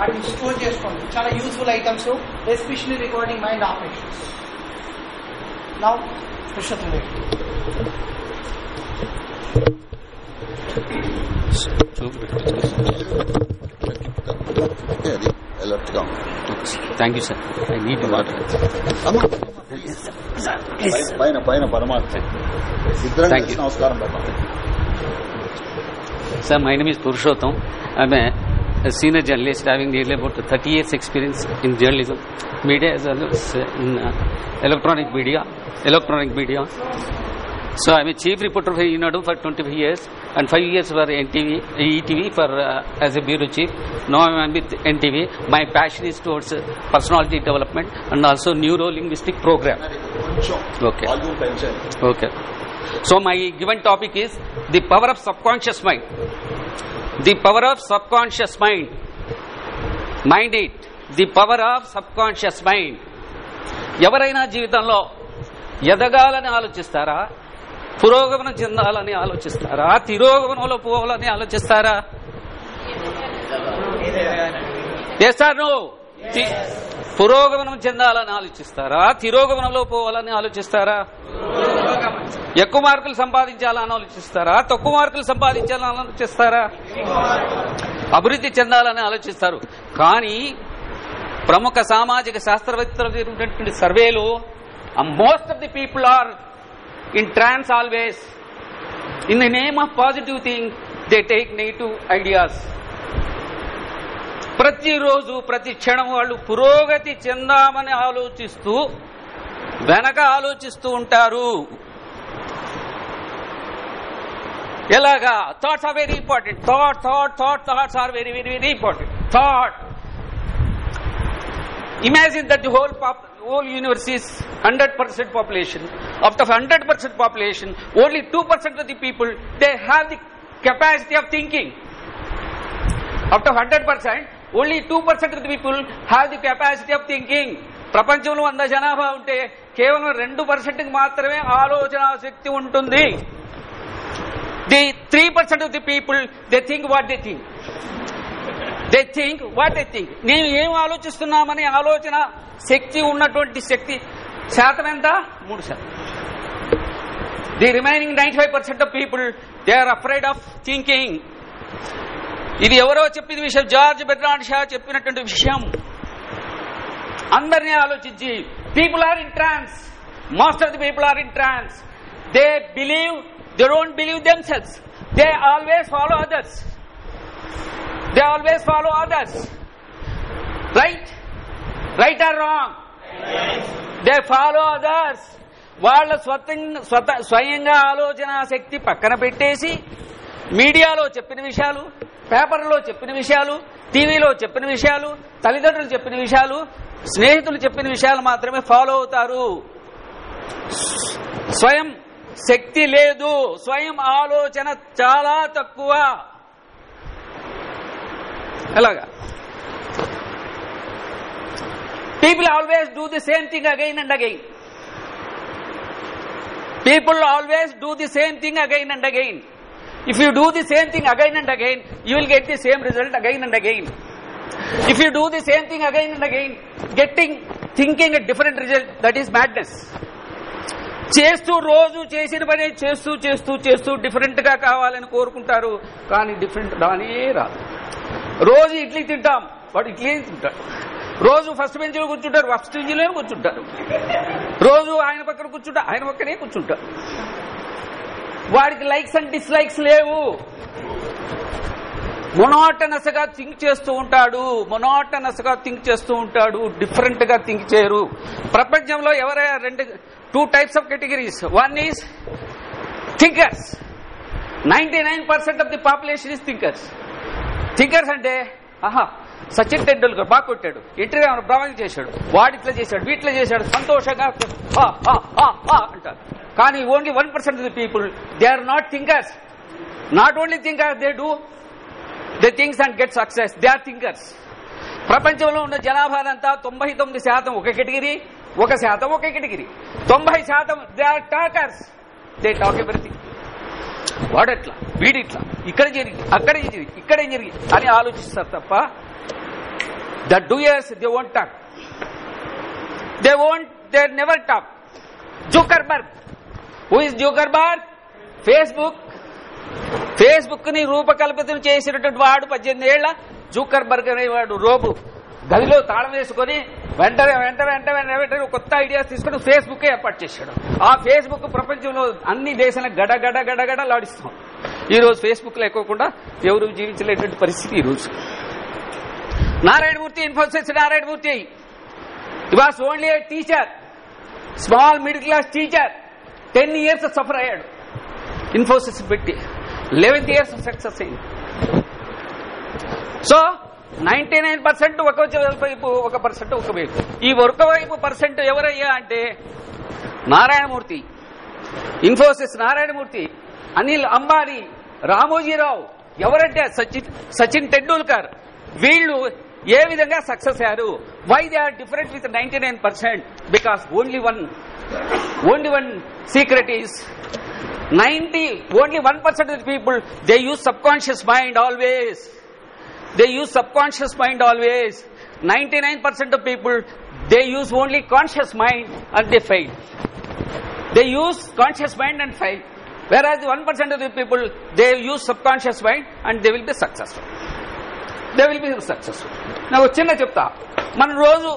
వాటిని స్టోర్ చేసుకోండి. చాలా useful items especially recording mind operations now Purushottam ఉంది. Thank you sir I need water పైన పైన పరమాత్మ. నమస్కారం పెడతాం. Sir, my name is Purushottam. A, senior journalist having nearly about 30 years experience in journalism, media as well as in uh, electronic media, electronic media. So I'm a chief reporter for Inadu for 25 years and 5 years for NTV, ETV for uh, as a bureau chief. Now I'm with NTV. My passion is towards uh, personality development and also neuro-linguistic program. Okay. Okay. So my given topic is the power of subconscious mind. The power of subconscious mind mind it the power of subconscious mind ఎవరైనా జీవితంలో ఎదగాలని ఆలోచిస్తారా? పురోగమనం చెందాలని ఆలోచిస్తారా? తిరోగమనంలో పోవాలని ఆలోచిస్తారా? పురోగమనం చెందాలని ఆలోచిస్తారా? తిరోగమనంలో పోవాలని ఆలోచిస్తారా? ఎక్కువ మార్కులు సంపాదించాలని ఆలోచిస్తారా? తక్కువ మార్కులు సంపాదించాలని ఆలోచిస్తారా? అభివృద్ధి చెందాలని ఆలోచిస్తారు. కానీ ప్రముఖ సామాజిక శాస్త్రవేత్తలు సర్వేలు most of the people are in trance always in the name of positive thing they take negative ideas ప్రతిరోజు ప్రతి క్షణం వాళ్ళు పురోగతి చెందామని ఆలోచిస్తూ వెనక ఆలోచిస్తూ ఉంటారు. ఎలాగా? Thoughts are very important thought thought thought thoughts are very very very important thought imagine that the whole whole universe is hundred percent population of the hundred percent population only two percent of the people they have the capacity of thinking up to hundred percent only two percent of the people have the capacity of thinking. ప్రపంచంలో వంద జనాభా ఉంటే కేవలం రెండు పర్సెంట్కి మాత్రమే ఆలోచన శక్తి ఉంటుంది. The three percent of the people they think what they think. They think what they think. నేను ఏం ఆలోచిస్తున్నామని ఆలోచన శక్తి ఉన్నటువంటి శక్తి శాతం ఎంత? మూడు శాతం. The remaining ninety five percent of people they are afraid of thinking. ఇది ఎవరో చెప్పిన విషయం. జార్జ్ బెర్నాడ్ షా చెప్పినటువంటి విషయం. అందరినీ ఆలోచించి people are in trance most of the people are in trance they believe they don't believe themselves they always follow others they always follow others right right or wrong they follow others వాళ్ళ స్వతంగా స్వత స్వయంగా ఆలోచన శక్తి పక్కన పెట్టేసి మీడియాలో చెప్పిన విషయాలు పేపర్లో చెప్పిన విషయాలు టీవీలో చెప్పిన విషయాలు తల్లిదండ్రులు చెప్పిన విషయాలు స్నేహితులు చెప్పిన విషయాలు మాత్రమే ఫాలో అవుతారు. స్వయం శక్తి లేదు. స్వయం ఆలోచన చాలా తక్కువ. ఎలాగా? People always do the same thing again and again people always do the same thing again and again if you do the same thing again and again you will get the same result again and again. If you do the same thing again and again getting thinking a different result that is madness. చేస్తూ రోజు చేసిన పని చేస్తూ చేస్తూ చేస్తూ డిఫరెంట్గా కావాలని కోరుకుంటారు కానీ డిఫరెంట్ రానే రాదు రోజు ఇడ్లీ తింటాం వాడు ఇడ్లీ తింటాడు రోజు ఫస్ట్ బెంచ్లో కూర్చుంటారు ఫస్ట్ బెంచ్లో కూర్చుంటారు రోజు ఆయన పక్కన కూర్చుంటా ఆయన పక్కనే కూర్చుంటారు వాడికి లైక్స్ అండ్ డిస్లైక్స్ లేవు. మొనాటనస్గా థింక్ చేస్తూ ఉంటాడు. మొనాటనస్గా థింక్ చేస్తూ ఉంటాడు. డిఫరెంట్గా థింక్ చేయరు. ప్రపంచంలో ఎవరైనా రెండు two types of categories one is thinkers ninety nine percent of the population is thinkers thinkers అంటే ఆహా సచిన్ టెండూల్కర్ బాగా కొట్టాడు. ఇంటర్వ్యూ ఏమైనా బ్రహ్మకి చేశాడు. వాడిట్లా చేశాడు వీటిలో చేశాడు. సంతోషంగా అంటారు. కానీ only one percent of the people they are not thinkers not only thinkers they do they things and get success they are thinkers ప్రపంచంలో ఉన్న జనాభాదంతా తొంభై తొమ్మిది శాతం ఒక కేటగిరీ ఒక శాతం ఒక కేటగిరీ. తొంభై శాతం they are talkers they talk everything వాడట్లా వీడిట్లా ఇక్కడ జరిగి అక్కడ జరిగి ఇక్కడ జరిగింది అని ఆలోచిస్తారు తప్ప the doers they won't talk they won't they never talk Zuckerberg. Who is Zuckerberg? Facebook ఫేస్బుక్ని రూపకల్పితం చేసినటువంటి వాడు పద్దెనిమిది ఏళ్ళ జూకర్బర్గ్ అనేవాడు రోబు. గదిలో తాళం వేసుకొని వెంటనే వెంట వెంట వెంట వెంటనే కొత్త ఐడియాస్ తీసుకుని ఫేస్బుక్ ఏర్పాటు చేశాడు. ఆ ఫేస్బుక్ ప్రపంచంలో అన్ని దేశాలకు గడగడ గడగడ లాడిస్తాం. ఈ రోజు ఫేస్బుక్ లేకోకుండా ఎవరు జీవించలేటువంటి పరిస్థితి ఈ రోజు. Narayana Murthy Infosys Narayana Murthy. He was only teacher small middle class teacher ten years suffer అయ్యాడు. ఇన్ఫోసిస్ పెట్టి. లెవెన్త్ ఇయర్స్ సక్సెస్ అయింది. సో నైన్టీ నైన్ పర్సెంట్ ఒక వైపు ఒక పర్సెంట్ ఒక వైపు. ఈ ఒక వైపు పర్సెంట్ ఎవరయ్యా అంటే నారాయణమూర్తి. ఇన్ఫోసిస్ నారాయణమూర్తి అనిల్ అంబానీ రామోజీరావు. ఎవరంటే? సచిన్ సచిన్ టెండూల్కర్. వీళ్ళు ఏ విధంగా సక్సెస్ అయ్యారు? Why they are different with ninety nine percent because only one only one secret is 90 only 1% of the people they use subconscious mind always they use subconscious mind always 99% of people they use only conscious mind and they fail they use conscious mind and fail whereas the 1% of the people they use subconscious mind and they will be successful they will be successful నాకు చిన్న చెప్తా మనం రోజు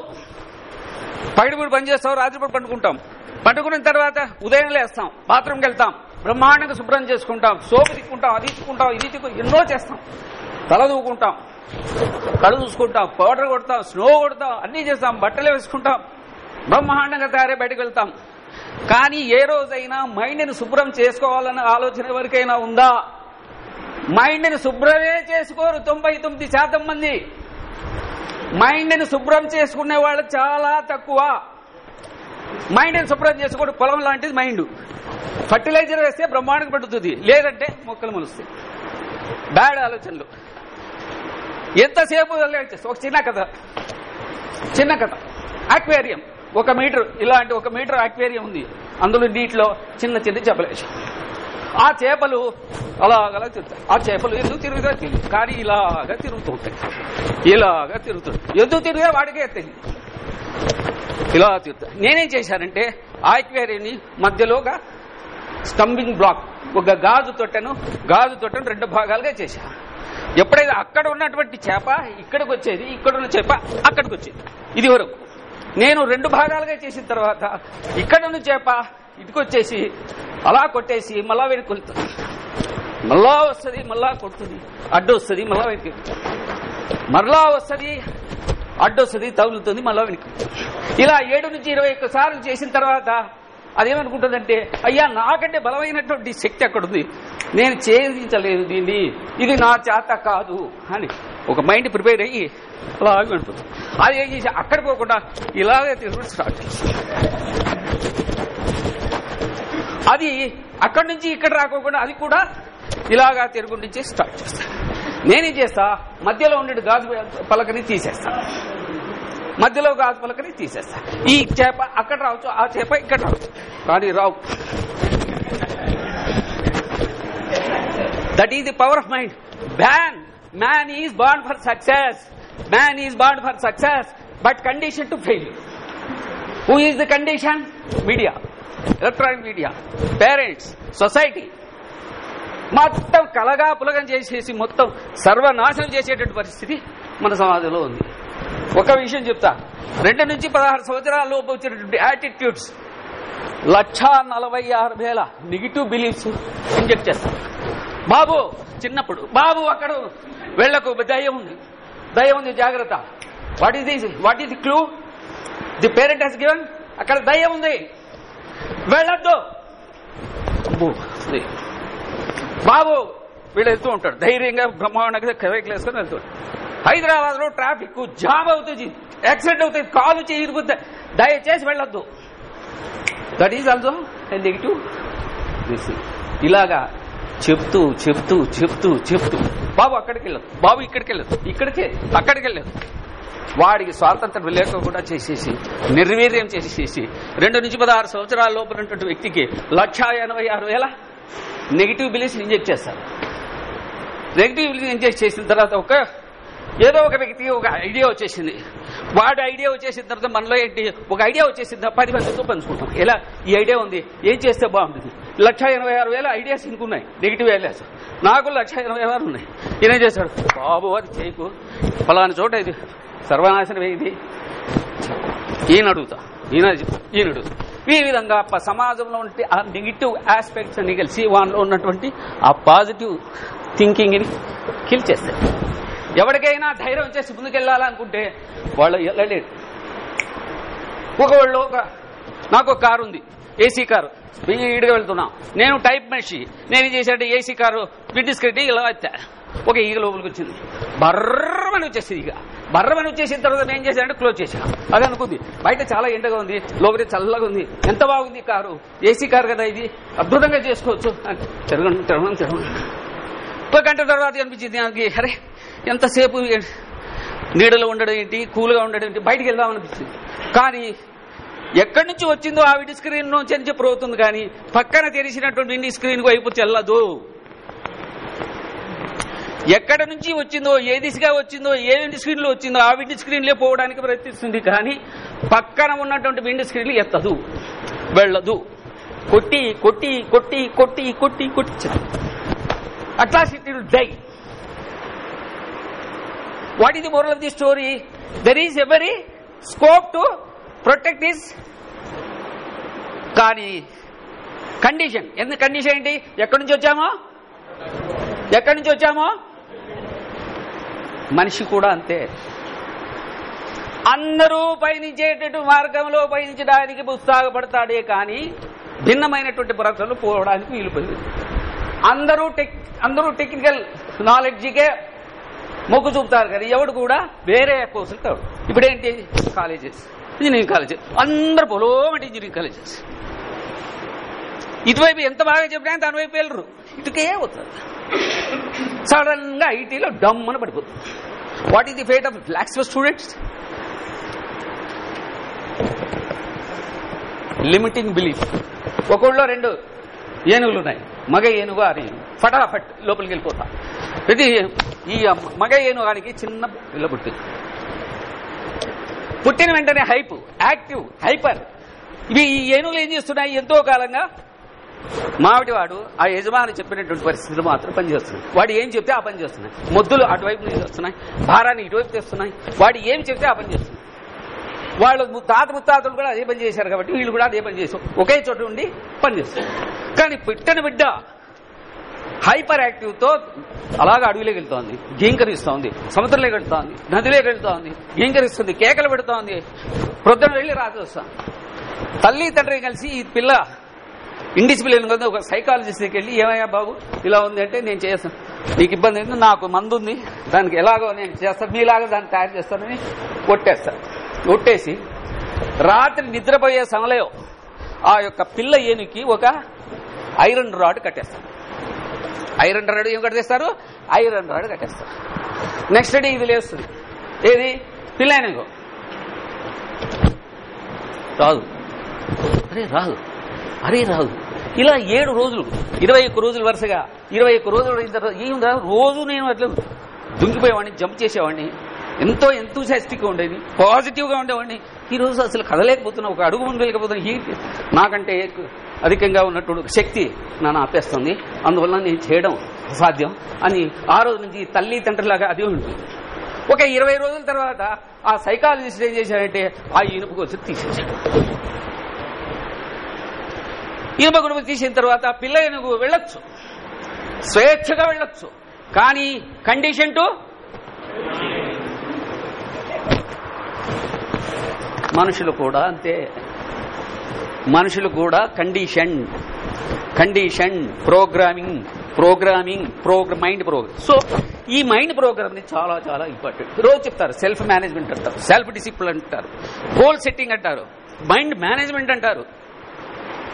పైడిపూడి పని చేస్తాం రాత్రిపూడి పండుకుంటాం పండుకున్న తర్వాత ఉదయం లేస్తాం బాత్రూమ్కి వెళ్తాం బ్రహ్మాండంగా శుభ్రం చేసుకుంటాం సోపు తిక్కుంటాం అది ఇచ్చుకుంటాం ఇది తిక్కు ఎన్నో చేస్తాం. తల దూకుంటాం కళ్ళు చూసుకుంటాం పౌడర్ కొడతాం స్నో కొడతాం అన్నీ చేస్తాం బట్టలు వేసుకుంటాం బ్రహ్మాండంగా తయారై బయటకు వెళ్తాం. కానీ ఏ రోజైనా మైండ్ని శుభ్రం చేసుకోవాలన్న ఆలోచన ఎవరికైనా ఉందా? మైండ్ని శుభ్రమే చేసుకోరు తొంభై తొమ్మిది శాతం మంది. మైండ్ని శుభ్రం చేసుకునే వాళ్ళు చాలా తక్కువ. మైండ్ని శుభ్రం చేసుకోడు? పొలం లాంటిది మైండ్. ఫర్టిలైజర్ వేస్తే బ్రహ్మాండం పెడుతుంది. లేదంటే మొక్కలు మొలుస్తాయి. బ్యాడ్ ఆలోచనలు. ఎంతసేపు ఒక చిన్న కథ. చిన్న కథ. ఆక్వేరియం ఒక మీటర్ ఇలాంటి ఒక మీటర్ ఆక్వేరియం ఉంది. అందులో నీటిలో చిన్న చిన్న చేపలు ఆ చేపలు అలాగలా తిరుగుతాయి. ఆ చేపలు ఎందుకు తిరుగుతాయో తెలియదు కానీ ఇలాగా తిరుగుతూ ఉంటాయి. ఇలాగా తిరుగుతుంది ఎందుకు తిరిగే వాడికే తెలియదు ఇలా నేనేం చేశానంటే ఆ మధ్యలో మధ్యలోగా స్టంబింగ్ బ్లాక్ ఒక గాజు తొట్టెను గాజు తొట్టెను రెండు భాగాలుగా చేశాను ఎప్పుడైతే అక్కడ ఉన్నటువంటి చేప ఇక్కడికి వచ్చేది ఇక్కడ ఉన్న చేప అక్కడికి వచ్చేది. ఇది వరకు నేను రెండు భాగాలుగా చేసిన తర్వాత ఇక్కడ ఉన్న చేప ఇటుకొచ్చేసి అలా కొట్టేసి మళ్ళా వెనక్కి మళ్ళా వస్తుంది మళ్ళా కొడుతుంది. అడ్డు వస్తుంది మళ్ళా వెనక్కి మరలా వస్తుంది అడ్డొస్తుంది తగులుతుంది మళ్ళా వెనక్కి. ఇలా ఏడు నుంచి ఇరవై ఒక్క సార్లు చేసిన తర్వాత అదేమనుకుంటుందంటే అయ్యా నాకంటే బలమైనటువంటి శక్తి అక్కడుంది నేను ఛేదించలేదు దీన్ని. ఇది నా చేత కాదు అని ఒక మైండ్ ప్రిపేర్ అయ్యి అలాగే ఉంటుంది అది ఏం చేసి అక్కడ పోకుండా ఇలాగే తిరుగుడు స్టార్ట్ అది అక్కడి నుంచి ఇక్కడ రాకోకుండా అది కూడా ఇలాగా తిరుగు నుంచి స్టార్ట్ చేస్తా నేనేం చేస్తా? మధ్యలో ఉండే గాజు పలకని తీసేస్తా. మధ్యలో గాజు పలకని తీసేస్తా. ఈ చేప అక్కడ రావచ్చు ఆ చేప ఇక్కడ రావచ్చు. కానీ రావు. That is the power of mind ban man is bound for success man is bound for success but condition to fail who is the condition media electronic media parents society మొత్తం కలగా పులగం చేసేసి మొత్తం సర్వనాశనం చేసేటువంటి పరిస్థితి మన సమాజంలో ఉంది. ఒక విషయం చెప్తా. రెండు నుంచి పదహారు సంవత్సరాల లోపు వచ్చినటువంటి యాటిట్యూడ్స్ లక్షా నలభై ఆరు వేల నెగిటివ్ బిలీఫ్స్ ఇంజెక్ట్ చేస్తారు బాబు చిన్నప్పుడు బాబు అక్కడ వెళ్ళకు దయ్యం ఉంది. దయ ఉంది జాగ్రత్త. What is this what is the clue the parent he's given అక్కడ దయ్యం ఉంది. వెళ్ళొద్దు. బాబు వీళ్ళు వెళ్తూ ఉంటాడు ధైర్యంగా బ్రహ్మాండంగా కవైకులు వేసుకొని వెళ్తాడు హైదరాబాద్లో ట్రాఫిక్ జామ్ అవుతుంది. యాక్సిడెంట్ అవుతుంది. కాలు చేయి దయచేసి వెళ్ళొద్దు. దట్ ఈజ్ ఆల్సో నెగిటివ్ ఇలాగా చెప్తూ చెప్తూ చెప్తూ చెప్తూ బాబు అక్కడికి వెళ్ళదు బాబు ఇక్కడికి వెళ్ళదు ఇక్కడికే అక్కడికి వెళ్ళదు వాడికి స్వాతంత్రం లేకుండా చేసేసి నిర్వీర్యం చేసేసి రెండు నుంచి పదహారు సంవత్సరాల లోపు వ్యక్తికి లక్షా ఎనభై ఆరు వేల నెగిటివ్ బిలీఫ్స్ ఇంజెక్ట్ చేస్తారు. నెగిటివ్ బిలీఫ్ ఇంజెక్ట్ చేసిన తర్వాత ఒక ఏదో ఒక వ్యక్తికి ఒక ఐడియా వచ్చేసింది. వాడు ఐడియా వచ్చేసిన తర్వాత మనలో ఏంటి? ఒక ఐడియా వచ్చేసిన తర్వాత పది మందితో పంచుకుంటాం? ఇలా ఈ ఐడియా ఉంది. ఏం చేస్తే బాగుంటుంది? లక్ష ఎనభై ఆరు వేల ఐడియాస్ ఇంకున్నాయి నెగిటివ్ ఐడియాస్ నాకు లక్ష ఎనభై ఆరు ఉన్నాయి. ఈయన చేశాడు బాబు అది చేయకు. ఫలానా చోట ఇది. సర్వనాశనం ఇది. ఈయన అడుగుతా. ఈయన ఈయన అడుగుతా. ఈ విధంగా సమాజంలో ఉంటే ఆ నెగిటివ్ ఆస్పెక్ట్స్ అన్ని కలిసి వాళ్ళలో ఉన్నటువంటి ఆ పాజిటివ్ థింకింగ్ని కిల్ చేస్తాయి. ఎవరికైనా ధైర్యం చేసి ముందుకెళ్ళాలనుకుంటే వాళ్ళు వెళ్ళలేడు ఒకవేళ ఒక నాకు ఒక కారు ఉంది ఏసీ కారు. స్పీడ్గా వెళ్తున్నాం. నేను టైప్ మనిషి. నేను ఏం ఏసీ కారు విండి స్క్రీన్ ఇలా వచ్చా ఒక ఈగ లోపలికి వచ్చింది. బర్రమని వచ్చేసింది ఈగ. బర్రమని వచ్చేసిన తర్వాత నేను చేశానంటే క్లోజ్ చేశాను. అది అనుకుంది. బయట చాలా ఎండగా ఉంది లోపల చల్లగా ఉంది. ఎంత బాగుంది కారు? ఏసీ కారు కదా ఇది. అద్భుతంగా చేసుకోవచ్చు. తిరగండి తిరగండి తిరగండి. ఒక గంట తర్వాత అనిపించింది నాకు అరే ఎంతసేపు నీడలో ఉండడం ఏంటి? కూల్గా ఉండడం ఏంటి? బయటికి వెళ్దాం కానీ ఎక్కడి నుంచి వచ్చిందో ఆవిడ స్క్రీన్ నుంచి అని చెప్పి అవుతుంది కానీ పక్కన తెరిచినటువంటి ఇండి స్క్రీన్కు వైపు చెల్లదు ఎక్కడ నుంచి వచ్చిందో ఏ దిశగా వచ్చిందో ఏ విండ్ స్క్రీన్లో వచ్చిందో ఆ విండ్ స్క్రీన్లే పోవడానికి ప్రయత్నిస్తుంది. కానీ పక్కన ఉన్నటువంటి విండ్ స్క్రీన్లు ఎత్తదు వెళ్ళదు. కొట్టి కొట్టి కొట్టి కొట్టి కొట్టి కొట్టి. అట్లా at last it will die. The is the moral of the story? There is every scope కానీ కండిషన్ ఎందుకు కండిషన్ ఏంటి? ఎక్కడి నుంచి వచ్చామో? ఎక్కడి నుంచి వచ్చామో? మనిషి కూడా అంతే. అందరూ పయనించేటట్టు మార్గంలో పయనించడానికి ఉత్సాహపడతాడే కానీ భిన్నమైనటువంటి ప్రొడక్షన్లు పోవడానికి వీలుపడింది అందరూ టెక్ అందరూ టెక్నికల్ నాలెడ్జికే మొగ్గు చూపుతారు కానీ ఎవడు కూడా వేరే కోర్సులు కాదు. ఇప్పుడేంటి? Colleges engineering colleges. అందరూ పొలోమటి ఇంజనీరింగ్ కాలేజెస్. ఇటువైపు ఎంత బాగా చెప్పినా దాని వైపు వెళ్ళరు. ఇటుకే అవుతుంది. సడన్గా ఐటీలో డమ్ అని పడిపోతుంది. What is the fate of lakhs students limiting belief ఒకళ్ళో రెండు ఏనుగులు ఉన్నాయి మగ ఏనుగు అని ఫటాఫట్ లోపలికి వెళ్ళిపోతా. ప్రతి ఈ మగ ఏనుగానికి చిన్న పిల్ల పుట్టింది. పుట్టిన వెంటనే హైప్ యాక్టివ్ హైపర్. ఇవి ఈ ఏనుగులు ఏం చేస్తున్నాయి? ఎంతో కాలంగా మావిటివాడు ఆ యజమాని చెప్పినటువంటి పరిస్థితులు మాత్రం పనిచేస్తున్నాయి. వాడు ఏం చెప్తే ఆ పని చేస్తున్నాయి. మొద్దులు అటువైపు నుంచి వస్తున్నాయి. భారాన్ని ఇటువైపు తెస్తున్నాయి. వాడు ఏం చెప్తే ఆ పని చేస్తున్నాయి వాళ్ళు తాత ముత్తాతలు కూడా అదే పని చేశారు కాబట్టి వీళ్ళు కూడా అదే పని చేశారు. ఒకే చోట ఉండి పని చేస్తారు. కానీ పిట్టని బిడ్డ హైపర్ యాక్టివ్తో అలాగా అడవిలోకి వెళ్తోంది. గీంకరిస్తోంది. సముద్రంలోకి వెళ్తోంది. నదిలోకి వెళ్తోంది. గీంకరిస్తుంది. కేకలు పెడుతోంది. ప్రొద్దున వెళ్ళి రాత్రి వస్తాం. తల్లి తండ్రి కలిసి ఈ పిల్ల ఇండిసిప్లిన్ కదా ఒక సైకాలజిస్ట్కి వెళ్ళి ఏమయ్యా బాబు ఇలా ఉంది అంటే నేను చేస్తాను నీకు ఇబ్బంది ఏంటి నాకు మందు ఉంది దానికి ఎలాగో నేను చేస్తాను మీలాగా దాన్ని తయారు చేస్తానని కొట్టేస్తాను కొట్టేసి రాత్రి నిద్రపోయే సమలయం ఆ యొక్క పిల్ల ఏనుకి ఒక ఐరన్ రాడ్ కట్టేస్తాను ఐరన్ రాడ్ ఏం కట్టేస్తారు? ఐరన్ రాడ్ కట్టేస్తారు నెక్స్ట్ డే ఇది లేస్తుంది ఏది? పిల్ల ఏనుగు. రాదు. అరే రాదు. అరే రాదు ఇలా ఏడు రోజులు ఇరవై ఒక్క రోజులు వరుసగా ఇరవై ఒక్క రోజులు అయిన తర్వాత ఏముందా రోజు నేను అట్లా దుంగిపోయేవాడిని జంప్ చేసేవాడిని ఎంతో ఎంతూసాస్టిక్గా ఉండేది పాజిటివ్గా ఉండేవాడిని. ఈ రోజు అసలు కదలేకపోతున్నా ఒక అడుగు ముందు వెళ్ళకపోతున్నా హీట్ నాకంటే అధికంగా ఉన్నటువంటి శక్తి నన్ను ఆపేస్తుంది. అందువల్ల నేను చేయడం అసాధ్యం అని ఆ రోజు నుంచి తల్లి తండ్రిలాగా అది ఉంటుంది ఒక ఇరవై రోజుల తర్వాత ఆ సైకాలజిస్ట్ ఏం చేశాడంటే ఆ ఇనుపుకు వచ్చి తీసేశాడు. ఇనుప గుడుపు తీసిన తర్వాత పిల్ల ఏనుగు వెళ్ళొచ్చు. స్వేచ్ఛగా వెళ్ళొచ్చు. కానీ కండిషన్ టు మనుషులు కూడా అంతే. మనుషులు కూడా condition condition programming programming program mind program so ఈ మైండ్ ప్రోగ్రామ్ని చాలా చాలా ఇంపార్టెంట్ రోజు చెప్తారు సెల్ఫ్ మేనేజ్మెంట్ అంటారు సెల్ఫ్ డిసిప్లిన్ అంటారు గోల్ సెట్టింగ్ అంటారు మైండ్ మేనేజ్మెంట్ అంటారు.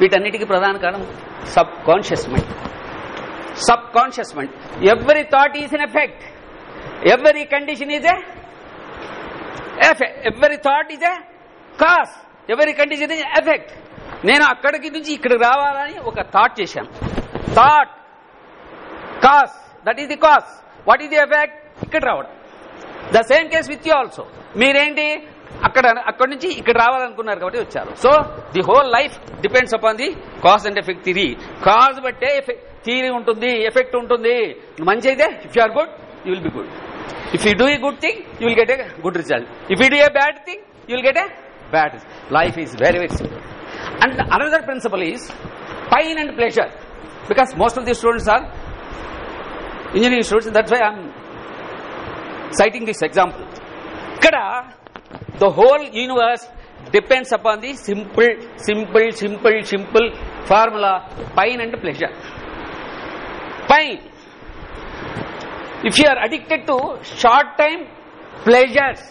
వీటన్నిటికీ ప్రధాన కారణం subconscious mind. Subconscious mind. Every thought is an effect. Every condition is every thought is a cause every condition is effect. నేను అక్కడికి నుంచి ఇక్కడికి రావాలని ఒక థాట్ చేశాను. Thought. Cause that is the cause what is the effect? ఇక్కడ రావడం. The same case with you also. మీరేంటి? అక్కడ అక్కడ నుంచి ఇక్కడ రావాలనుకున్నారు కాబట్టి వచ్చారు. So the whole life depends upon the cause and effect theory cause బట్టే థియరీ ఉంటుంది ఎఫెక్ట్ ఉంటుంది. మంచి అయితే if you are good you will be good if you do a good thing you will get a good result if you do a bad thing you will get a bad life is very very simple and another principle is pain and pleasure because most of the students are engineering students that's why I'm citing this example ఇక్కడ the whole universe depends upon the simple simple simple simple formula pain and pleasure pain if you are addicted to short time pleasures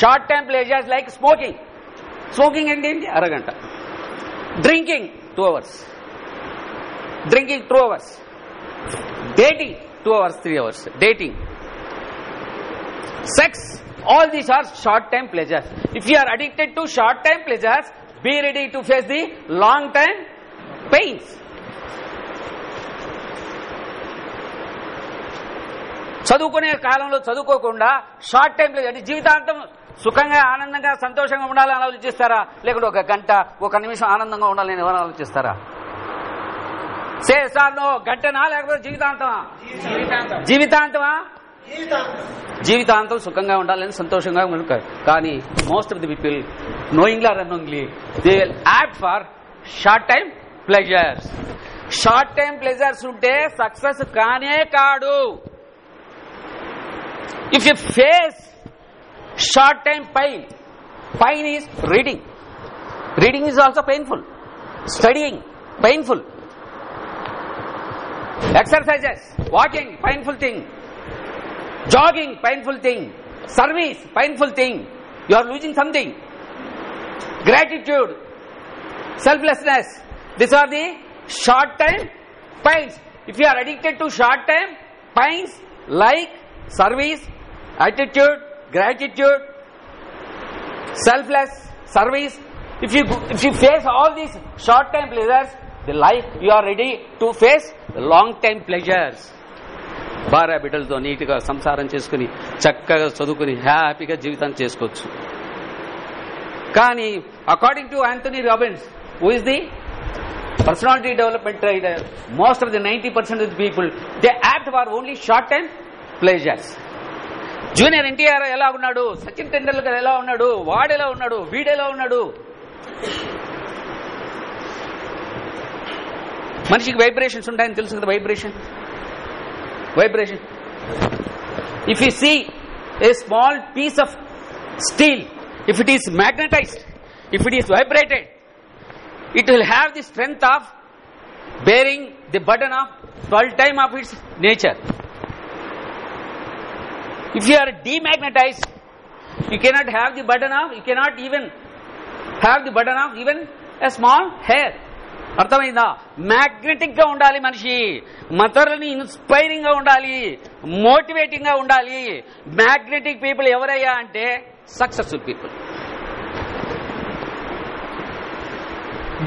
short time pleasures like smoking smoking అంటే ఏంటి అరగంట drinking two hours drinking two hours dating two hours three hours dating sex all these are short time pleasures. If you are addicted to short time pleasures be ready to face the long time pains. చదువుకునే కాలంలో చదువుకోకుండా short time అంటే జీవితాంతం సుఖంగా ఆనందంగా సంతోషంగా ఉండాలని ఆలోచిస్తారా? లేకుంటే ఒక గంట ఒక నిమిషం ఆనందంగా ఉండాలని ఎవరు ఆలోచిస్తారా? సే సార్ నో గంటనా లేకపోతే జీవితాంతమా? జీవితాంతమా? జీవితాంతం. సుఖంగా ఉండాలని సంతోషంగా ఉంటారు కానీ most of the people knowingly or unknowingly they will act for short time pleasures short time pleasures ఉంటే సక్సెస్ కానే కాడు if you face short time pain pain is reading reading is also painful studying painful exercises walking painful thing jogging painful thing. Service painful thing. You are losing something. Gratitude. Selflessness. These are the short time pains. If you are addicted to short time pains like service attitude gratitude selfless service if you if you face all these short time pleasures the life you are ready to face the long time pleasures భార్య బిడ్డలతో నీట్గా సంసారం చేసుకుని చక్కగా చదువుకుని హ్యాపీగా జీవితం చేసుకోవచ్చు. కానీ according to Anthony Robbins who is the personality development trainer most of the ninety percent of people they act for only short time pleasures junior NTR ఎలా ఉన్నాడు? సచిన్ టెండూల్కర్ ఎలా ఉన్నాడు? వాడెలా ఉన్నాడు? వీడెలా ఉన్నాడు? మనిషికి వైబ్రేషన్స్ ఉంటాయని తెలుసు కదా vibration vibration if you see a small piece of steel if it is magnetized if it is vibrated it will have the strength of bearing the burden of 12 time of its nature. If you are demagnetized you cannot have the burden of you cannot even have the burden of even a small hair. అర్థమైందా? మ్యాగ్నెటిక్గా ఉండాలి మనిషి. మదర్ని ఇన్స్పైరింగ్గా ఉండాలి. మోటివేటింగ్గా ఉండాలి. Magnetic people ఎవరయ్యా అంటే successful people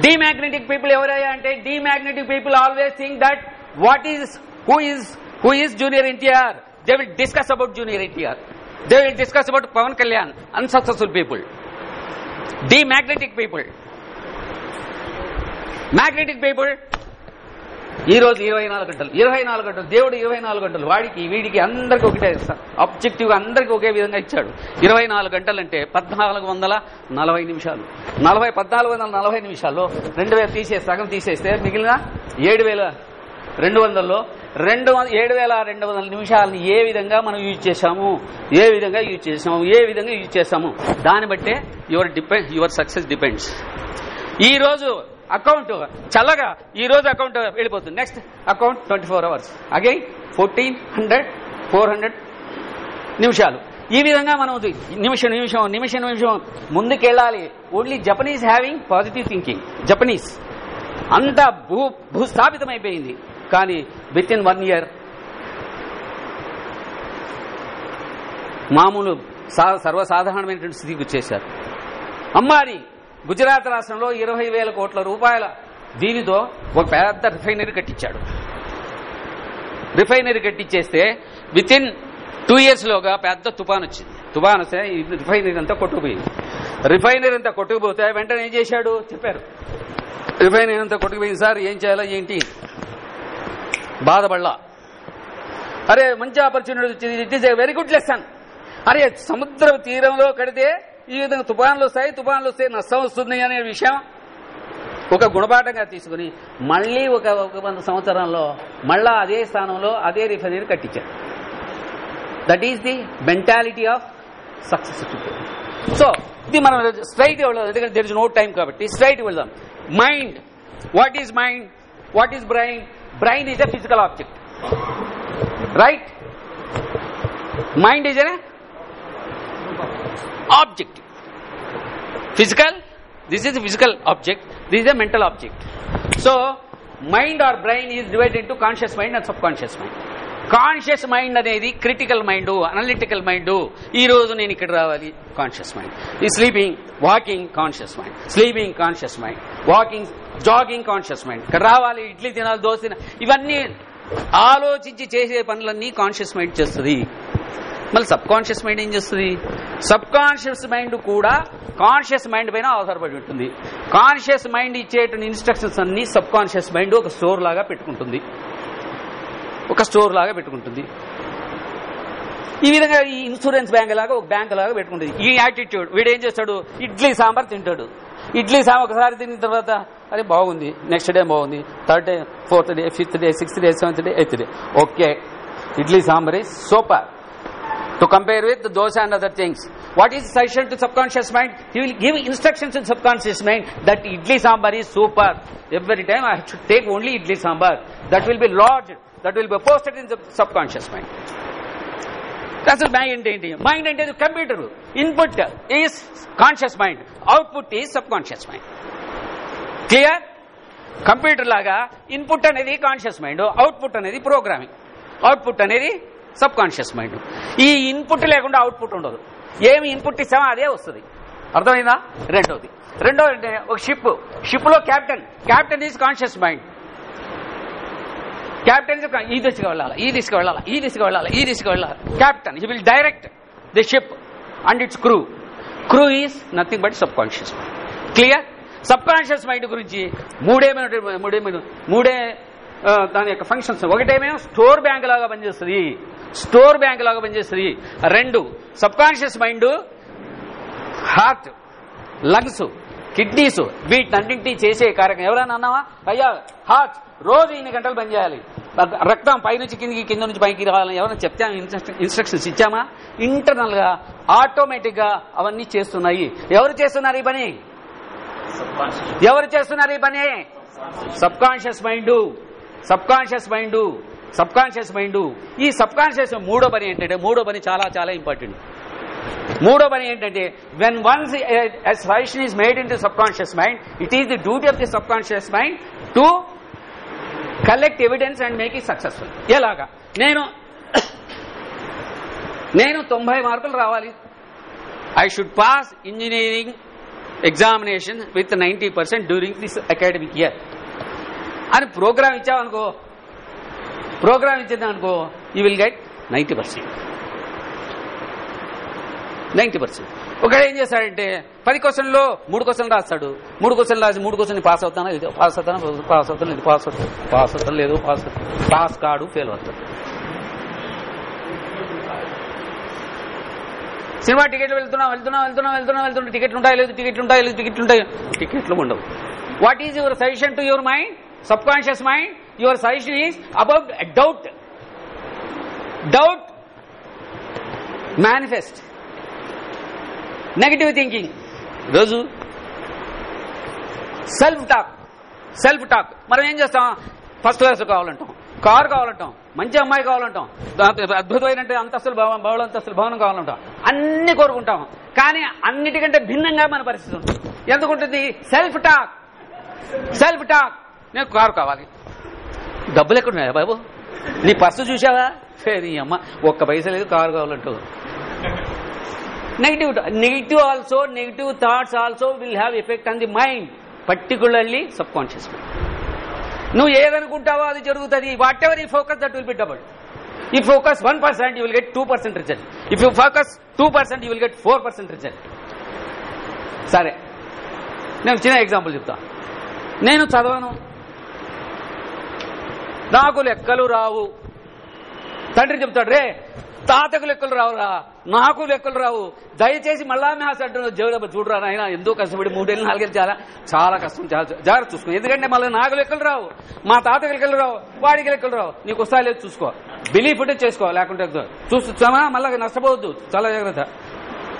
demagnetic people ఎవరయ్యా అంటే demagnetic people always think that what is who is who is junior NTR they will discuss about junior NTR they will discuss about Pawan Kalyan unsuccessful people demagnetic people magnetic paper ఈ రోజు ఇరవై నాలుగు గంటలు. ఇరవై నాలుగు గంటలు. దేవుడు ఇరవై నాలుగు గంటలు. వాడికి వీడికి అందరికి ఒకటే ఆబ్జెక్టివ్ అందరికి ఒకే విధంగా ఇచ్చాడు. ఇరవై నాలుగు గంటలు అంటే పద్నాలుగు వందల నలభై నిమిషాలు. నలభై పద్నాలుగు వందల నలభై నిమిషాల్లో రెండు వేలు తీసే సగం తీసేస్తే మిగిలిన ఏడు వేల రెండు వందల్లో రెండు వంద ఏడు వేల రెండు వందల నిమిషాలని ఏ విధంగా మనం యూజ్ చేశాము? ఏ విధంగా యూజ్ చేసాము ఏ విధంగా యూజ్ చేసాము దాన్ని బట్టే your depend your success depends. ఈ రోజు అకౌంట్ చల్లగా ఈ రోజు అకౌంట్ వెళ్ళిపోతుంది. Next account twenty four hours. Again fourteen hundred four hundred నిమిషాలు. ఈ విధంగా మనం నిమిషం నిమిషం నిమిషం నిమిషం ముందుకెళ్ళాలి. Only Japanese having positive thinking Japanese అంత భూ భూస్థాపితమైపోయింది. కానీ విత్ ఇన్ వన్ ఇయర్ మామూలు సా- సర్వసాధారణమైనటువంటి స్థితికి వచ్చేశారు. అమ్మారి గుజరాత్ రాష్ట్రంలో ఇరవై వేల కోట్ల రూపాయల దీనితో ఒక పెద్ద రిఫైనరీ కట్టించాడు. రిఫైనరీ కట్టించేస్తే విత్ ఇన్ టూ ఇయర్స్ లోగా పెద్ద తుఫాన్ వచ్చింది. తుఫాన్ వస్తే రిఫైనరీ అంతా కొట్టుకుపోయింది. రిఫైనరీ అంతా కొట్టుకుపోతే వెంటనే ఏం చేశాడు? చెప్పారు. రిఫైనరీ అంతా కొట్టుకుపోయింది. సార్ ఏం చేయాలో ఏంటి? బాధపడలా. అరే మంచి ఆపర్చునిటీ వచ్చింది. It is a very good lesson అరే సముద్ర తీరంలో కడితే ఈ విధంగా తుఫాన్లు వస్తాయి తుఫాన్లు వస్తే నష్టం వస్తుంది అనే విషయం ఒక గుణపాఠంగా తీసుకుని మళ్ళీ ఒక ఒక వంద సంవత్సరంలో మళ్ళా అదే స్థానంలో అదే రిఫైనరీ కట్టించారు. That is the mentality of success so ఇది మనం స్ట్రైట్ వెళ్దాం ఎందుకంటే దెర్ ఇస్ నో టైం కాబట్టి స్ట్రైట్ వెళ్దాం. Mind what is mind what is brain brain is a physical object right mind is a object. Physical this is a physical object this is a mental object. So our brain is divided divided conscious mind and subconscious mind conscious mind అనేది critical mind analytical mind ఈ రోజు నేను ఇక్కడ రావాలి conscious mind ఈ sleeping walking conscious mind sleeping conscious mind walking jogging conscious mind ఇక్కడ రావాలి ఇడ్లీ తినాలి దోశ తినాలి. ఇవన్నీ ఆలోచించి చేసే పనులన్నీ కాన్షియస్ మైండ్ చేస్తుంది. మళ్ళీ సబ్ కాన్షియస్ మైండ్ ఏం చేస్తుంది? సబ్ కాన్షియస్ మైండ్ కూడా కాన్షియస్ మైండ్ పైన ఆధారపడి ఉంటుంది. కాన్షియస్ మైండ్ ఇచ్చేటువంటి ఇన్స్ట్రక్షన్స్ అన్ని సబ్ కాన్షియస్ మైండ్ ఒక స్టోర్ లాగా పెట్టుకుంటుంది. ఒక స్టోర్ లాగా పెట్టుకుంటుంది. ఈ విధంగా ఈ ఇన్సూరెన్స్ బ్యాంక్ లాగా ఒక బ్యాంక్ లాగా పెట్టుకుంటుంది. ఈ యాటిట్యూడ్ వీడు ఏం చేస్తాడు? ఇడ్లీ సాంబార్ తింటాడు. ఇడ్లీ సాంబార్ ఒకసారి తిన్న తర్వాత అరే బాగుంది నెక్స్ట్ డే బాగుంది third day fourth day fifth day sixth day seventh day eighth day. Okay idli sambar ఈ super. To compare with the dosa and other things. What is suggestion to subconscious mind? He will give instructions to subconscious mind that idli sambar is super. Every time I should take only idli sambar. That will be lodged. That will be posted in the subconscious mind. That's the mind ఏంటి mind అంటే computer input is conscious mind output is subconscious mind clear computer లాగా input అనేది conscious mind output అనేది programming output అనేది subconscious mind. ఈ input లేకుండా output ఉండదు. ఏమి ఇన్పుట్ ఇస్తామో అదే వస్తుంది. అర్థమైందా? రెండోది. రెండోది ఒక షిప్. షిప్లో captain. Captain is conscious mind. Captain ఈ దిశగా వెళ్ళాలి? ఈ దిశగా వెళ్ళాలి? ఈ దిశగా వెళ్ళాలి? ఈ దిశగా వెళ్ళాలి? Captain. He will direct the ship and its crew crew is nothing but subconscious mind clear subconscious mind గురించి మూడే మూడే మూడే దాని యొక్క ఫంక్షన్స్ ఒకటేమో స్టోర్ బ్యాంక్ లాగా పనిచేస్తుంది. స్టోర్ బ్యాంక్ లాగా పనిచేస్తుంది. రెండు subconscious mind heart lungs kidneys వీటన్నింటినీ చేసే కార్యక్రమం. ఎవరైనా అన్నావా? అయ్యా హార్ట్ రోజు ఇన్ని గంటలు పనిచేయాలి రక్- రక్తం పైనుంచి కిందికి కింద నుంచి పైకి రావాలని ఎవరైనా చెప్తే ఇన్స్ట్రక్షన్స్ ఇచ్చామా? ఇంటర్నల్గా ఆటోమేటిక్గా అవన్నీ చేస్తున్నాయి. ఎవరు చేస్తున్నారు ఈ పని? ఎవరు చేస్తున్నారు ఈ పని? Subconscious mind subconscious mind subconscious mind. ఈ సబ్ కాన్షియస్ మూడో పని ఏంటంటే మూడో పని చాలా చాలా ఇంపార్టెంట్. మూడో పని ఏంటంటే when once suggestion is made in to subconscious mind it is the duty of the subconscious mind to collect evidence and make it successful ఎలాగా? నేను నేను తొంభై మార్కులు రావాలి. I should pass engineering examination with ninety percent during this academic year అని program ఇచ్చావనుకో program ఇచ్చిందనుకో you will get ninety percent ninety percent ఒకడు ఏం చేస్తాడంటే పది క్వశ్చన్లో మూడు క్వశ్చన్లు రాస్తాడు. మూడు క్వశ్చన్లు రాసి మూడు క్వశ్చన్ పాస్ అవుతానా? ఇది పాస్ అవుతానా? పాస్ అవుతాను? ఇది పాస్ అవుతాను? పాస్ అవుతాను? లేదు పాస్ పాస్ కాడు ఫెయిల్ అవుతాడు. సినిమా టికెట్లు వెళ్తున్నా వెళ్తున్నా వెళ్తున్నా వెళ్తున్నా వెళ్తున్నా టికెట్లు ఉంటాయి? లేదు టికెట్లు ఉంటాయి? లేదు టికెట్లు ఉంటాయి? టికెట్లు ఉండవు. What is your suggestion to your mind subconscious mind your suggestion is about doubt doubt manifest negative thinking రోజు సెల్ఫ్ టాక్ సెల్ఫ్ టాక్ మనం ఏం చేస్తాం? ఫస్ట్ క్లాస్ కావాలంటాం. కారు కావాలంటాం. మంచి అమ్మాయి కావాలంటాం. అద్భుతమైన అంతస్తులు బహుళ అంతస్తులు భవనం కావాలంటాం. అన్ని కోరుకుంటాం. కానీ అన్నిటికంటే భిన్నంగా మన పరిస్థితి ఉంటుంది. ఎందుకుంటుంది? సెల్ఫ్ టాక్ సెల్ఫ్ టాక్ నేను కారు కావాలి. డబ్బులు ఎక్కడున్నాయా బాబు? నీ పర్సు చూసావా సరే అమ్మ ఒక్క పైసా లేదు కారు కావాలంటూ. Negative negative also negative thoughts also will have effect on the mind particularly subconscious mind నువ్వు ఏదనుకుంటావో అది జరుగుతుంది. Whatever you focus that will be double you focus one percent you will get two percent result if you focus two percent you will get four percent result సరే. నేను చిన్న example చెప్తా. నేను చదవను. నాకు లెక్కలు రావు. తండ్రి చెప్తాడు రే తాతకు లెక్కలు రావురా నాకు లెక్కలు రావు. దయచేసి మళ్ళా మ్యాథ్స్ అంటున్నావు జగడబ్బ చూడరా నాయన ఎంతో కష్టపడి మూడేళ్ళు నాలుగేళ్ళు చాలా చాలా కష్టం చాలా జాగ్రత్త చూసుకో. ఎందుకంటే మళ్ళీ నాకు లెక్కలు రావు మా తాతకి లెక్కలు రావు వాడికి లెక్కలు రావు. నీకు వస్తా లేదు చూసుకో. బిలీఫ్ ఉంటే చేసుకో లేకుంటే చూస్తున్నా మళ్ళీ నష్టపోవద్దు. చాలా జాగ్రత్త.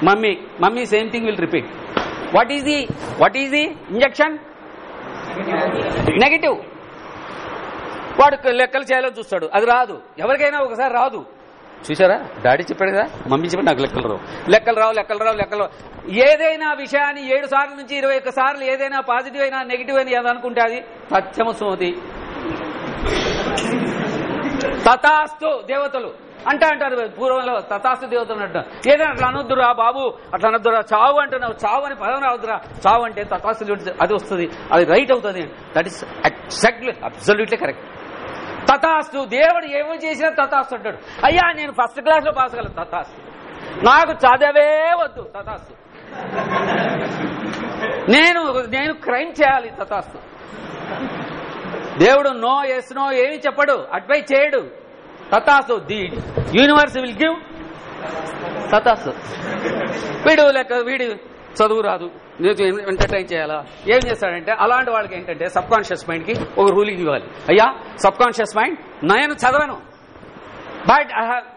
Mummy mummy same thing will repeat what is the what is the injection negative వాడు లెక్కలు చేయాలని చూస్తాడు. అది రాదు. ఎవరికైనా ఒకసారి రాదు. చూసారా డాడీ చెప్పాడు కదా? మమ్మీ చెప్పాడు నాకు లెక్కలు రావు. లెక్కలు రావు లెక్కలు రావు లెక్కలు ఏదైనా విషయాన్ని ఏడు సార్లు నుంచి ఇరవై ఒక్క సార్లు ఏదైనా పాజిటివ్ అయినా నెగిటివ్ అయినా ఏదనుకుంటే అది సత్యమ సుమతి. తథాస్తు దేవతలు. అంటే అంటారు పూర్వంలో తథాస్తు దేవతలు అంటారు ఏదైనా అట్లా అనొద్దురా బాబు అట్లా అనొద్దురా చావు అంటున్నావు చావు అని పదం రావద్దురా. చావు అంటే తథాస్తు అది వస్తుంది అది రైట్ అవుతుంది. That is exactly absolutely correct తథాస్తు. దేవుడు ఏమో చేసినా తథాస్తు అంటాడు. అయ్యా నేను ఫస్ట్ క్లాస్లో పాస్ కల తథాస్తు. నాకు చదవే వద్దు తథాస్తు. నేను నేను క్రైమ్ చేయాలి తథాస్తు. దేవుడు నో ఎస్ నో ఏమి చెప్పడు. అడ్వైజ్ చేయడు. తథాస్తు ది యూనివర్స్ విల్ గివ్ తథాస్తు. వీడు లెక్క వీడు చదువు రాదు. నేను ఎంటర్టైన్ చేయాలా? ఏం చేస్తాడంటే అలాంటి వాళ్ళకి ఏంటంటే సబ్ కాన్షియస్ మైండ్కి ఒక రూలింగ్ ఇవ్వాలి. అయ్యా సబ్ కాన్షియస్ మైండ్ నేను చదవను. But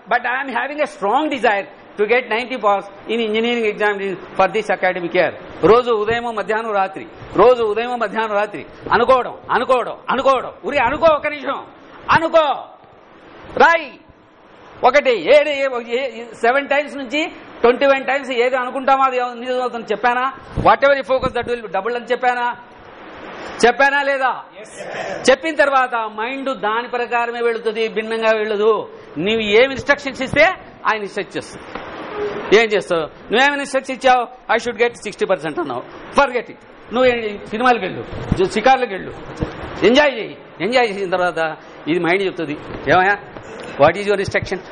but I'm having a strong desire to get ninety pass in engineering exam for this academic year రోజు ఉదయం మధ్యాహ్నం రాత్రి. రోజు ఉదయం మధ్యాహ్నం రాత్రి. అనుకోవడం అనుకోవడం అనుకోవడం. ఉరి అనుకో ఒక నిమిషం. అనుకో. రాయి. ఒకటి ఏడు సెవెన్ టైమ్స్ నుంచి ట్వంటీ వన్ టైమ్స్ ఏది అనుకుంటామో అది నిజం అవుతుంది చెప్పానా? Whatever focus that will double అని చెప్పానా? చెప్పానా లేదా? చెప్పిన తర్వాత మైండ్ దాని ప్రకారమే వెళుతుంది భిన్నంగా వెళ్ళదు నీవు ఏమి ఇన్స్ట్రక్షన్స్ ఇస్తే ఆయన ఇన్స్ట్రక్ట్ చేస్తుంది ఏం చేస్తావు? నువ్వేమైనా ఇన్స్ట్రక్షన్ ఇచ్చావు? I should get sixty percent అన్నావు. ఫర్ గెట్ ఇట్ నువ్వు సినిమాలకు వెళ్ళు. షికార్లకు వెళ్ళు. ఎంజాయ్ చేయి ఎంజాయ్ చేసిన తర్వాత ఇది మైండ్ చెప్తుంది. ఏమయ్యా? What is your instruction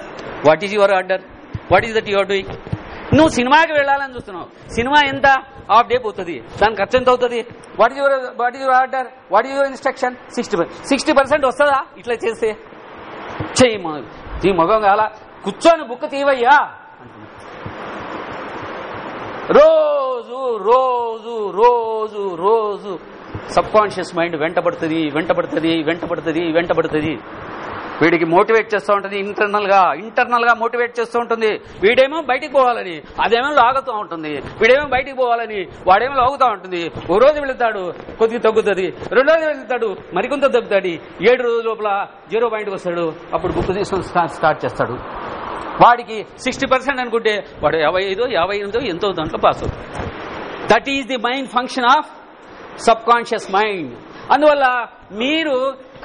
what is your order what is that your doing నువ్వు సినిమాకి వెళ్ళాలని చూస్తున్నావు. సినిమా ఎంత హాఫ్ డే పోతుంది? దాని ఖర్చు ఎంత అవుతుంది? What your what your order what your instruction sixty sixty percent వస్తుందా? ఇట్లా చేస్తే? చెయ్యి ఈ మగం కాల కూర్చొని బుక్ తీవయ్యా. రోజు రోజు రోజు రోజు. సబ్ కాన్షియస్ మైండ్ వెంటబడుతుంది వెంటబడుతుంది వెంటబడుతుంది వెంటబడుతుంది వీడికి మోటివేట్ చేస్తూ ఉంటుంది ఇంటర్నల్గా ఇంటర్నల్గా మోటివేట్ చేస్తూ ఉంటుంది. వీడేమో బయటికి పోవాలని అదేమో లాగుతూ ఉంటుంది. వీడేమో బయటికి పోవాలని వాడేమో లాగుతూ ఉంటుంది. ఓ రోజు వెళుతాడు కొద్దిగా తగ్గుతుంది. రెండు రోజు వెళుతాడు మరికొంత తగ్గుతాడు. ఏడు రోజుల లోపల జీరో పాయింట్కి వస్తాడు. అప్పుడు బుక్ తీసుకొని స్టార్ట్ చేస్తాడు. వాడికి సిక్స్టీ పర్సెంట్ అనుకుంటే వాడు యాభై ఐదో యాభై ఎనిమిదో ఎంతో దాంట్లో పాస్ అవుతుంది that is the mind function of subconscious mind అందువల్ల మీరు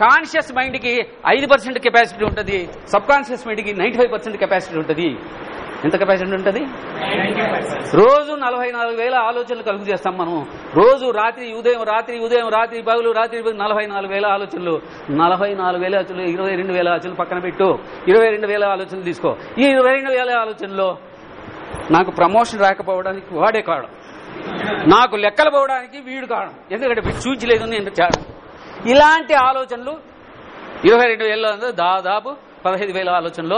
కాన్షియస్ మైండ్కి ఐదు పర్సెంట్ కెపాసిటీ ఉంటుంది. సబ్ కాన్షియస్ మైండ్కి నైన్టీ ఫైవ్ పర్సెంట్ కెపాసిటీ ఉంటుంది. ఎంత కెపాసిటీ ఉంటుంది? రోజు నలభై నాలుగు వేల ఆలోచనలు కలుగు చేస్తాం మనం రోజు రాత్రి ఉదయం రాత్రి ఉదయం రాత్రి పగులు రాత్రి నలభై నాలుగు వేల ఆలోచనలు. నలభై నాలుగు వేల ఆలోచనలు ఇరవై రెండు వేల ఆలోచనలు పక్కన పెట్టు. ఇరవై రెండు వేల ఆలోచనలు తీసుకో. ఈ ఇరవై రెండు వేల ఆలోచనలో నాకు ప్రమోషన్ రాకపోవడానికి వాడే కారణం. నాకు లెక్కలు పోవడానికి వీడు కారణం. ఎందుకంటే చూచలేదు నేను. ఇలాంటి ఆలోచనలు ఇరవై రెండు వేల దాదాపు పదహైదు వేల ఆలోచనలో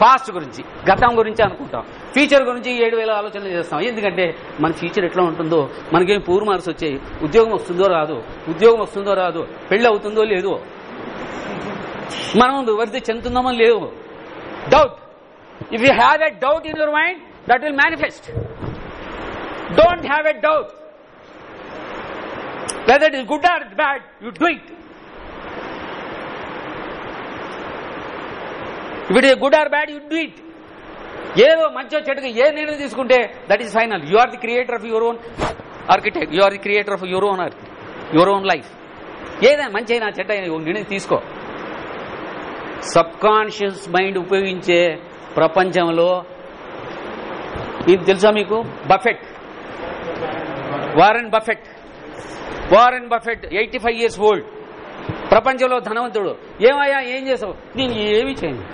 పాస్ట్ గురించి గతం గురించి అనుకుంటాం. ఫ్యూచర్ గురించి ఏడు వేల ఆలోచనలు చేస్తాం. ఎందుకంటే మన ఫ్యూచర్ ఎట్లా ఉంటుందో మనకేం పూర్ మార్క్స్ వచ్చాయి ఉద్యోగం వస్తుందో రాదు ఉద్యోగం వస్తుందో రాదు పెళ్ళి అవుతుందో లేదో. మనం వృద్ధి చెందుతుందామో లేవు doubt if you have a doubt in your mind that will manifest don't have a doubt Whether it is good or bad, you do it. If it is good or bad, you do it. ఏదో మంచో చెడుగా ఏ నిర్ణయం తీసుకుంటే that is final you are the creator of your own architect you are the creator of your own your own life ఏదైనా మంచి అయినా చెడ్డ అయినా నిర్ణయం తీసుకో. సబ్ కాన్షియస్ మైండ్ ఉపయోగించే ప్రపంచంలో ఇది తెలుసా మీకు? Buffett Warren Buffett Warren Buffett eighty five years old ప్రపంచంలో ధనవంతుడు. ఏమయ్యా ఏం చేసావు? నేను ఏమి చేయను.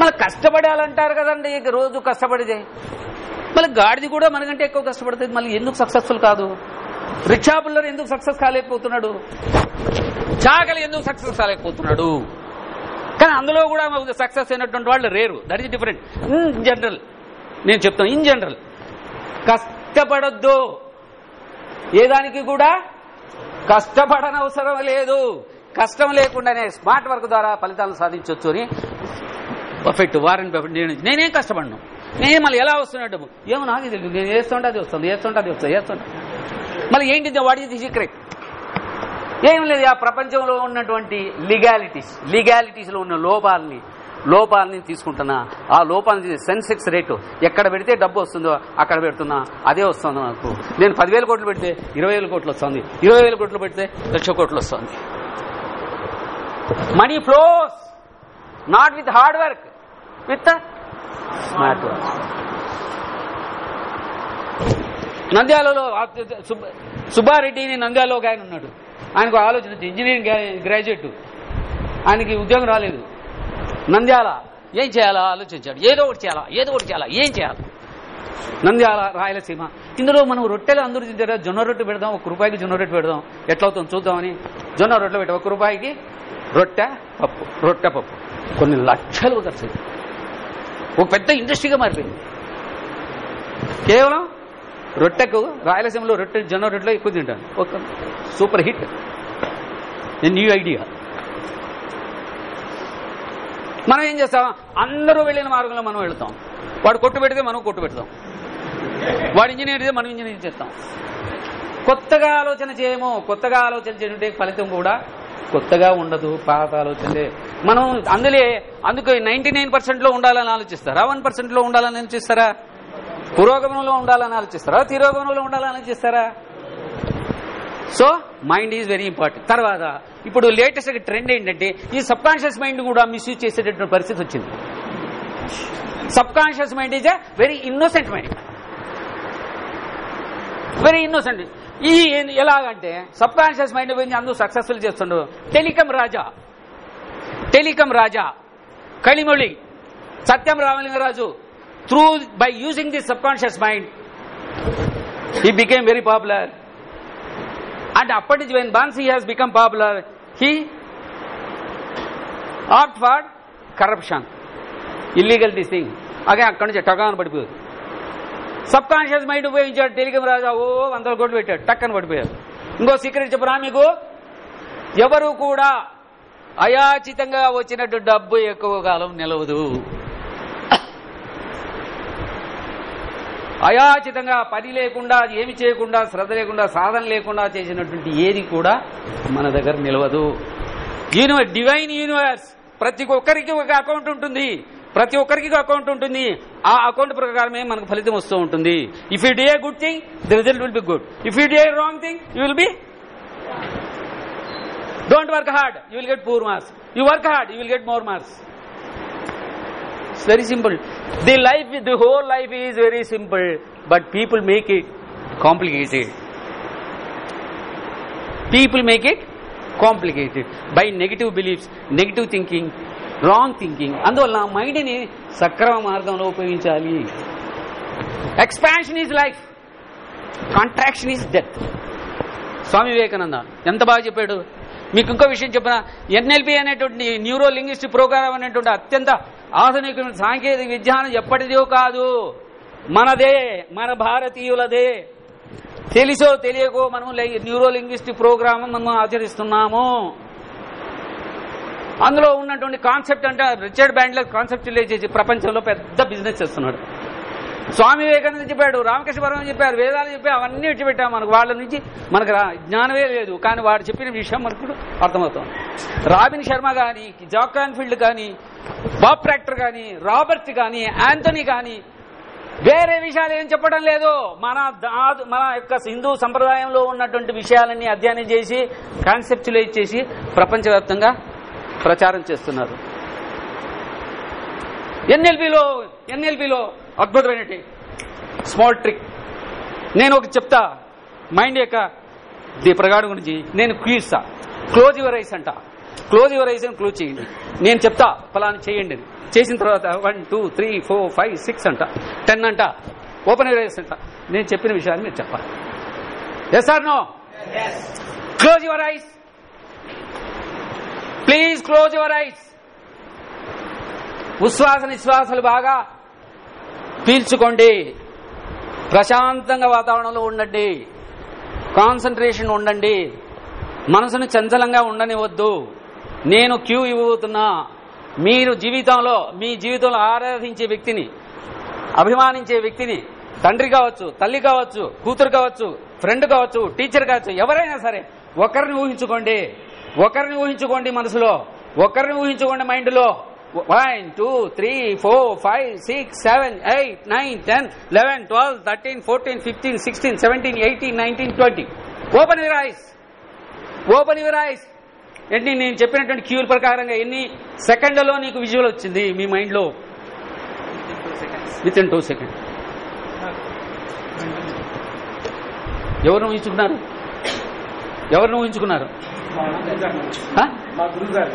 మళ్ళీ కష్టపడాలంటారు కదండి రోజు కష్టపడితే. మళ్ళీ గాడిది కూడా మనకంటే ఎక్కువ కష్టపడుతుంది మళ్ళీ ఎందుకు సక్సెస్ఫుల్ కాదు? రిక్షాపుల్లర్ ఎందుకు సక్సెస్ కాలేకపోతున్నాడు? చాకలి ఎందుకు సక్సెస్ కాలేకపోతున్నాడు? కానీ అందులో కూడా సక్సెస్ అయినటువంటి వాళ్ళు rare. That is different in general నేను చెప్తాను ఇన్ జనరల్ కష్టపడొద్దు. ఏ దానికి కూడా? కష్టపడనవసరం లేదు. కష్టం లేకుండానే స్మార్ట్ వర్క్ ద్వారా ఫలితాలను సాధించవచ్చు అని పర్ఫెక్ట్ వారన్ పర్ఫెక్ట్ నేను నేనేం కష్టపడను. నేను మళ్ళీ ఎలా వస్తున్నట్టు ఏమో నాకు తెలియదు. నేను వేస్తుంటే అది వస్తుంది వేస్తుంటే అది వస్తుంది వేస్తుంటా మళ్ళీ ఏంటి వాట్ ఈస్ ది సీక్రెట్? ఏం లేదు ఆ ప్రపంచంలో ఉన్నటువంటి లీగాలిటీస్ లీగాలిటీస్లో ఉన్న లోపాలని లోపాలని తీసుకుంటున్నా. ఆ లోపాలని సెన్సెక్స్ రేటు. ఎక్కడ పెడితే డబ్బు వస్తుందో అక్కడ పెడుతున్నా అదే వస్తుంది నాకు. నేను పదివేల కోట్లు పెడితే ఇరవై వేల కోట్లు వస్తుంది. ఇరవై వేల కోట్లు పెడితే లక్ష కోట్లు వస్తుంది. Money flows. Not with hard work with smart work నంద్యాలలో సుబ్బ- నంద్యాలలో ఒక ఆయన ఉన్నాడు. ఆయనకు ఆలోచన ఇంజనీరింగ్ గ్రాడ్యుయేట్. ఆయనకి ఉద్యోగం రాలేదు. నంద్యాల. ఏం చేయాలా? ఆలోచించాడు. ఏదో ఒకటి చేయాలా? ఏదో ఒకటి చేయాలా? ఏం చేయాలి? నంద్యాల రాయలసీమ. ఇందులో మనం రొట్టెలు అందరూ తింటారా? జొన్న రొట్టె పెడదాం ఒక రూపాయికి జొన్న రొట్టె పెడదాం. ఎట్లవుతుంది అవుతుందో చూద్దామని. జొన్న రొట్టెలు పెట్టాం ఒక రూపాయికి రొట్టె పప్పు రొట్టె పప్పు. కొన్ని లక్షలు ఖర్చు. ఒక పెద్ద ఇండస్ట్రీగా మారిపోయింది. కేవలం రొట్టెకు రాయలసీమలో రొట్టె జొన్న రొట్టెలో ఎక్కువ తింటాను. ఒక సూపర్ హిట్. New idea. మనం ఏం చేస్తాం? అందరూ వెళ్ళిన మార్గంలో మనం వెళ్తాం. వాడు కొట్టు పెడితే మనం కొట్టు పెడతాం. వాడు ఇంజనీర్ మనం ఇంజనీర్ చేస్తాం. కొత్తగా ఆలోచన చేయము. కొత్తగా ఆలోచన చేయంటే ఫలితం కూడా కొత్తగా ఉండదు పాత ఆలోచనలే. మనం అందులో అందుకు నైన్టీ నైన్ పర్సెంట్లో ఉండాలని ఆలోచిస్తారా? వన్ పర్సెంట్లో ఉండాలని ఆలోచిస్తారా? పురోగమనంలో ఉండాలని ఆలోచిస్తారా? తిరోగమనంలో ఉండాలని ఆలోచిస్తారా? So mind is very important తర్వాత ఇప్పుడు లేటెస్ట్ ట్రెండ్ ఏంటంటే ఈ సబ్ కాన్షియస్ మైండ్ కూడా మిస్యూజ్ చేసేటటువంటి పరిస్థితి వచ్చింది. Subconscious mind is a very innocent mind very innocent ఈ ఎలాగంటే సబ్ కాన్షియస్ మైండ్ గురించి అందరూ సక్సెస్ఫుల్ చేస్తుండ్రు telecom Raja telecom Raja Kanimozhi Satyam Ramalingaraju through by using the subconscious mind he became very popular and అప్పటి నుంచి when once he has become popular he corruption illegal corruption. Illegal this thing. అగే అక్కడి నుంచి టగాను పడిపోయారు. Subconscious mind ఉపయోగించాడు. Telecom Raja ఓ వందల కోట్లు పెట్టాడు. టక్కన పడిపోయారు. ఇంకో సీక్రెట్ చెప్పరా మీకు? ఎవరు కూడా అయాచితంగా వచ్చినట్టు డబ్బు ఎక్కువ కాలం నిలవదు. అయాచితంగా పని లేకుండా ఏమి చేయకుండా శ్రద్ధ లేకుండా సాధన లేకుండా చేసినటువంటి ఏది కూడా మన దగ్గర నిలవదు. యూనివర్స్ డివైన్ యూనివర్స్ ప్రతి ఒక్కరికి ఒక అకౌంట్ ఉంటుంది. ప్రతి ఒక్కరికి ఒక అకౌంట్ ఉంటుంది. ఆ అకౌంట్ ప్రకారమే మనకు ఫలితం వస్తూ ఉంటుంది. If you do good thing the result will be good if you do wrong thing you will be don't work hard you will get poor marks you work hard you will get more marks It's very simple. The life, the whole life is very simple, but people make it complicated. People make it complicated by negative beliefs, negative thinking, wrong thinking. అందువల్ల మైండ్ని సక్రమ మార్గంలో ఉపయోగించాలి expansion is life contraction is death Swami Vivekananda ఎంత బాగా చెప్పాడు మీకు ఇంకో విషయం చెప్పిన? ఎన్ఎల్పి అనేటువంటి న్యూరో ప్రోగ్రామ్ అనేటువంటి అత్యంత ఆధునిక సాంకేతిక విజ్ఞానం ఎప్పటిదో కాదు. మనదే మన భారతీయులదే. తెలిసో తెలియకో మనం న్యూరో లింగ్విస్టిక్ ప్రోగ్రామ్ మనం ఆచరిస్తున్నాము. అందులో ఉన్నటువంటి కాన్సెప్ట్ అంటే రిచర్డ్ బ్యాండ్లర్ కాన్సెప్ట్ చేసి ప్రపంచంలో పెద్ద బిజినెస్ చేస్తున్నాడు. స్వామి వివేకానంద చెప్పాడు రామకృష్ణ పరమ చెప్పారు వేదాలు చెప్పి అవన్నీ విడిచిపెట్టాం మనకు. వాళ్ళ నుంచి మనకు జ్ఞానమే లేదు. కానీ వాడు చెప్పిన విషయం మనకు అర్థమవుతుంది. రాబిన్ శర్మ కానీ జాక్ కానీ బాబ్ ప్రాక్టర్ కానీ రాబర్ట్ కానీ యాంథనీ కానీ వేరే విషయాలు ఏం చెప్పడం లేదు. మన మన యొక్క హిందూ సంప్రదాయంలో ఉన్నటువంటి విషయాలన్నీ అధ్యయనం చేసి కాన్సెప్చులైజ్ చేసి ప్రపంచవ్యాప్తంగా ప్రచారం చేస్తున్నారు. ఎన్ఎల్పిలో ఎన్ఎల్పిలో అద్భుతమైనటి స్మాల్ ట్రిక్. నేను ఒక చెప్తా. మైండ్ యొక్క ది ప్రగాఢం గురించి నేను క్యూస్తా క్లోజ్ యువర్ ఐస్ అంట. క్లోజ్ యువర్ ఐస్ అని క్లోజ్ చేయండి. నేను చెప్తా ఫలాని చేయండి. చేసిన తర్వాత one two three four five six అంట. టెన్ అంట. ఓపెన్ యూరైస్ అంట. నేను చెప్పిన విషయాన్ని మీరు చెప్పాలి. Yes or no close your eyes please close your eyes ఉశ్వాస నిశ్వాసాలు బాగా పీల్చుకోండి. ప్రశాంతంగా వాతావరణంలో ఉండండి. కాన్సన్ట్రేషన్ ఉండండి. మనసును చంచలంగా ఉండనివద్దు. నేను క్యూ ఇవ్వబోతున్నా. మీరు జీవితంలో మీ జీవితంలో ఆరాధించే వ్యక్తిని అభిమానించే వ్యక్తిని తండ్రి కావచ్చు తల్లి కావచ్చు కూతురు కావచ్చు ఫ్రెండ్ కావచ్చు టీచర్ కావచ్చు ఎవరైనా సరే ఒకరిని ఊహించుకోండి. ఒకరిని ఊహించుకోండి మనసులో. ఒకరిని ఊహించుకోండి మైండ్లో. One two three four five six seven eight nine ten eleven twelve thirteen fourteen fifteen sixteen seventeen eighteen nineteen twenty open your eyes open your eyes ఎన్ని నేను చెప్పినటువంటి క్యూర్ ప్రకారంగా ఎన్ని సెకండ్లలో నీకు విజువల్ వచ్చింది మీ మైండ్లో? విత్ ఇన్ టూ సెకండ్ ఎవరు ఊహించుకున్నారు? ఎవరిని ఊహించుకున్నారు?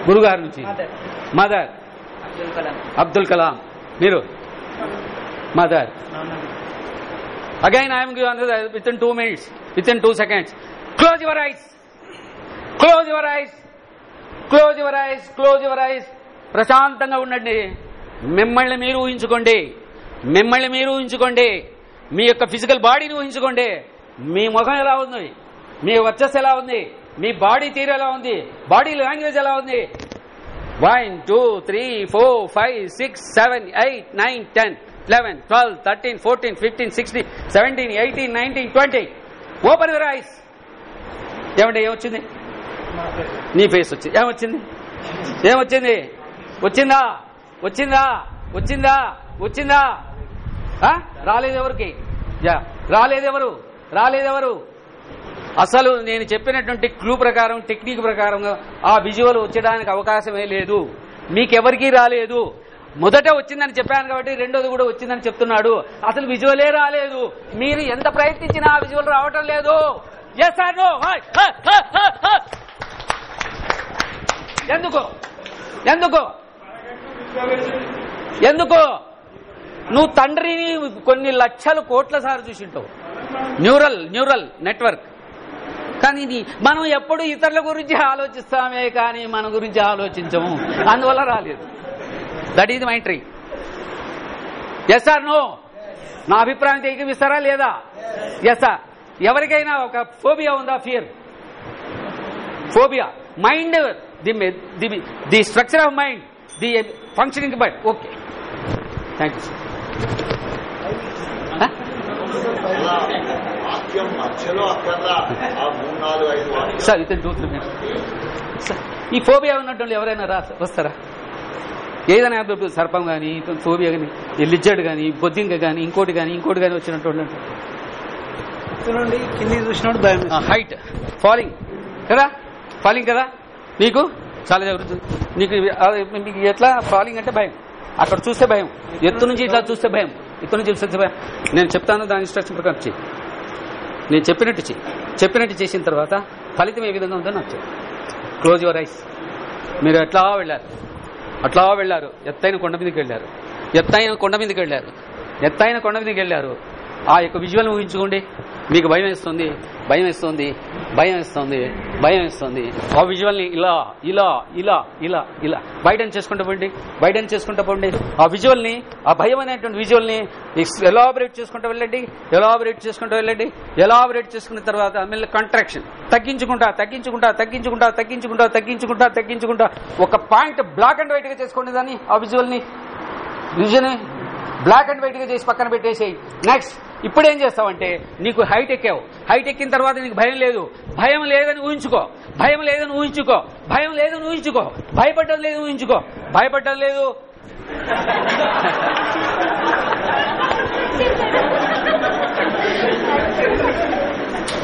గురుగారి. నుంచి. మదర్ అబ్దుల్ కలాం. మీరు? Mother. Again I'm I am within two minutes within two seconds close your eyes. Close your eyes. Close your eyes. Close your eyes. ప్రశాంతంగా ఉండండి. మిమ్మల్ని మీరు ఊహించుకోండి. మిమ్మల్ని మీరు ఊహించుకోండి. మీ యొక్క ఫిజికల్ బాడీని ఊహించుకోండి. మీ ముఖం ఎలా ఉంది? మీ వర్చస్ ఎలా ఉంది? మీ బాడీ తీరు ఎలా ఉంది? బాడీ లాంగ్వేజ్ ఎలా ఉంది? One two three four five six seven eight nine ten eleven twelve thirteen fourteen fifteen sixteen seventeen eighteen nineteen twenty open your eyes ఏమంటే ఏమొచ్చింది? నీ ఫేస్ వచ్చింది ఏమొచ్చింది? ఏమొచ్చింది? వచ్చిందా? వచ్చిందా? వచ్చిందా? వచ్చిందా? రాలేదు ఎవరికి? యా రాలేదెవరు? రాలేదెవరు? అసలు నేను చెప్పినటువంటి క్లూ ప్రకారం టెక్నిక్ ప్రకారం ఆ విజువల్ వచ్చడానికి అవకాశమే లేదు. మీకెవరికీ రాలేదు. మొదట వచ్చిందని చెప్పాను కాబట్టి రెండోది కూడా వచ్చిందని చెప్తున్నాడు. అసలు విజువలే రాలేదు. మీరు ఎంత ప్రయత్నించినా ఆ విజువల్ రావటం లేదు. ఎస్ ఆర్ నో ఎందుకు? ఎందుకు? ఎందుకు? నువ్వు తండ్రిని కొన్ని లక్షలు కోట్ల సార్లు చూసింటావు. Neural neural network. కానీ ఇది మనం ఎప్పుడు ఇతరుల గురించి ఆలోచిస్తామే కానీ మన గురించి ఆలోచించము. అందువల్ల రాలేదు. That is my tree yes or no నా అభిప్రాయం ఏకమిస్తారా లేదా? ఎస్ సార్ ఎవరికైనా ఒక ఫోబియా ఉందా? Fear phobia mind the the the structure of mind the functioning but okay thank you వాక్యం మధ్యలో అక్కర్లా? ఆ మూడు నాలుగు ఐదు వాక్యాలు. సార్ ఇతను మినిట్స్ సార్ ఈ ఫోబియా ఉన్నటువంటి ఎవరైనా రా వస్తారా? ఏదైనా సర్పం కానీ ఫోబియా కానీ ఈ లిజ్జడ్ కానీ బొద్దింక కానీ ఇంకోటి కానీ ఇంకోటి కానీ వచ్చినటువంటి ఎత్తు నుండి కింది చూసినప్పుడు భయం. హైట్ ఫాలింగ్ కదా? ఫాలింగ్ కదా? నీకు? చాలా జరుగుతుంది నీకు మీకు ఎట్లా? ఫాలింగ్ అంటే భయం. అక్కడ చూస్తే భయం. ఎత్తు నుంచి ఇట్లా చూస్తే భయం. ఎత్తు నుంచి చూస్తే భయం. నేను చెప్తాను దాని ఇన్స్ట్రక్షన్ ప్రకారం చెయ్యి. నేను చెప్పినట్టు చెయ్యి. చెప్పినట్టు చేసిన తర్వాత ఫలితం ఏ విధంగా ఉందో నాకు చెప్పు. క్లోజ్ యువర్ ఐస్ మీరు ఎట్లా వెళ్ళారు? అట్లా వెళ్ళారు. ఎత్తైన కొండ మీదకి వెళ్ళారు. ఎత్తైన కొండ మీదకి వెళ్ళారు. ఎత్తైన కొండ మీదకి వెళ్ళారు. ఆ యొక్క విజువల్ ఊహించుకోండి. మీకు భయం వేస్తుంది భయం వేస్తుంది భయం వేస్తుంది భయం వేస్తుంది. ఆ విజువల్ని ఇలా ఇలా ఇలా ఇలా ఇలా. బయటని చేసుకుంటూ పోండి బయటని చేసుకుంటూ పోండి. ఆ విజువల్ని ఆ భయం అనేటువంటి విజువల్ని ఎలాబరేట్ చేసుకుంటూ వెళ్ళండి ఎలాబరేట్ చేసుకుంటూ వెళ్ళండి. ఎలాబరేట్ చేసుకున్న తర్వాత మళ్ళీ కంట్రాక్షన్ తగ్గించుకుంటా తగ్గించుకుంటా తగ్గించుకుంటా తగ్గించుకుంటా తగ్గించుకుంటా తగ్గించుకుంటా. ఒక పాయింట్ బ్లాక్ అండ్ వైట్గా చేసుకోండి దాన్ని ఆ విజువల్ని. విజన్ బ్లాక్ అండ్ వైట్గా చేసి పక్కన పెట్టేసేయి. నెక్స్ట్ ఇప్పుడు ఏం చేస్తావంటే నీకు హైట్ ఎక్కావు. హైట్ ఎక్కిన తర్వాత నీకు భయం లేదు. భయం లేదని ఊహించుకో. భయం లేదని ఊహించుకో. భయం లేదని ఊహించుకో. భయపడ్డం లేదు ఊహించుకో. భయపడ్డం లేదు.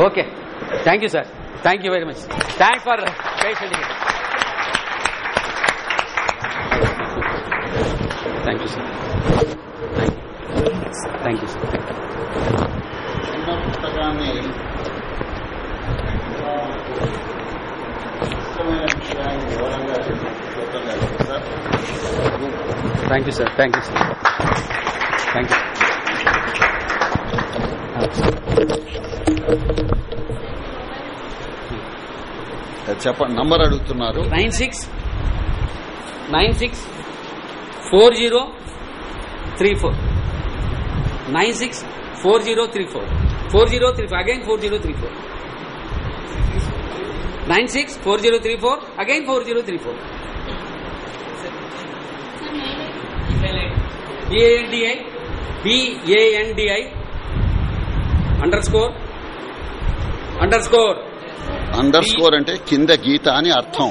Okay. Thank you sir. Thank you very much. Thanks for patient. Thank you sir. Thank you sir. చిన్న పుస్తకాన్ని thank you sir thank you sir thank you చెప్పండి నంబర్ అడుగుతున్నారు. Nine six nine six four zero three four nine six four zero three four. Four zero three four. Again four zero three four. Nine six four zero three four. Again four zero three four. B A N D I B A N D I underscore underscore underscore అంటే కింద గీత అని అర్థం.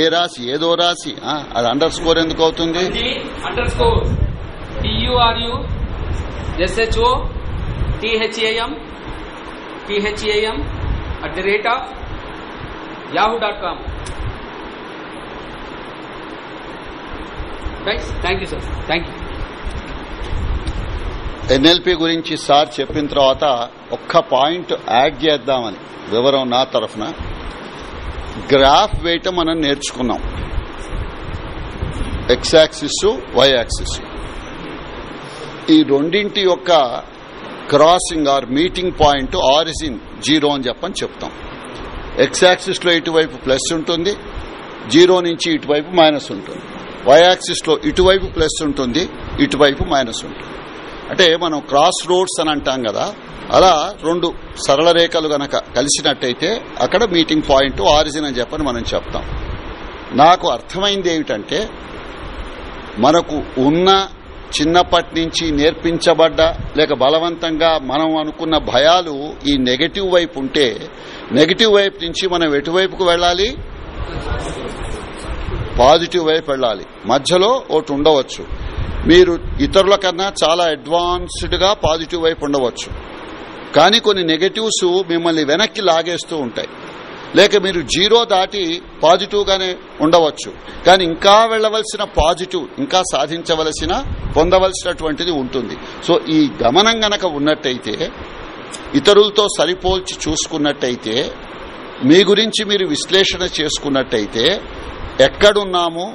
ఏ రాసి ఏదో రాసి అది under score ఎందుకు అవుతుంది? Underscore T U R U S H O T H A M T H A M at the rate of Yahoo dot com thank you sir thank you NLP గురించి sir చెప్పిన తర్వాత ఒక్క point add చేద్దామని వివరం నా తరఫున. Graph వేయటం మనం నేర్చుకున్నాం. ఎక్స్ యాక్సిస్ వై యాక్సిస్ ఈ రెండింటి యొక్క crossing or meeting point origin zero అని చెప్పని చెప్తాం. ఎక్స్ యాక్సిస్లో ఇటువైపు ప్లస్ ఉంటుంది జీరో నుంచి ఇటువైపు మైనస్ ఉంటుంది. వై యాక్సిస్లో ఇటువైపు ప్లస్ ఉంటుంది ఇటువైపు మైనస్ ఉంటుంది. అంటే మనం క్రాస్ రోడ్స్ అని అంటాం కదా అలా రెండు సరళ రేఖలు గనక కలిసినట్టయితే అక్కడ మీటింగ్ పాయింట్ ఆరిజిన్ అని చెప్పని మనం చెప్తాం. నాకు అర్థమైంది ఏమిటంటే మనకు ఉన్న చిన్నప్పటి నుంచి నేర్పించబడ్డ లేక బలవంతంగా మనం అనుకున్న భయాలు ఈ నెగటివ్ వైపు ఉంటే నెగటివ్ వైపు నుంచి మనం ఎటువైపుకు వెళ్ళాలి? పాజిటివ్ వైపు వెళ్ళాలి. మధ్యలో ఒకటి ఉండవచ్చు. మీరు ఇతరుల కన్నా చాలా అడ్వాన్స్డ్గా పాజిటివ్ వైపు ఉండవచ్చు. కానీ కొన్ని నెగటివ్స్ మిమ్మల్ని వెనక్కి లాగేస్తూ ఉంటాయి. లేక మీరు జీరో దాటి పాజిటివ్ గానే ఉండవచ్చు. కానీ ఇంకా వెళ్ళవలసిన పాజిటివ్ ఇంకా సాధించవలసిన పొందవలసినటువంటిది ఉంటుంది. సో ఈ గమనం గనక ఉన్నట్టయితే ఇతరులతో సరిపోల్చి చూసుకున్నట్టయితే మీ గురించి మీరు విశ్లేషణ చేసుకున్నట్టయితే ఎక్కడున్నాము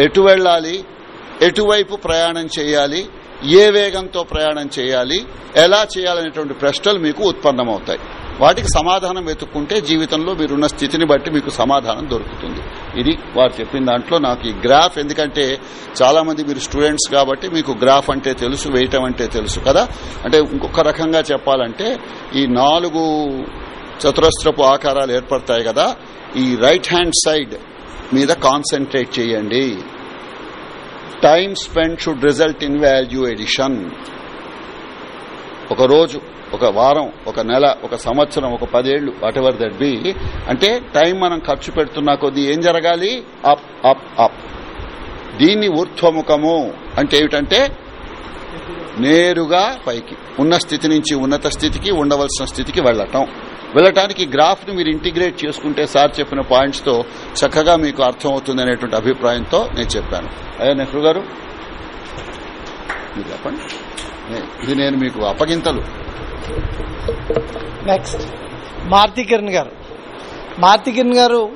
ఎటు వెళ్ళాలి ఎటువైపు ప్రయాణం చేయాలి ఏ వేగంతో ప్రయాణం చేయాలి ఎలా చేయాలనేటువంటి ప్రశ్నలు మీకు ఉత్పన్నమవుతాయి. వాటికి సమాధానం వెతుక్కుంటే జీవితంలో మీరున్న స్థితిని బట్టి మీకు సమాధానం దొరుకుతుంది. ఇది వారు చెప్పిన దాంట్లో నాకు ఈ గ్రాఫ్ ఎందుకంటే చాలా మంది మీరు స్టూడెంట్స్ కాబట్టి మీకు గ్రాఫ్ అంటే తెలుసు వేయటం అంటే తెలుసు కదా? అంటే ఇంకొక రకంగా చెప్పాలంటే ఈ నాలుగు చతురస్రపు ఆకారాలు ఏర్పడతాయి కదా? ఈ రైట్ హ్యాండ్ సైడ్ మీద కాన్సన్ట్రేట్ చేయండి. Time spend should result in value addition ఒక రోజు ఒక వారం ఒక నెల ఒక సంవత్సరం ఒక పదేళ్ళు వాట్ ఎవర్ దట్ బి అంటే టైం మనం ఖర్చు పెడుతున్నా కొద్దీ ఏం జరగాలి? Up up up. దీన్ని ఊర్ధ్వముఖము అంటే ఏమిటంటే నేరుగా పైకి ఉన్న స్థితి నుంచి ఉన్నత స్థితికి ఉండవలసిన స్థితికి వెళ్ళటం. వెళ్ళటానికి గ్రాఫ్ను మీరు ఇంటిగ్రేట్ చేసుకుంటే సార్ చెప్పిన పాయింట్స్తో చక్కగా మీకు అర్థమవుతుంది అనేటువంటి అభిప్రాయంతో నేను చెప్పాను. అయ్యా నెహ్రూ గారు? మీరు చెప్పండి. ఇది నేను మీకు అప్పగింతలు. నెక్స్ట్ మారుతి కిరణ్ గారు. మారుతి కిరణ్ గారు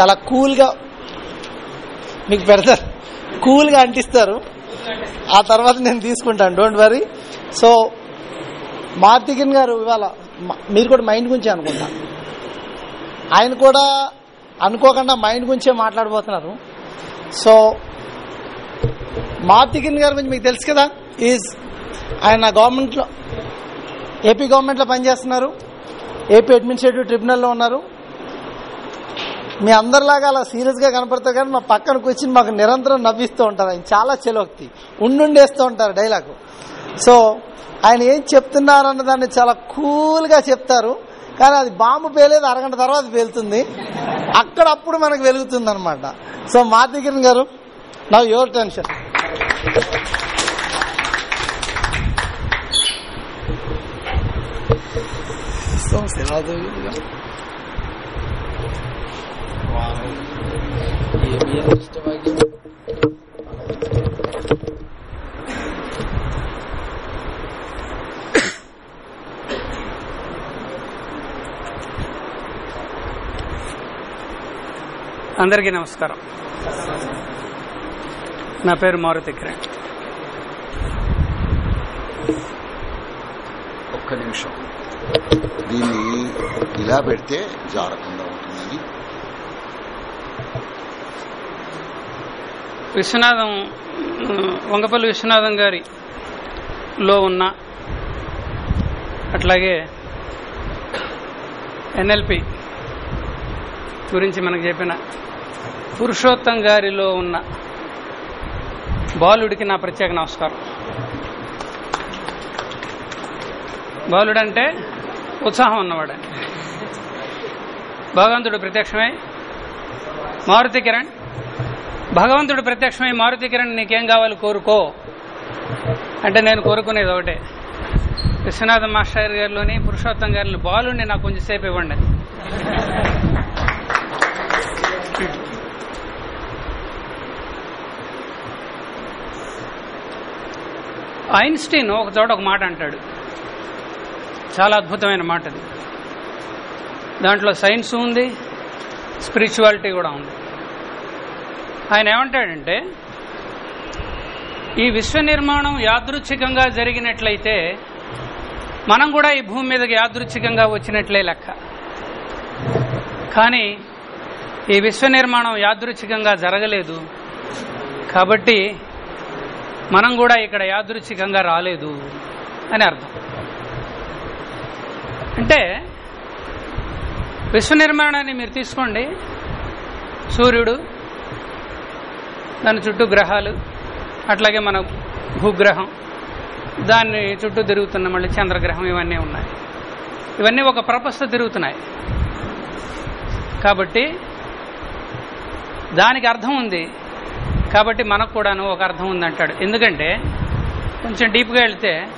చాలా కూల్గా మీకు పెడతారు. కూల్గా అంటిస్తారు. ఆ తర్వాత నేను తీసుకుంటాను. Don't worry so Maruti Kiran గారు ఇవాళ మీరు కూడా మైండ్ గురించి అనుకుంటా. ఆయన కూడా అనుకోకుండా మైండ్ గురించే మాట్లాడబోతున్నారు. సో మారుతి కిరణ్ గారి గురించి మీకు తెలుసు కదా? ఈజ్ ఆయన గవర్నమెంట్లో ఏపీ గవర్నమెంట్లో పనిచేస్తున్నారు. ఏపీ అడ్మినిస్ట్రేటివ్ ట్రిబ్యునల్లో ఉన్నారు. మీ అందరిలాగా అలా సీరియస్గా కనపడతారు కానీ మా పక్కన కూర్చుని మాకు నిరంతరం నవ్విస్తూ ఉంటారు. ఆయన చాలా చెలోక్తి. ఉండుండేస్తూ ఉంటారు డైలాగ్. సో ఆయన ఏం చెప్తున్నారు అన్న దాన్ని చాలా కూల్గా చెప్తారు. కానీ అది బాంబు పేలేదు అరగంట తర్వాత పేలుతుంది. అక్కడ అప్పుడు మనకు వెలుగుతుంది అనమాట సో మారుతి గారు నవ్ యువర్ టెన్షన్ అందరికీ నమస్కారం నా పేరు మారుతి కిరణ్ ఒక్క నిమిషం దీన్ని ఇలా పెడితే జారకుండా ఉంటుందని. విశ్వనాథం వంగపల్లి విశ్వనాథం గారి లో ఉన్న అట్లాగే ఎన్ఎల్పి గురించి మనకు చెప్పిన పురుషోత్తం గారిలో ఉన్న బాలుడికి నా ప్రత్యేక నమస్కారం. బాలుడంటే ఉత్సాహం ఉన్నవాడు. భగవంతుడు ప్రత్యక్షమై మారుతి కిరణ్. భగవంతుడు ప్రత్యక్షమై మారుతి కిరణ్ నీకేం కావాలి కోరుకో. అంటే నేను కోరుకునేది ఒకటే. విశ్వనాథ మాస్టర్ గారిలోని పురుషోత్తం గారిని బాలుని నాకు కొంచెంసేపు ఇవ్వండి. ఐన్స్టీన్ ఒక చోట ఒక మాట అంటాడు. చాలా అద్భుతమైన మాట అది. దాంట్లో సైన్స్ ఉంది స్పిరిచువాలిటీ కూడా ఉంది. ఆయన ఏమంటాడంటే ఈ విశ్వ నిర్మాణం యాదృచ్ఛికంగా జరిగినట్లయితే మనం కూడా ఈ భూమి మీదకి యాదృచ్ఛికంగా వచ్చినట్లే లెక్క. కానీ ఈ విశ్వ నిర్మాణం యాదృచ్ఛికంగా జరగలేదు. కాబట్టి మనం కూడా ఇక్కడ యాదృచ్ఛికంగా రాలేదు అని అర్థం. అంటే విశ్వ నిర్మాణాన్ని మీరు తీసుకోండి. సూర్యుడు దాని చుట్టూ గ్రహాలు అట్లాగే మన భూగ్రహం దాన్ని చుట్టూ తిరుగుతున్న మళ్ళీ చంద్రగ్రహం ఇవన్నీ ఉన్నాయి. ఇవన్నీ ఒక పర్పస్తో తిరుగుతున్నాయి. కాబట్టి దానికి అర్థం ఉంది. కాబట్టి మనకు కూడాను ఒక అర్థం ఉంది అంటాడు ఎందుకంటే కొంచెం డీప్గా వెళ్తే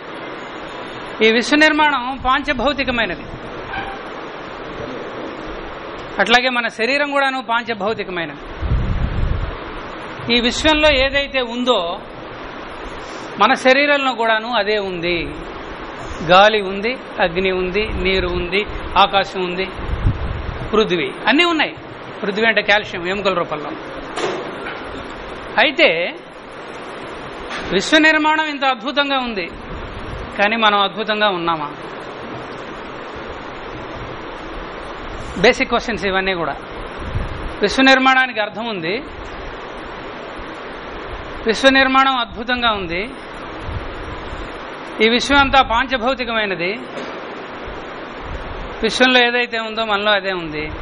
ఈ విశ్వ నిర్మాణం పాంచభౌతికమైనది. అట్లాగే మన శరీరం కూడాను పాంచభౌతికమైనది. ఈ విశ్వంలో ఏదైతే ఉందో మన శరీరంలో కూడాను అదే ఉంది. గాలి ఉంది అగ్ని ఉంది నీరు ఉంది ఆకాశం ఉంది పృథ్వీ. అన్నీ ఉన్నాయి. పృథ్వీ అంటే కాల్షియం ఎముకల రూపంలో. అయితే విశ్వ నిర్మాణం ఇంత అద్భుతంగా ఉంది. కానీ మనం అద్భుతంగా ఉన్నామా? బేసిక్ క్వశ్చన్స్ ఇవన్నీ కూడా. విశ్వ నిర్మాణానికి అర్థం ఉంది. విశ్వ నిర్మాణం అద్భుతంగా ఉంది. ఈ విశ్వం అంతా పాంచభౌతికమైనది. విశ్వంలో ఏదైతే ఉందో మనలో అదే ఉంది.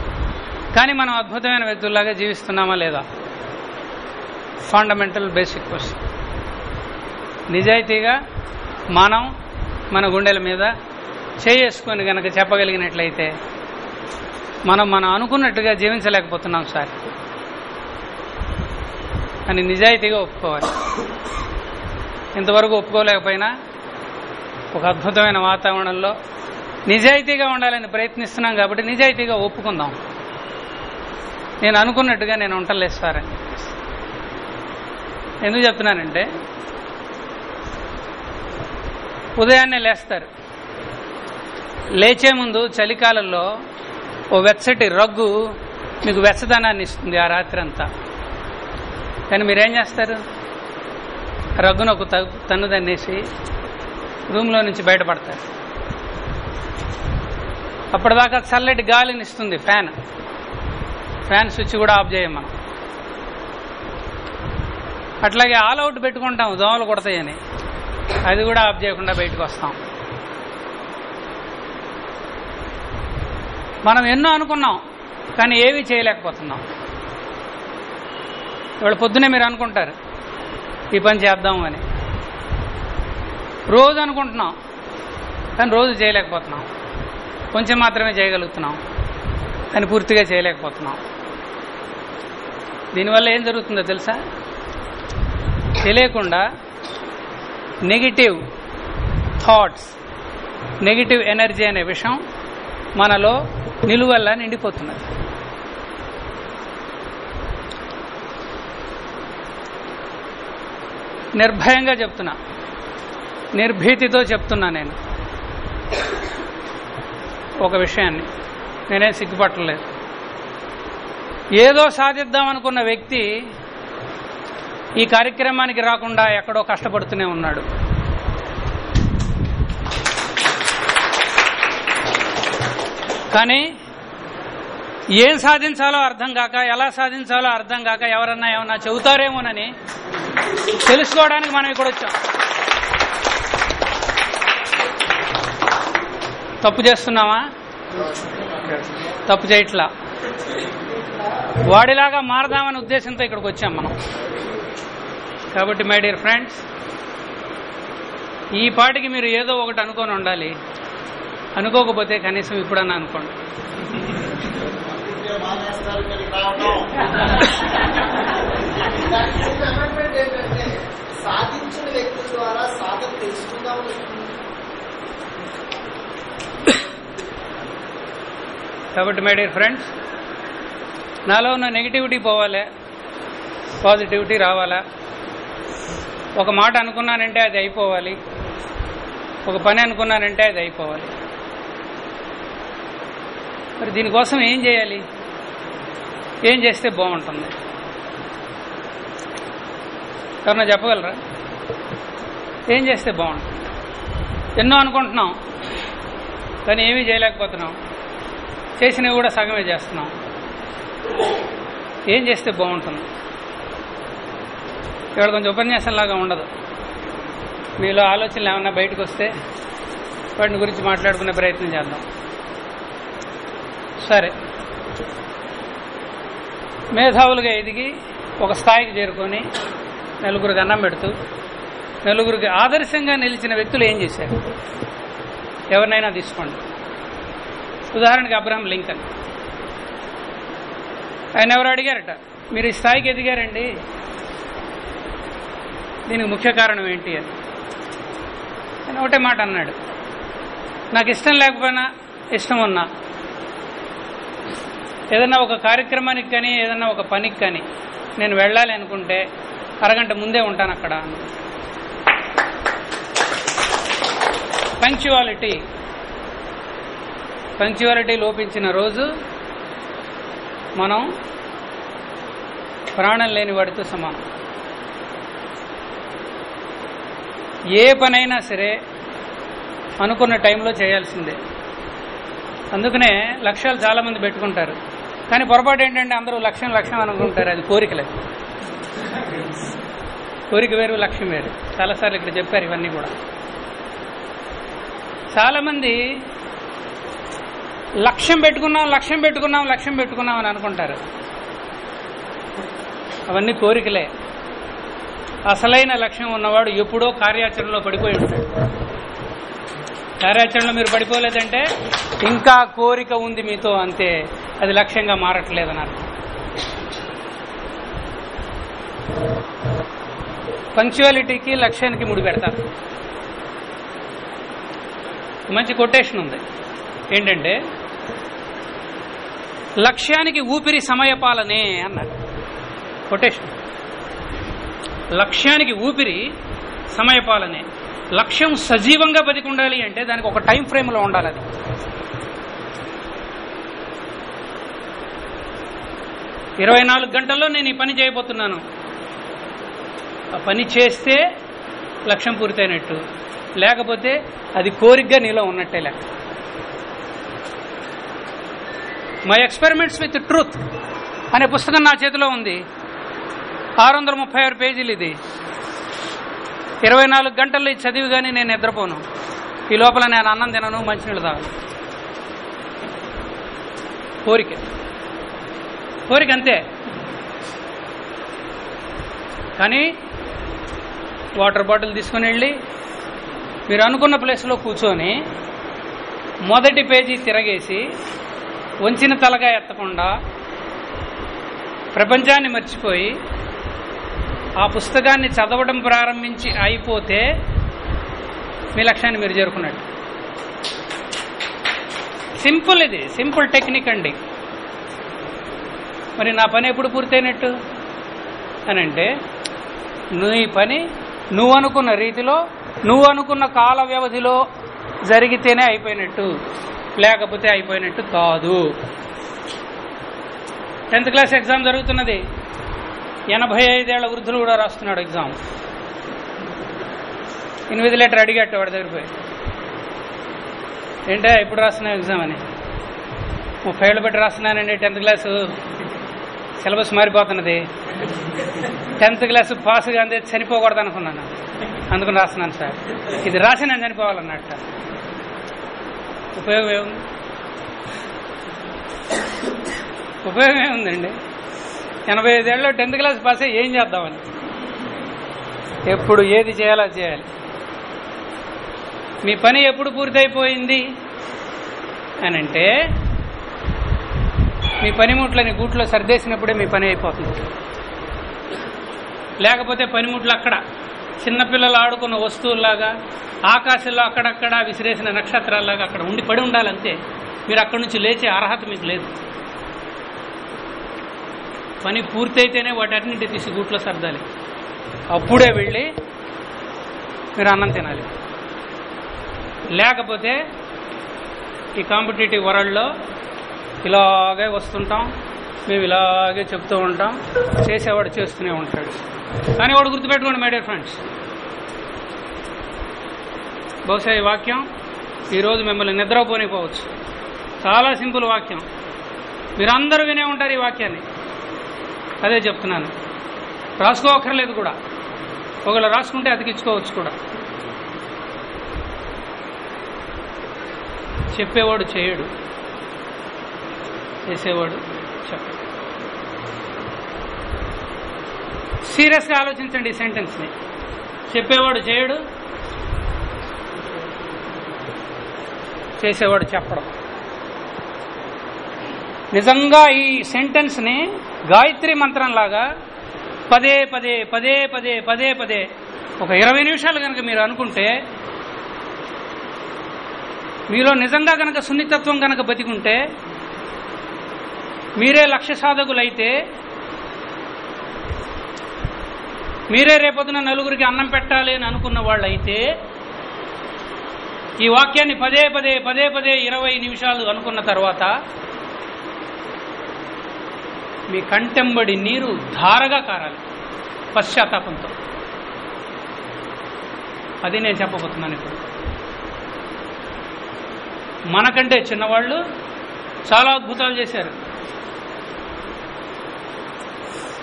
కానీ మనం అద్భుతమైన వ్యక్తుల్లాగా జీవిస్తున్నామా లేదా? ఫండమెంటల్ బేసిక్ క్వశ్చన్ నిజాయితీగా మనం మన గుండెల మీద చేసుకొని గనక చెప్పగలిగినట్లయితే మనం మనం అనుకున్నట్టుగా జీవించలేకపోతున్నాం సార్. అని నిజాయితీగా ఒప్పుకోవాలి. ఇంతవరకు ఒప్పుకోలేకపోయినా ఒక అద్భుతమైన వాతావరణంలో నిజాయితీగా ఉండాలని ప్రయత్నిస్తున్నాం కాబట్టి నిజాయితీగా ఒప్పుకుందాం. నేను అనుకున్నట్టుగా నేను ఉండలేదు సార్ అని ఎందుకు చెప్తున్నానంటే ఉదయాన్నే లేస్తారు. లేచే ముందు చలికాలంలో ఓ వెచ్చటి రగ్గు మీకు వెచ్చదనాన్ని ఇస్తుంది ఆ రాత్రి అంతా కానీ మీరేం చేస్తారు? రగ్గును ఒక తన్ను తన్నేసి రూమ్లో నుంచి బయటపడతారు. అప్పటిదాకా చల్లటి గాలిని ఇస్తుంది ఫ్యాన్. ఫ్యాన్ స్విచ్ కూడా ఆఫ్ చేయం మనం. అట్లాగే ఆల్ అవుట్ పెట్టుకుంటాం దోమలు కొడతాయని. అది కూడా ఆఫ్ చేయకుండా బయటకు వస్తాం. మనం ఎన్నో అనుకున్నాం కానీ ఏవి చేయలేకపోతున్నాం. ఇవాళ పొద్దునే మీరు అనుకుంటారు ఈ పని చేద్దాం అని. రోజు అనుకుంటున్నాం కానీ రోజు చేయలేకపోతున్నాం. కొంచెం మాత్రమే చేయగలుగుతున్నాం కానీ పూర్తిగా చేయలేకపోతున్నాం. దీనివల్ల ఏం జరుగుతుందో తెలుసా? తెలియకుండా నెగిటివ్ థాట్స్ నెగిటివ్ ఎనర్జీ అనే విషయం మనలో నిలువల్లా నిండిపోతున్నది. నిర్భయంగా చెప్తున్నా. నిర్భీతితో చెప్తున్నా నేను. ఒక విషయాన్ని. నేనే సిగ్గుపట్టలేదు. ఏదో సాధిద్దాం అనుకున్న వ్యక్తి ఈ కార్యక్రమానికి రాకుండా ఎక్కడో కష్టపడుతూనే ఉన్నాడు. కానీ ఏం సాధించాలో అర్థం కాక ఎలా సాధించాలో అర్థం కాక ఎవరన్నా ఏమన్నా చెబుతారేమోనని తెలుసుకోవడానికి మనం ఇక్కడ వచ్చాం. తప్పు చేస్తున్నామా తప్పు చేయట్లా. వాడిలాగా మారదామనే ఉద్దేశంతో ఇక్కడికి వచ్చాం మనం. కాబట్టి మై డియర్ ఫ్రెండ్స్ ఈ పాటికి మీరు ఏదో ఒకటి అనుకొని ఉండాలి. అనుకోకపోతే కనీసం ఇప్పుడన్నా అనుకోండి. సాధించిన వ్యక్తుల ద్వారా సాధన కాబట్టి మై డియర్ ఫ్రెండ్స్ నాలో ఉన్న నెగిటివిటీ పోవాలి పాజిటివిటీ రావాలా? ఒక మాట అనుకున్నానంటే అది అయిపోవాలి. ఒక పని అనుకున్నానంటే అది అయిపోవాలి. మరి దీనికోసం ఏం చేయాలి? ఏం చేస్తే బాగుంటుంది? ఎవరన్నా చెప్పగలరా? ఏం చేస్తే బాగుంటుంది? ఎన్నో అనుకుంటున్నాం కానీ ఏమీ చేయలేకపోతున్నాం. చేసినవి కూడా సగమే చేస్తున్నాం. ఏం చేస్తే బాగుంటుంది? ఇక్కడ కొంచెం ఉపన్యాసంలాగా ఉండదు. మీలో ఆలోచనలు ఏమన్నా బయటకు వస్తే వాటిని గురించి మాట్లాడుకునే ప్రయత్నం చేద్దాం. సరే. మేధావులుగా ఎదిగి ఒక స్థాయికి చేరుకొని నలుగురికి అన్నం పెడుతూ నలుగురికి ఆదర్శంగా నిలిచిన వ్యక్తులు ఏం చేశారు? ఎవరినైనా తీసుకోండి. ఉదాహరణకి అబ్రహం లింకన్. ఆయన ఎవరు అడిగారట? మీరు ఈ స్థాయికి ఎదిగారండి. దీనికి ముఖ్య కారణం ఏంటి అని. ఆయన ఒకటే మాట అన్నాడు. నాకు ఇష్టం లేకపోయినా ఇష్టం ఉన్నా. ఏదన్నా ఒక కార్యక్రమానికి కానీ ఏదన్నా ఒక పనికి కానీ నేను వెళ్ళాలి అనుకుంటే అరగంట ముందే ఉంటాను అక్కడ. పంక్చువాలిటీ. పంక్చువాలిటీ లోపించిన రోజు మనం ప్రాణం లేని వాడితో సమానం. ఏ పనైనా సరే అనుకున్న టైంలో చేయాల్సిందే. అందుకనే లక్ష్యాలు చాలామంది పెట్టుకుంటారు. కానీ పొరపాటు ఏంటంటే అందరూ లక్ష్యం లక్ష్యం అనుకుంటారు. అది కోరికలే. కోరిక వేరు లక్ష్యం వేరు. చాలాసార్లు ఇక్కడ చెప్పారు ఇవన్నీ కూడా. చాలామంది లక్ష్యం పెట్టుకున్నాం లక్ష్యం పెట్టుకున్నాం లక్ష్యం పెట్టుకున్నాం అని అనుకుంటారు. అవన్నీ కోరికలే. అసలైన లక్ష్యం ఉన్నవాడు ఎప్పుడో కార్యాచరణలో పడిపోయి ఉంటాడు. కార్యాచరణలో మీరు పడిపోలేదంటే ఇంకా కోరిక ఉంది మీతో అంతే. అది లక్ష్యంగా మారట్లేదని అర్థం పంక్చువాలిటీకి లక్ష్యానికి ముడి పెడతారు. మంచి కొటేషన్ ఉంది. ఏంటంటే లక్ష్యానికి ఊపిరి సమయపాలనే అన్నారు. కొటేషన్. లక్ష్యానికి ఊపిరి సమయపాలనే. లక్ష్యం సజీవంగా బతికి ఉండాలి అంటే దానికి ఒక టైం ఫ్రేమ్లో ఉండాలి అది. ఇరవై నాలుగు గంటల్లో నేను ఈ పని చేయబోతున్నాను. ఆ పని చేస్తే లక్ష్యం పూర్తయినట్టు. లేకపోతే అది కోరికగా నీలో ఉన్నట్టే లెక్క. మై ఎక్స్పెరిమెంట్స్ విత్ ట్రూత్ అనే పుస్తకం నా చేతిలో ఉంది. ఆరు వందల ముప్పై ఆరు పేజీలు ఇది. ఇరవై నాలుగు గంటల్లో ఇది చదివి కానీ నేను నిద్రపోను. ఈ లోపల నేను అన్నం తినను మంచినీళ్ళు తాగను. కోరిక. కోరిక అంతే. కానీ వాటర్ బాటిల్ తీసుకుని వెళ్ళి మీరు అనుకున్న ప్లేస్లో కూర్చొని మొదటి పేజీ తిరగేసి వంచిన తలగా ఎత్తకుండా ప్రపంచాన్ని మర్చిపోయి ఆ పుస్తకాన్ని చదవడం ప్రారంభించి అయిపోతే మీ లక్ష్యాన్ని మీరు చేరుకున్నట్టు. సింపుల్ ఇది. సింపుల్ టెక్నిక్ అండి. మరి నా పని ఎప్పుడు పూర్తయినట్టు? అని అంటే నువ్వు ఈ పని నువ్వు అనుకున్న రీతిలో నువ్వు అనుకున్న కాల వ్యవధిలో జరిగితేనే అయిపోయినట్టు. లేకపోతే అయిపోయినట్టు కాదు. టెన్త్ క్లాస్ ఎగ్జామ్ జరుగుతున్నది. ఎనభై ఐదేళ్ళ వృద్ధులు కూడా రాస్తున్నాడు ఎగ్జామ్. ఇన్విజిలేటర్ అడిగట్టు వాడి దగ్గర పోయి. ఏంటో ఇప్పుడు రాస్తున్నావు ఎగ్జామ్ అని? ముప్పై ఏళ్ళు బట్టి రాస్తున్నానండి టెన్త్ క్లాసు. సిలబస్ మారిపోతున్నది. టెన్త్ క్లాస్ పాస్ అందే చనిపోకూడదు అనుకున్నాను. అందుకని రాస్తున్నాను సార్. ఇది రాసి నేను చనిపోవాలన్నట్ట ఉపయోగం ఏముంది? ఉపయోగం ఏముందండి? ఎనభై ఐదేళ్ళలో టెన్త్ క్లాస్ పాస్ అయ్యి ఏం చేద్దామని? ఎప్పుడు ఏది చేయాలో చేయాలి. మీ పని ఎప్పుడు పూర్తయిపోయింది? అని అంటే మీ పనిముట్లని గూట్లో సర్దేసినప్పుడే మీ పని అయిపోతుంది. లేకపోతే పనిముట్లు అక్కడ చిన్నపిల్లలు ఆడుకున్న వస్తువుల్లాగా ఆకాశంలో అక్కడక్కడ విసిరేసిన నక్షత్రాల్లాగా అక్కడ ఉండి పడి ఉండాలంతే. మీరు అక్కడి నుంచి లేచే అర్హత మీకు లేదు. పని పూర్తయితేనే వాటన్నింటి తీసి గూట్లో సర్దాలి. అప్పుడే వెళ్ళి మీరు అన్నం తినాలి. లేకపోతే ఈ కాంపిటేటివ్ వరల్డ్లో ఇలాగే వస్తుంటాం మేము ఇలాగే చెప్తూ ఉంటాం చేసేవాడు చేస్తూనే ఉంటాడు. కానీ వాడు గుర్తుపెట్టుకోండి మై డియర్ ఫ్రెండ్స్. బహుశా ఈ వాక్యం ఈరోజు మిమ్మల్ని నిద్రపోనిపోవచ్చు. చాలా సింపుల్ వాక్యం. మీరందరూ వినే ఉంటారు ఈ వాక్యాన్ని. అదే చెప్తున్నాను. రాసుకోవక్కర్లేదు కూడా. ఒకవేళ రాసుకుంటే అతికించుకోవచ్చు కూడా. చెప్పేవాడు చేయడు. చేసేవాడు చెప్పడు. సీరియస్గా ఆలోచించండి ఈ సెంటెన్స్ని. చెప్పేవాడు చేయడు. చేసేవాడు చెప్పడం. నిజంగా ఈ సెంటెన్స్ని గాయత్రి మంత్రంలాగా పదే పదే పదే పదే పదే పదే ఒక ఇరవై నిమిషాలు కనుక మీరు అనుకుంటే మీలో నిజంగా కనుక సున్నితత్వం కనుక బతికుంటే మీరే లక్ష్య సాధకులైతే మీరే రేపొద్దున నలుగురికి అన్నం పెట్టాలి అని అనుకున్న వాళ్ళైతే ఈ వాక్యాన్ని పదే పదే పదే పదే ఇరవై నిమిషాలు అనుకున్న తర్వాత మీ కంటెంబడి నీరు ధారగా కారాలి. పశ్చాత్తాపంతో. అది నేను చెప్పబోతున్నాను ఇప్పుడు. మనకంటే చిన్నవాళ్ళు చాలా అద్భుతాలు చేశారు.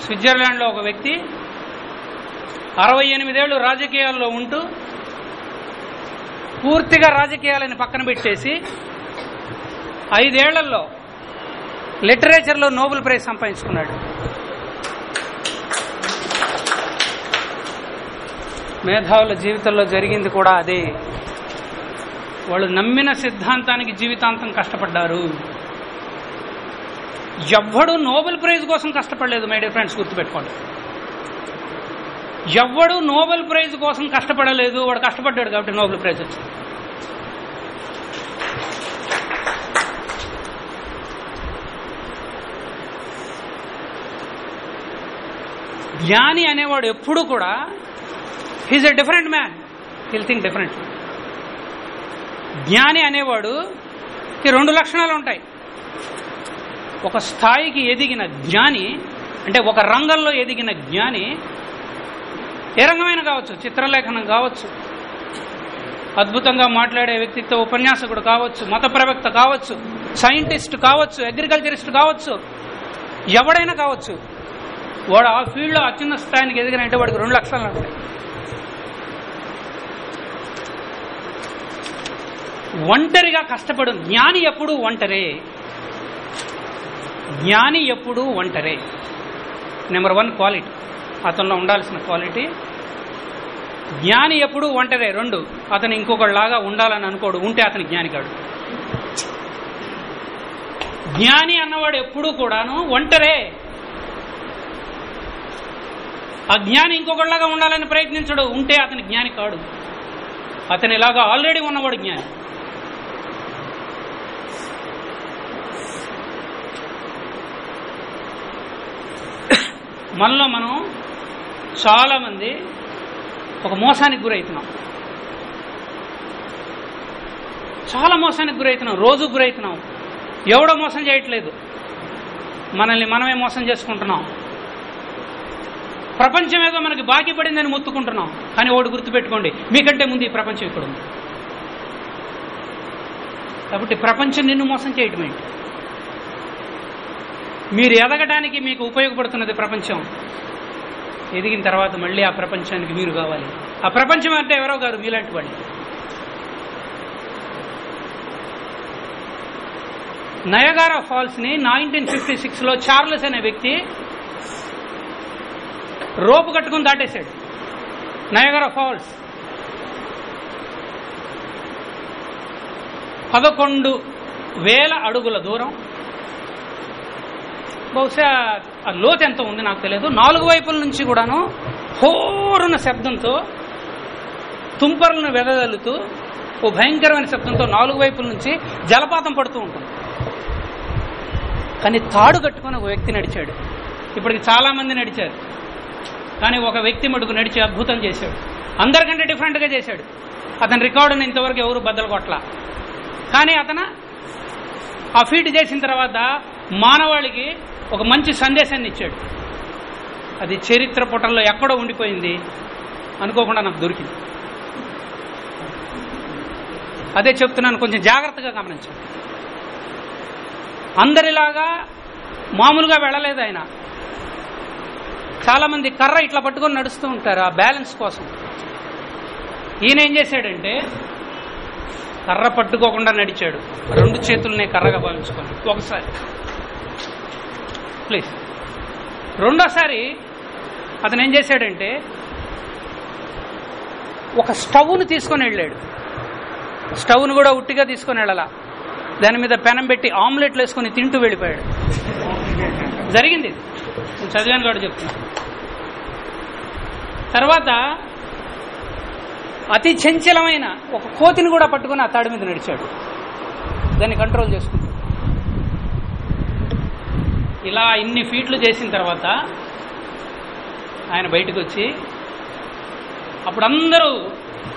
స్విట్జర్లాండ్లో ఒక వ్యక్తి అరవై ఎనిమిదేళ్ళు రాజకీయాల్లో ఉంటూ పూర్తిగా రాజకీయాలని పక్కన పెట్టేసి ఐదేళ్ళలో లిటరేచర్లో నోబెల్ ప్రైజ్ సంపాదించుకున్నాడు. మేధావుల జీవితంలో జరిగింది కూడా అదే. వాళ్ళు నమ్మిన సిద్ధాంతానికి జీవితాంతం కష్టపడ్డారు. ఎవ్వడు నోబెల్ ప్రైజ్ కోసం కష్టపడలేదు మై డియర్ ఫ్రెండ్స్ గుర్తుపెట్టుకోండి. ఎవ్వడు నోబెల్ ప్రైజ్ కోసం కష్టపడలేదు వాడు కష్టపడ్డాడు కాబట్టి నోబెల్ ప్రైజ్ వచ్చింది. జ్ఞాని అనేవాడు ఎప్పుడు కూడా he's a different man. He'll think different. జ్ఞాని అనేవాడు ఈ రెండు లక్షణాలు ఉంటాయి. ఒక స్థాయికి ఎదిగిన జ్ఞాని అంటే ఒక రంగంలో ఎదిగిన జ్ఞాని ఏ రంగమైన కావచ్చు చిత్రలేఖనం కావచ్చు అద్భుతంగా మాట్లాడే వ్యక్తిత్వ ఉపన్యాసకుడు కావచ్చు మత ప్రవక్త కావచ్చు సైంటిస్ట్ కావచ్చు అగ్రికల్చరిస్ట్ కావచ్చు ఎవడైనా కావచ్చు వాడు ఆ ఫీల్డ్లో అత్యున్న స్థాయికి ఎదిగినంటే వాడికి రెండు లక్షలు ఉంటాయి ఒంటరిగా కష్టపడు జ్ఞాని ఎప్పుడు ఒంటరే. జ్ఞాని ఎప్పుడు ఒంటరే. నెంబర్ వన్ క్వాలిటీ అతనిలో ఉండాల్సిన క్వాలిటీ జ్ఞాని ఎప్పుడు ఒంటరే. రెండు అతను ఇంకొకళ్ళలాగా ఉండాలని అనుకోడు. ఉంటే అతని జ్ఞాని కాడు జ్ఞాని అన్నవాడు ఎప్పుడూ కూడాను ఒంటరే. ఆ ఇంకొకళ్ళగా ఉండాలని ప్రయత్నించడు. ఉంటే అతని జ్ఞాని కాడు. అతని ఇలాగా ఆల్రెడీ ఉన్నవాడు జ్ఞాని. మనలో మనం చాలామంది ఒక మోసానికి గురవుతున్నాం చాలా మోసానికి గురవుతున్నాం రోజు గురవుతున్నాం ఎవడో మోసం చేయట్లేదు. మనల్ని మనమే మోసం చేసుకుంటున్నాం. ప్రపంచం ఏదో మనకి బాకీ పడిందని మొత్తుకుంటున్నాం. కానీ ఒకటి గుర్తుపెట్టుకోండి మీకంటే ముందు ఈ ప్రపంచం ఇక్కడ ఉంది కాబట్టి ప్రపంచం నిన్ను మోసం చేయటం ఏంటి మీరు ఎదగడానికి మీకు ఉపయోగపడుతున్నది ప్రపంచం. ఎదిగిన తర్వాత మళ్ళీ ఆ ప్రపంచానికి మీరు కావాలి. ఆ ప్రపంచం అంటే ఎవరో కాదు మీలాంటి వాళ్ళు. నయగారా ఫాల్స్ని నైన్టీన్ ఫిఫ్టీ సిక్స్లో చార్లెస్ అనే వ్యక్తి రోపు కట్టుకుని దాటేశాడు. Niagara Falls. పదకొండు వేల అడుగుల దూరం. బహుశా ఆ లోతు ఎంత ఉంది నాకు తెలియదు. నాలుగు వైపుల నుంచి కూడాను హోరున శబ్దంతో తుంపర్లను వెదజల్లుతూ ఓ భయంకరమైన శబ్దంతో నాలుగు వైపుల నుంచి జలపాతం పడుతూ ఉంటుంది. కానీ తాడు కట్టుకొని ఒక వ్యక్తి నడిచాడు. ఇప్పటికి చాలామంది నడిచారు. కానీ ఒక వ్యక్తి మటుకు నడిచి అద్భుతం చేశాడు. అందరికంటే డిఫరెంట్గా చేశాడు. అతని రికార్డుని ఇంతవరకు ఎవరు బద్దలు కొట్టలా కానీ అతను ఆ ఫీట్ చేసిన తర్వాత మానవాళికి ఒక మంచి సందేశాన్ని ఇచ్చాడు. అది చరిత్ర పుటల్లో ఎక్కడో ఉండిపోయింది. అనుకోకుండా నాకు దొరికింది. అదే చెప్తున్నాను కొంచెం జాగ్రత్తగా గమనించండి. అందరిలాగా మామూలుగా వెళ్ళలేదు ఆయన. చాలామంది కర్ర ఇట్లా పట్టుకొని నడుస్తూ ఉంటారు ఆ బ్యాలెన్స్ కోసం. ఈయన ఏం చేశాడంటే కర్ర పట్టుకోకుండా నడిచాడు. రెండు చేతుల్ని కర్రగా భావించుకొని ఒకసారి. ప్లీజ్ రెండోసారి అతను ఏం చేశాడంటే ఒక స్టవ్ను తీసుకొని వెళ్ళాడు. స్టవ్ను కూడా ఉట్టిగా తీసుకొని వెళ్ళాల. దాని మీద పెనం పెట్టి ఆమ్లెట్లు వేసుకొని తింటూ వెళ్ళిపోయాడు. జరిగింది ఇది. నేను చదివాను కూడా చెప్తున్నా. తర్వాత అతి చంచలమైన ఒక కోతిని కూడా పట్టుకుని ఆ తాడి మీద నడిచాడు. దాన్ని కంట్రోల్ చేసుకుంటూ ఇలా ఇన్ని ఫీట్లు చేసిన తర్వాత ఆయన బయటకు వచ్చి అప్పుడు అందరూ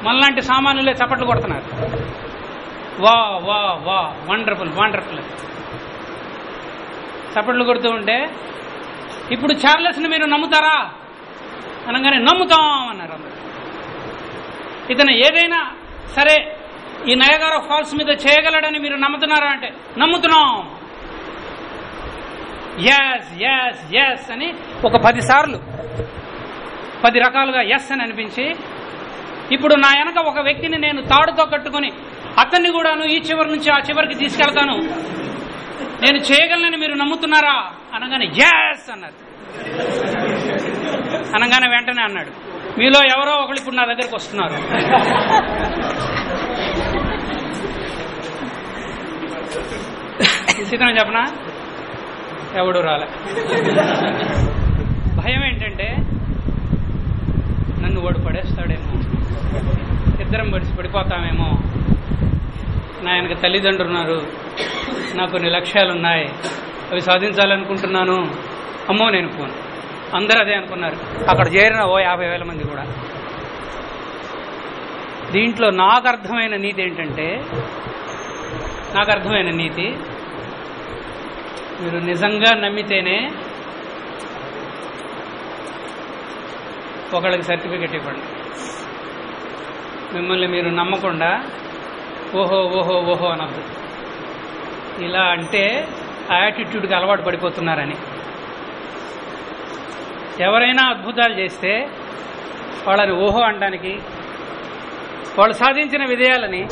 మనలాంటి సామాన్యులే చప్పట్లు కొడుతున్నారు. వా వా వా వండర్ఫుల్ వండర్ఫుల్ చప్పట్లు కొడుతూ ఉంటే ఇప్పుడు చార్లెస్ని మీరు నమ్ముతారా? అనగానే నమ్ముతాం అన్నారు అందరు. ఇతను ఏదైనా సరే ఈ నయగార ఫాల్స్ మీద చేయగలడని మీరు నమ్ముతున్నారా అంటే నమ్ముతున్నాం. ఎస్ ఎస్ ఎస్ అని ఒక పది సార్లు పది రకాలుగా ఎస్ అని అనిపించి ఇప్పుడు నా వెనక ఒక వ్యక్తిని నేను తాడుతో కట్టుకొని అతన్ని కూడాను ఈ చివరి నుంచి ఆ చివరికి తీసుకెళ్తాను. నేను చేయగలనని మీరు నమ్ముతున్నారా? అనగానే ఎస్ అన్నారు. అనగానే వెంటనే అన్నాడు మీలో ఎవరో ఒకళ్ళు ఇప్పుడు నా దగ్గరకు వస్తున్నారు. సీతను చెప్పనా? ఎవడు రాలే. భయం ఏంటంటే నన్ను వాడు పడేస్తాడేమో ఇద్దరం పడిచి పడిపోతామేమో నా తల్లిదండ్రులు ఉన్నారు నాకు కొన్ని లక్ష్యాలు ఉన్నాయి అవి సాధించాలనుకుంటున్నాను. అమ్మో నేను పోను అందరూ అదే అనుకున్నారు. అక్కడ చేరిన ఓ యాభై వేల మంది కూడా. దీంట్లో నాకు అర్థమైన నీతి ఏంటంటే నాకు అర్థమైన నీతి మీరు నిజంగా నమ్మితేనే ఒకళ్ళకి సర్టిఫికెట్ ఇవ్వండి. మిమ్మల్ని మీరు నమ్మకుండా ఓహో ఓహో ఓహో అనద్దు. ఇలా అంటే ఆ యాటిట్యూడ్కి అలవాటు పడిపోతున్నారని. ఎవరైనా అద్భుతాలు చేస్తే వాళ్ళని ఓహో అనడానికి వాళ్ళు సాధించిన విజయాలని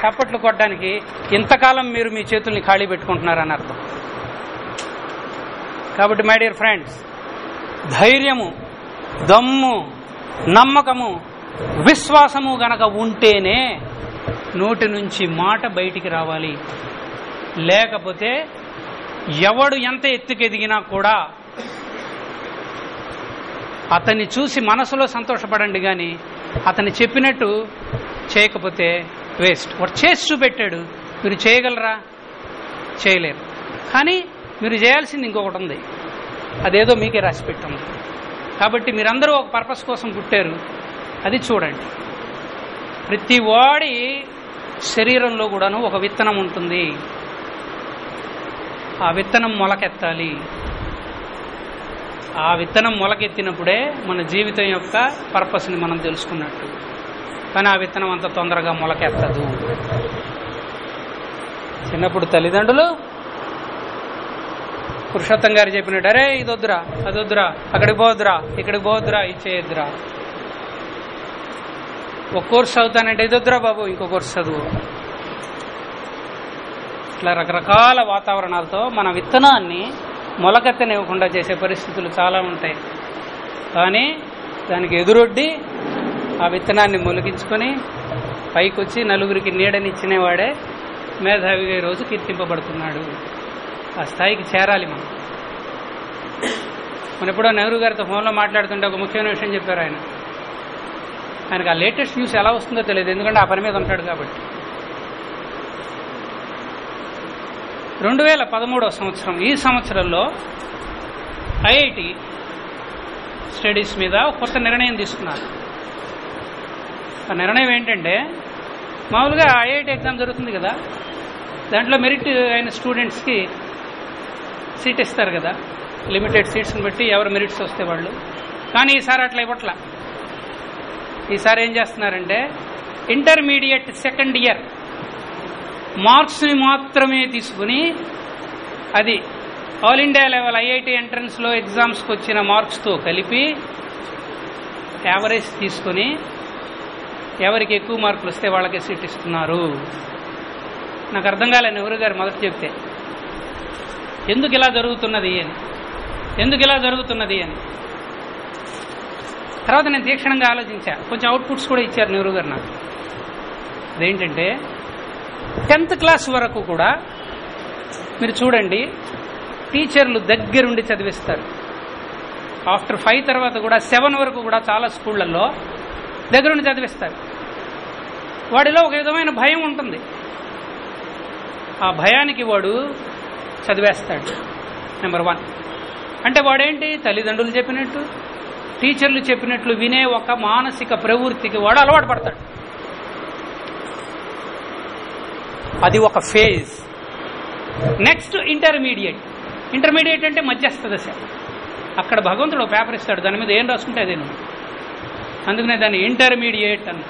చప్పట్లు కొట్టడానికి ఇంతకాలం మీరు మీ చేతుల్ని ఖాళీ పెట్టుకుంటున్నారని అర్థం. కాబట్టి మై డియర్ ఫ్రెండ్స్ ధైర్యము దమ్ము నమ్మకము విశ్వాసము గనక ఉంటేనే నోటి నుంచి మాట బయటికి రావాలి. లేకపోతే ఎవడు ఎంత ఎత్తుకెదిగినా కూడా అతన్ని చూసి మనసులో సంతోషపడండి కానీ అతను చెప్పినట్టు చేయకపోతే వేస్ట్. వాడు చేసి చూపెట్టాడు. మీరు చేయగలరా? చేయలేరు. కానీ మీరు చేయాల్సింది ఇంకొకటి ఉంది. అదేదో మీకే రాసి పెట్టింది కాబట్టి మీరందరూ ఒక పర్పస్ కోసం పుట్టారు. అది చూడండి. ప్రతి వాడి శరీరంలో కూడాను ఒక విత్తనం ఉంటుంది. ఆ విత్తనం మొలకెత్తాలి. ఆ విత్తనం మొలకెత్తినప్పుడే మన జీవితం యొక్క పర్పస్ని మనం తెలుసుకున్నట్టు. కానీ ఆ విత్తనం అంత తొందరగా మొలకెత్తదు. చిన్నప్పుడు తల్లిదండ్రులు పురుషోత్తం గారు చెప్పినట్టు అరే ఇది వద్దురా అక్కడికి పోద్దురా ఇక్కడికి పోద్దురా ఇది ఒక కోర్సు చదువుతానంటే ఇది వద్దురా బాబు ఇంకో కోర్సు చదువు. ఇట్లా రకరకాల వాతావరణాలతో మన విత్తనాన్ని మొలకెత్తనివ్వకుండా చేసే పరిస్థితులు చాలా ఉంటాయి. కానీ దానికి ఎదురొడ్డి ఆ విత్తనాన్ని మొలిగించుకొని పైకొచ్చి నలుగురికి నీడనిచ్చినవాడే మేధావిగా రోజు కీర్తింపబడుతున్నాడు. ఆ స్థాయికి చేరాలి మనం. మన ఎప్పుడో నెహ్రూ గారితో ఫోన్లో మాట్లాడుతుంటే ఒక ముఖ్యమైన విషయం చెప్పారు ఆయన. ఆయనకు ఆ లేటెస్ట్ న్యూస్ ఎలా వస్తుందో తెలియదు ఎందుకంటే ఆ పని మీద ఉంటాడు కాబట్టి. రెండు వేల పదమూడవ సంవత్సరం ఈ సంవత్సరంలో ఐఐటి స్టడీస్ మీద కొత్త నిర్ణయం తీసుకున్నారు. ఆ నిర్ణయం ఏంటంటే మామూలుగా ఐఐటి ఎగ్జామ్ జరుగుతుంది కదా దాంట్లో మెరిట్ అయిన స్టూడెంట్స్కి సీట్ ఇస్తారు కదా లిమిటెడ్ సీట్స్ని బట్టి ఎవరు మెరిట్స్ వస్తే వాళ్ళు. కానీ ఈసారి అట్లా ఇవ్వట్ల. ఈసారి ఏం చేస్తున్నారంటే ఇంటర్మీడియట్ సెకండ్ ఇయర్ మార్క్స్ని మాత్రమే తీసుకుని అది ఆల్ ఇండియా లెవెల్ ఐఐటి ఎంట్రన్స్లో ఎగ్జామ్స్కి వచ్చిన మార్క్స్తో కలిపి యావరేజ్ తీసుకొని ఎవరికి ఎక్కువ మార్కులు వస్తే వాళ్ళకే సీట్ ఇస్తున్నారు. నాకు అర్థం కాలేదు నెహ్రూ గారు మొదట చెప్తే. ఎందుకు ఇలా జరుగుతున్నది అని. ఎందుకు ఇలా జరుగుతున్నది అని. తర్వాత నేను తీక్షణంగా ఆలోచించా. కొంచెం అవుట్పుట్స్ కూడా ఇచ్చారు నెహ్రూ గారు నాకు. అదేంటంటే టెన్త్ క్లాస్ వరకు కూడా మీరు చూడండి టీచర్లు దగ్గరుండి చదివిస్తారు. ఆఫ్టర్ ఫైవ్ తర్వాత కూడా సెవెన్ వరకు కూడా చాలా స్కూళ్ళల్లో దగ్గరుండి చదివిస్తారు. వాడిలో ఒక విధమైన భయం ఉంటుంది. ఆ భయానికి వాడు చదివేస్తాడు నెంబర్ వన్. అంటే వాడేంటి? తల్లిదండ్రులు చెప్పినట్టు టీచర్లు చెప్పినట్లు వినే ఒక మానసిక ప్రవృత్తికి వాడు అలవాటు పడతాడు. అది ఒక ఫేజ్ నెక్స్ట్ ఇంటర్మీడియట్ ఇంటర్మీడియట్ అంటే మధ్యస్థ దశ అక్కడ భగవంతుడు పేపర్ ఇస్తాడు దాని మీద ఏం రాసుకుంటే అదే నువ్వు. అందుకనే దాన్ని ఇంటర్మీడియట్ అని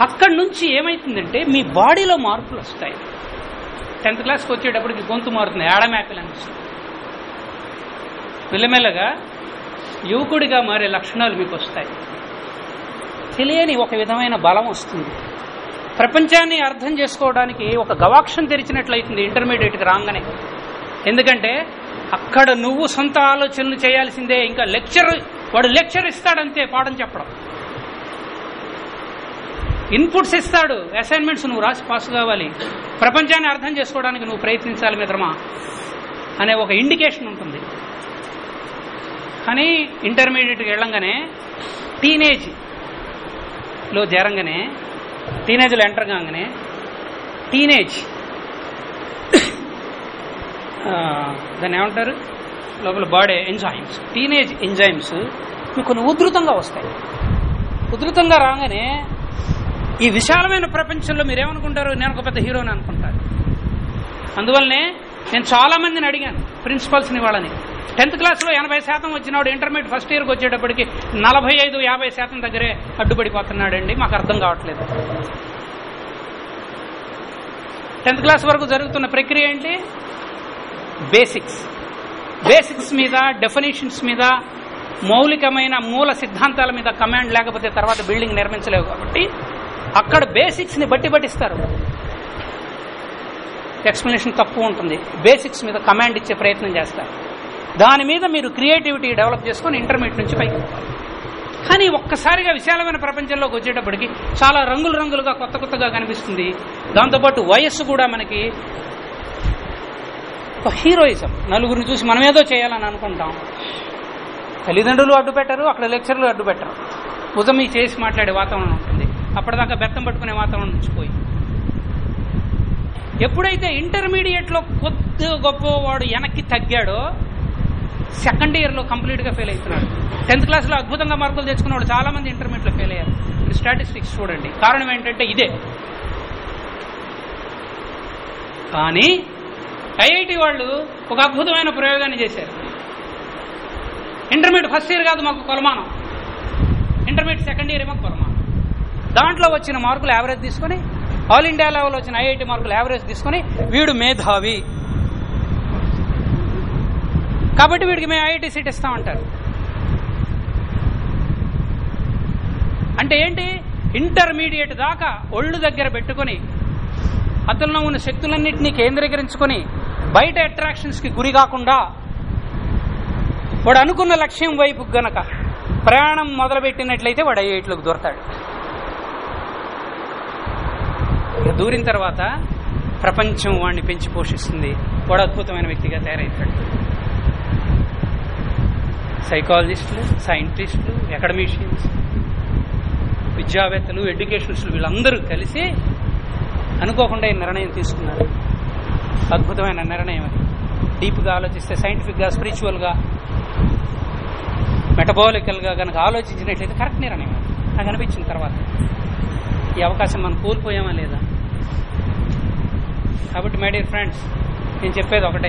అక్కడి నుంచి ఏమైతుందంటే మీ బాడీలో మార్పులు వస్తాయి. టెన్త్ క్లాస్కి వచ్చేటప్పటికి గొంతు మారుతుంది యాడమాపిల్ అనిపిస్తుంది మెల్లమెల్లగా యువకుడిగా మారే లక్షణాలు మీకు వస్తాయి. తెలియని ఒక విధమైన బలం వస్తుంది. ప్రపంచాన్ని అర్థం చేసుకోవడానికి ఒక గవాక్షం తెరిచినట్లయితుంది ఇంటర్మీడియట్కి రాగానే. ఎందుకంటే అక్కడ నువ్వు సొంత ఆలోచనలు చేయాల్సిందే ఇంకా లెక్చర్ వాడు లెక్చర్ ఇస్తాడంతే పాఠం చెప్పడం. ఇన్పుట్స్ ఇస్తాడు అసైన్మెంట్స్ నువ్వు రాసి పాస్ కావాలి. ప్రపంచాన్ని అర్థం చేసుకోవడానికి నువ్వు ప్రయత్నించాలి మిత్రమా? అనే ఒక ఇండికేషన్ ఉంటుంది. కానీ ఇంటర్మీడియట్కి వెళ్ళంగానే టీనేజ్ లో చేరంగానే టీనేజ్లో ఎంటర్ కాగానే టీనేజ్ దాన్ని ఏమంటారు? లోపల బాడీ ఎంజాయిమ్స్ టీనేజ్ ఎంజాయిమ్స్ మీకు కొన్ని ఉధృతంగా వస్తాయి. ఉధృతంగా రాగానే ఈ విశాలమైన ప్రపంచంలో మీరేమనుకుంటారు? నేను ఒక పెద్ద హీరోని అనుకుంటారు అందువల్లనే నేను చాలా మందిని అడిగాను ప్రిన్సిపల్స్ని వాళ్ళని. టెన్త్ క్లాస్లో ఎనభై శాతం వచ్చినాడు ఇంటర్మీడియట్ ఫస్ట్ ఇయర్కి వచ్చేటప్పటికి నలభై ఐదు యాభై శాతం దగ్గరే అడ్డుపడిపోతున్నాడండి. మాకు అర్థం కావట్లేదు. టెన్త్ క్లాస్ వరకు జరుగుతున్న ప్రక్రియ ఏంటి? బేసిక్స్. బేసిక్స్ మీద డెఫినేషన్స్ మీద మౌలికమైన మూల సిద్ధాంతాల మీద కమాండ్ లేకపోతే తర్వాత బిల్డింగ్ నిర్మించలేవు కాబట్టి అక్కడ బేసిక్స్ని బట్టి పట్టిస్తారు ఎక్స్ప్లెనేషన్ తక్కువ ఉంటుంది. బేసిక్స్ మీద కమాండ్ ఇచ్చే ప్రయత్నం చేస్తారు. దాని మీద మీరు క్రియేటివిటీ డెవలప్ చేసుకొని ఇంటర్మీడియట్ నుంచి పైకి. కానీ ఒక్కసారిగా విశాలమైన ప్రపంచంలోకి వచ్చేటప్పటికి చాలా రంగులు రంగులుగా కొత్త కొత్తగా కనిపిస్తుంది. దాంతోపాటు వయస్సు కూడా మనకి ఒక హీరోయిజం. నలుగురిని చూసి మనం ఏదో చేయాలని అనుకుంటాం. తల్లిదండ్రులు అడ్డు పెట్టరు అక్కడ లెక్చర్లు అడ్డు పెట్టరు. భుజం చేసి మాట్లాడే వాతావరణం ఉంటుంది. అప్పటిదాకా బెత్తం పట్టుకునే వాతావరణం నుంచి పోయి. ఎప్పుడైతే ఇంటర్మీడియట్లో కొద్ది గొప్ప వాడు వెనక్కి తగ్గాడో సెకండ్ ఇయర్లో కంప్లీట్గా ఫెయిల్ అవుతున్నాడు. టెన్త్ క్లాస్లో అద్భుతంగా మార్కులు తెచ్చుకున్నవాడు చాలామంది ఇంటర్మీడియట్లో ఫెయిల్ అయ్యారు. మీరు స్టాటిస్టిక్స్ చూడండి. కారణం ఏంటంటే ఇదే. కానీ ఐఐటి వాళ్ళు ఒక అద్భుతమైన ప్రయోగాన్ని చేశారు. ఇంటర్మీడియట్ ఫస్ట్ ఇయర్ కాదు మాకు కొలమానం. ఇంటర్మీడియట్ సెకండ్ ఇయర్ ఏమో కొలమానం. దాంట్లో వచ్చిన మార్కులు యావరేజ్ తీసుకొని ఆల్ ఇండియా లెవెల్ వచ్చిన ఐఐటి మార్కులు యావరేజ్ తీసుకొని వీడు మేధావి. కాబట్టి వీడికి మేము ఐఐటి సీట్ ఇస్తామంటారు. అంటే ఏంటి? ఇంటర్మీడియట్ దాకా ఒళ్ళు దగ్గర పెట్టుకొని అతనిలో ఉన్న శక్తులన్నింటినీ కేంద్రీకరించుకొని బయట అట్రాక్షన్స్కి గురి కాకుండా వాడు అనుకున్న లక్ష్యం వైపు గనక ప్రయాణం మొదలుపెట్టినట్లయితే వాడు ఐఐట్లోకి దూరతాడు. ఇక దూరిన తర్వాత ప్రపంచం వాడిని పెంచి పోషిస్తుంది. వాడు అద్భుతమైన వ్యక్తిగా తయారవుతాడు సైకాలజిస్టులు సైంటిస్టులు అకాడమిషియన్స్ విద్యావేత్తలు ఎడ్యుకేషన్స్లు వీళ్ళందరూ కలిసి అనుకోకుండా ఈ నిర్ణయం తీసుకున్నారు. అద్భుతమైన నిర్ణయం అది. డీప్గా ఆలోచిస్తే సైంటిఫిక్గా స్పిరిచువల్గా మెటబాలికల్గా కనుక ఆలోచించినట్లయితే కరెక్ట్ నిర్ణయం అది. నాకు అనిపించిన తర్వాత. ఈ అవకాశం మనం కోల్పోయామా లేదా? కాబట్టి మై డియర్ ఫ్రెండ్స్ నేను చెప్పేది ఒకటే.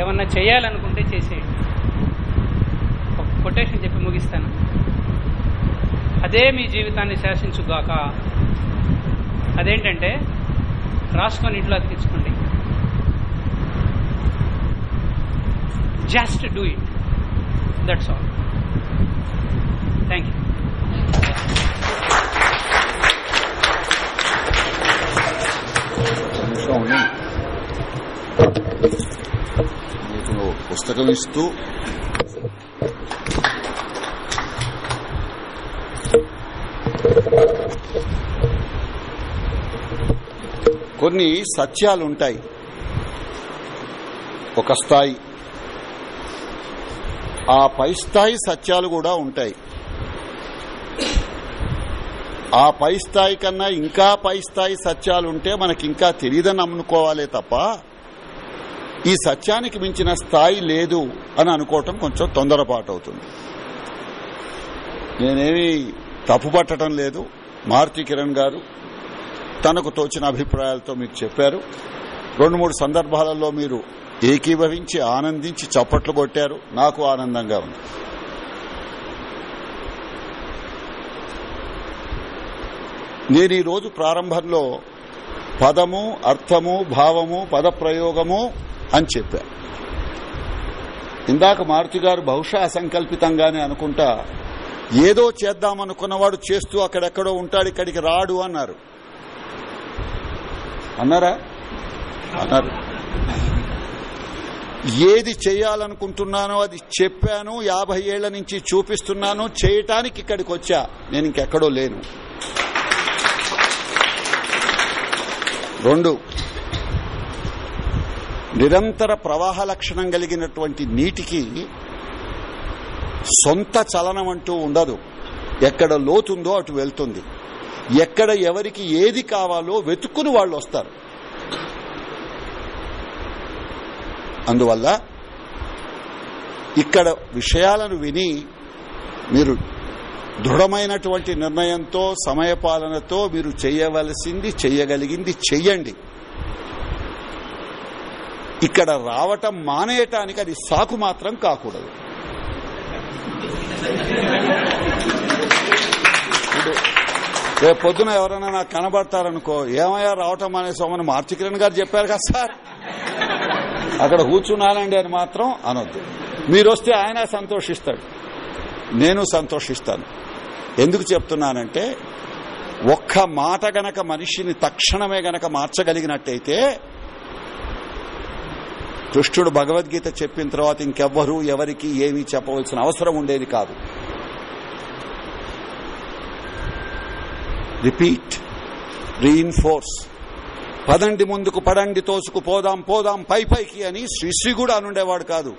ఏమన్నా చేయాలనుకుంటే చేసేయండి. కొటేషన్ చెప్పి ముగిస్తాను. అదే మీ జీవితాన్ని శాసించుగాక. అదేంటంటే రాసుకొని ఇంట్లో అతికించుకోండి. Just do it that's all thank you. మీకు పుస్తకం ఇస్తూ కొన్ని సత్యాలు ఉంటాయి ఒక స్థాయి. ఆ పై స్థాయి సత్యాలు కూడా ఉంటాయి. ఆ పై స్థాయి కన్నా ఇంకా పై స్థాయి సత్యాలు ఉంటే మనకి ఇంకా తెలియదని అనుకోవాలే తప్ప ఈ సత్యానికి మించిన స్థాయి లేదు అని అనుకోవటం కొంచెం తొందరపాటు అవుతుంది నేనేమి తప్పు పట్టడం లేదు. మారుతి కిరణ్ గారు తనకు తోచిన అభిప్రాయాలతో మీకు చెప్పారు. రెండు మూడు సందర్భాలలో మీరు ఏకీభవించి ఆనందించి చప్పట్లు కొట్టారు. నాకు ఆనందంగా ఉంది. నేను ఈ రోజు ప్రారంభంలో పదము అర్థము భావము పదప్రయోగము అని చెప్పా. ఇందాక మారుతి గారు బహుశా అసంకల్పితంగానే అనుకుంటా ఏదో చేద్దామనుకున్నవాడు చేస్తూ అక్కడెక్కడో ఉంటాడు ఇక్కడికి రాడు అన్నారు. అన్నారా? అన్నారు. ఏది చేయాలనుకుంటున్నానో అది చెప్పాను యాభై ఏళ్ళ నుంచి చూపిస్తున్నాను చేయటానికి ఇక్కడికి వచ్చా. నేను ఇంకెక్కడో లేను. రెండు. నిరంతర ప్రవాహ లక్షణం కలిగినటువంటి నీటికి సొంత చలనం అంటూ ఉండదు. ఎక్కడ లోతుందో అటు వెళ్తుంది. ఎక్కడ ఎవరికి ఏది కావాలో వెతుక్కుని వాళ్ళు వస్తారు. అందువల్ల ఇక్కడ విషయాలను విని మీరు దృఢమైనటువంటి నిర్ణయంతో సమయపాలనతో మీరు చేయవలసింది చెయ్యగలిగింది చెయ్యండి. ఇక్కడ రావటం మానేయటానికి అది సాకు మాత్రం కాకూడదు. రేపు పొద్దున ఎవరైనా నాకు కనబడతారనుకో ఏమయ్యా రావటం మానేసామని మార్చి కిరణ్ గారు చెప్పారు కదా సార్? అక్కడ కూర్చున్నానండి అని మాత్రం అనొద్దు. మీరు వస్తే ఆయన సంతోషిస్తాడు. నేను సంతోషిస్తాను. ఎందుకు చెప్తున్నానంటే ఒక్క మాట గనక మనిషిని తక్షణమే గనక మార్చగలిగినట్టయితే కృష్ణుడు భగవద్గీత చెప్పిన తర్వాత ఇంకెవ్వరూ ఎవరికి ఏమీ చెప్పవలసిన అవసరం ఉండేది కాదు. రిపీట్. రీఇన్ఫోర్స్. పదండి ముందుకు పడండి తోసుకు పోదాం పోదాం పై పైకి అని శ్రీశ్రీ కూడా అనుండేవాడు కాదు.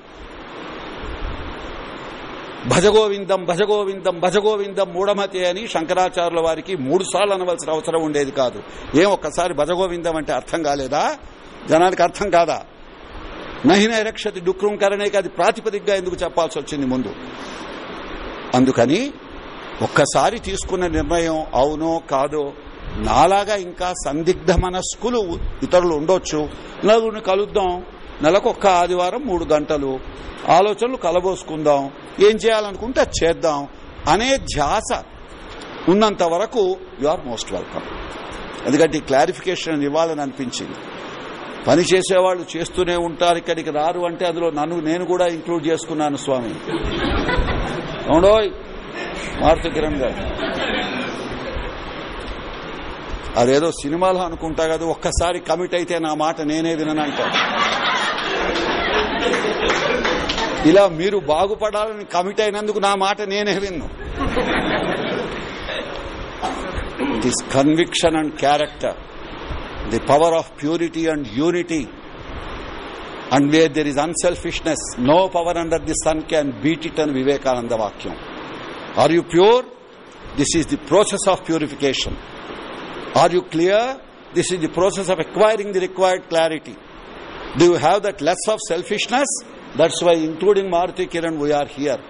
భజగోవిందం భజగోవిందం భజగోవిందం మూఢమతి అని శంకరాచార్యుల వారికి మూడు సార్లు అనవలసిన అవసరం ఉండేది కాదు. ఏం ఒక్కసారి భజగోవిందం అంటే అర్థం కాలేదా? జనానికి అర్థం కాదా? నహిన రక్షతి డుక్రం కరణేకి అది ప్రాతిపదికగా ఎందుకు చెప్పాల్సి వచ్చింది ముందు? అందుకని ఒక్కసారి తీసుకున్న నిర్ణయం అవునో కాదో నాలాగా ఇంకా సందిగ్ధ మనస్కులు ఇతరులు ఉండొచ్చు. నలుగురిని కలుద్దాం. నెలకొక్క ఆదివారం మూడు గంటలు. ఆలోచనలు కలబోసుకుందాం. ఏం చేయాలనుకుంటే చేద్దాం అనే ధ్యాస ఉన్నంత వరకు యు ఆర్ మోస్ట్ వెల్కమ్. ఎందుకంటే ఈ క్లారిఫికేషన్ ఇవ్వాలని అనిపించింది. పని చేసేవాళ్ళు చేస్తూనే ఉంటారు ఇక్కడికి రారు అంటే అందులో నన్ను నేను కూడా ఇంక్లూడ్ చేసుకున్నాను స్వామి. అవునోయ్ మారుతి కిరణ్ గారు. అదేదో సినిమాలో అనుకుంటా కదా ఒక్కసారి కమిట్ అయితే నా మాట నేనే విననంటాడు ఇలా మీరు బాగుపడాలని కమిట్ అయినందుకు నా మాట నేనే విన్ను. This conviction and character the power of purity and unity and where there is unselfishness no power under the sun can beat it అని వివేకానంద వాక్యం are you pure this is the process of purification are you clear this is the process of acquiring the required clarity do you have that less of selfishness that's why including Maruti Kiran we are here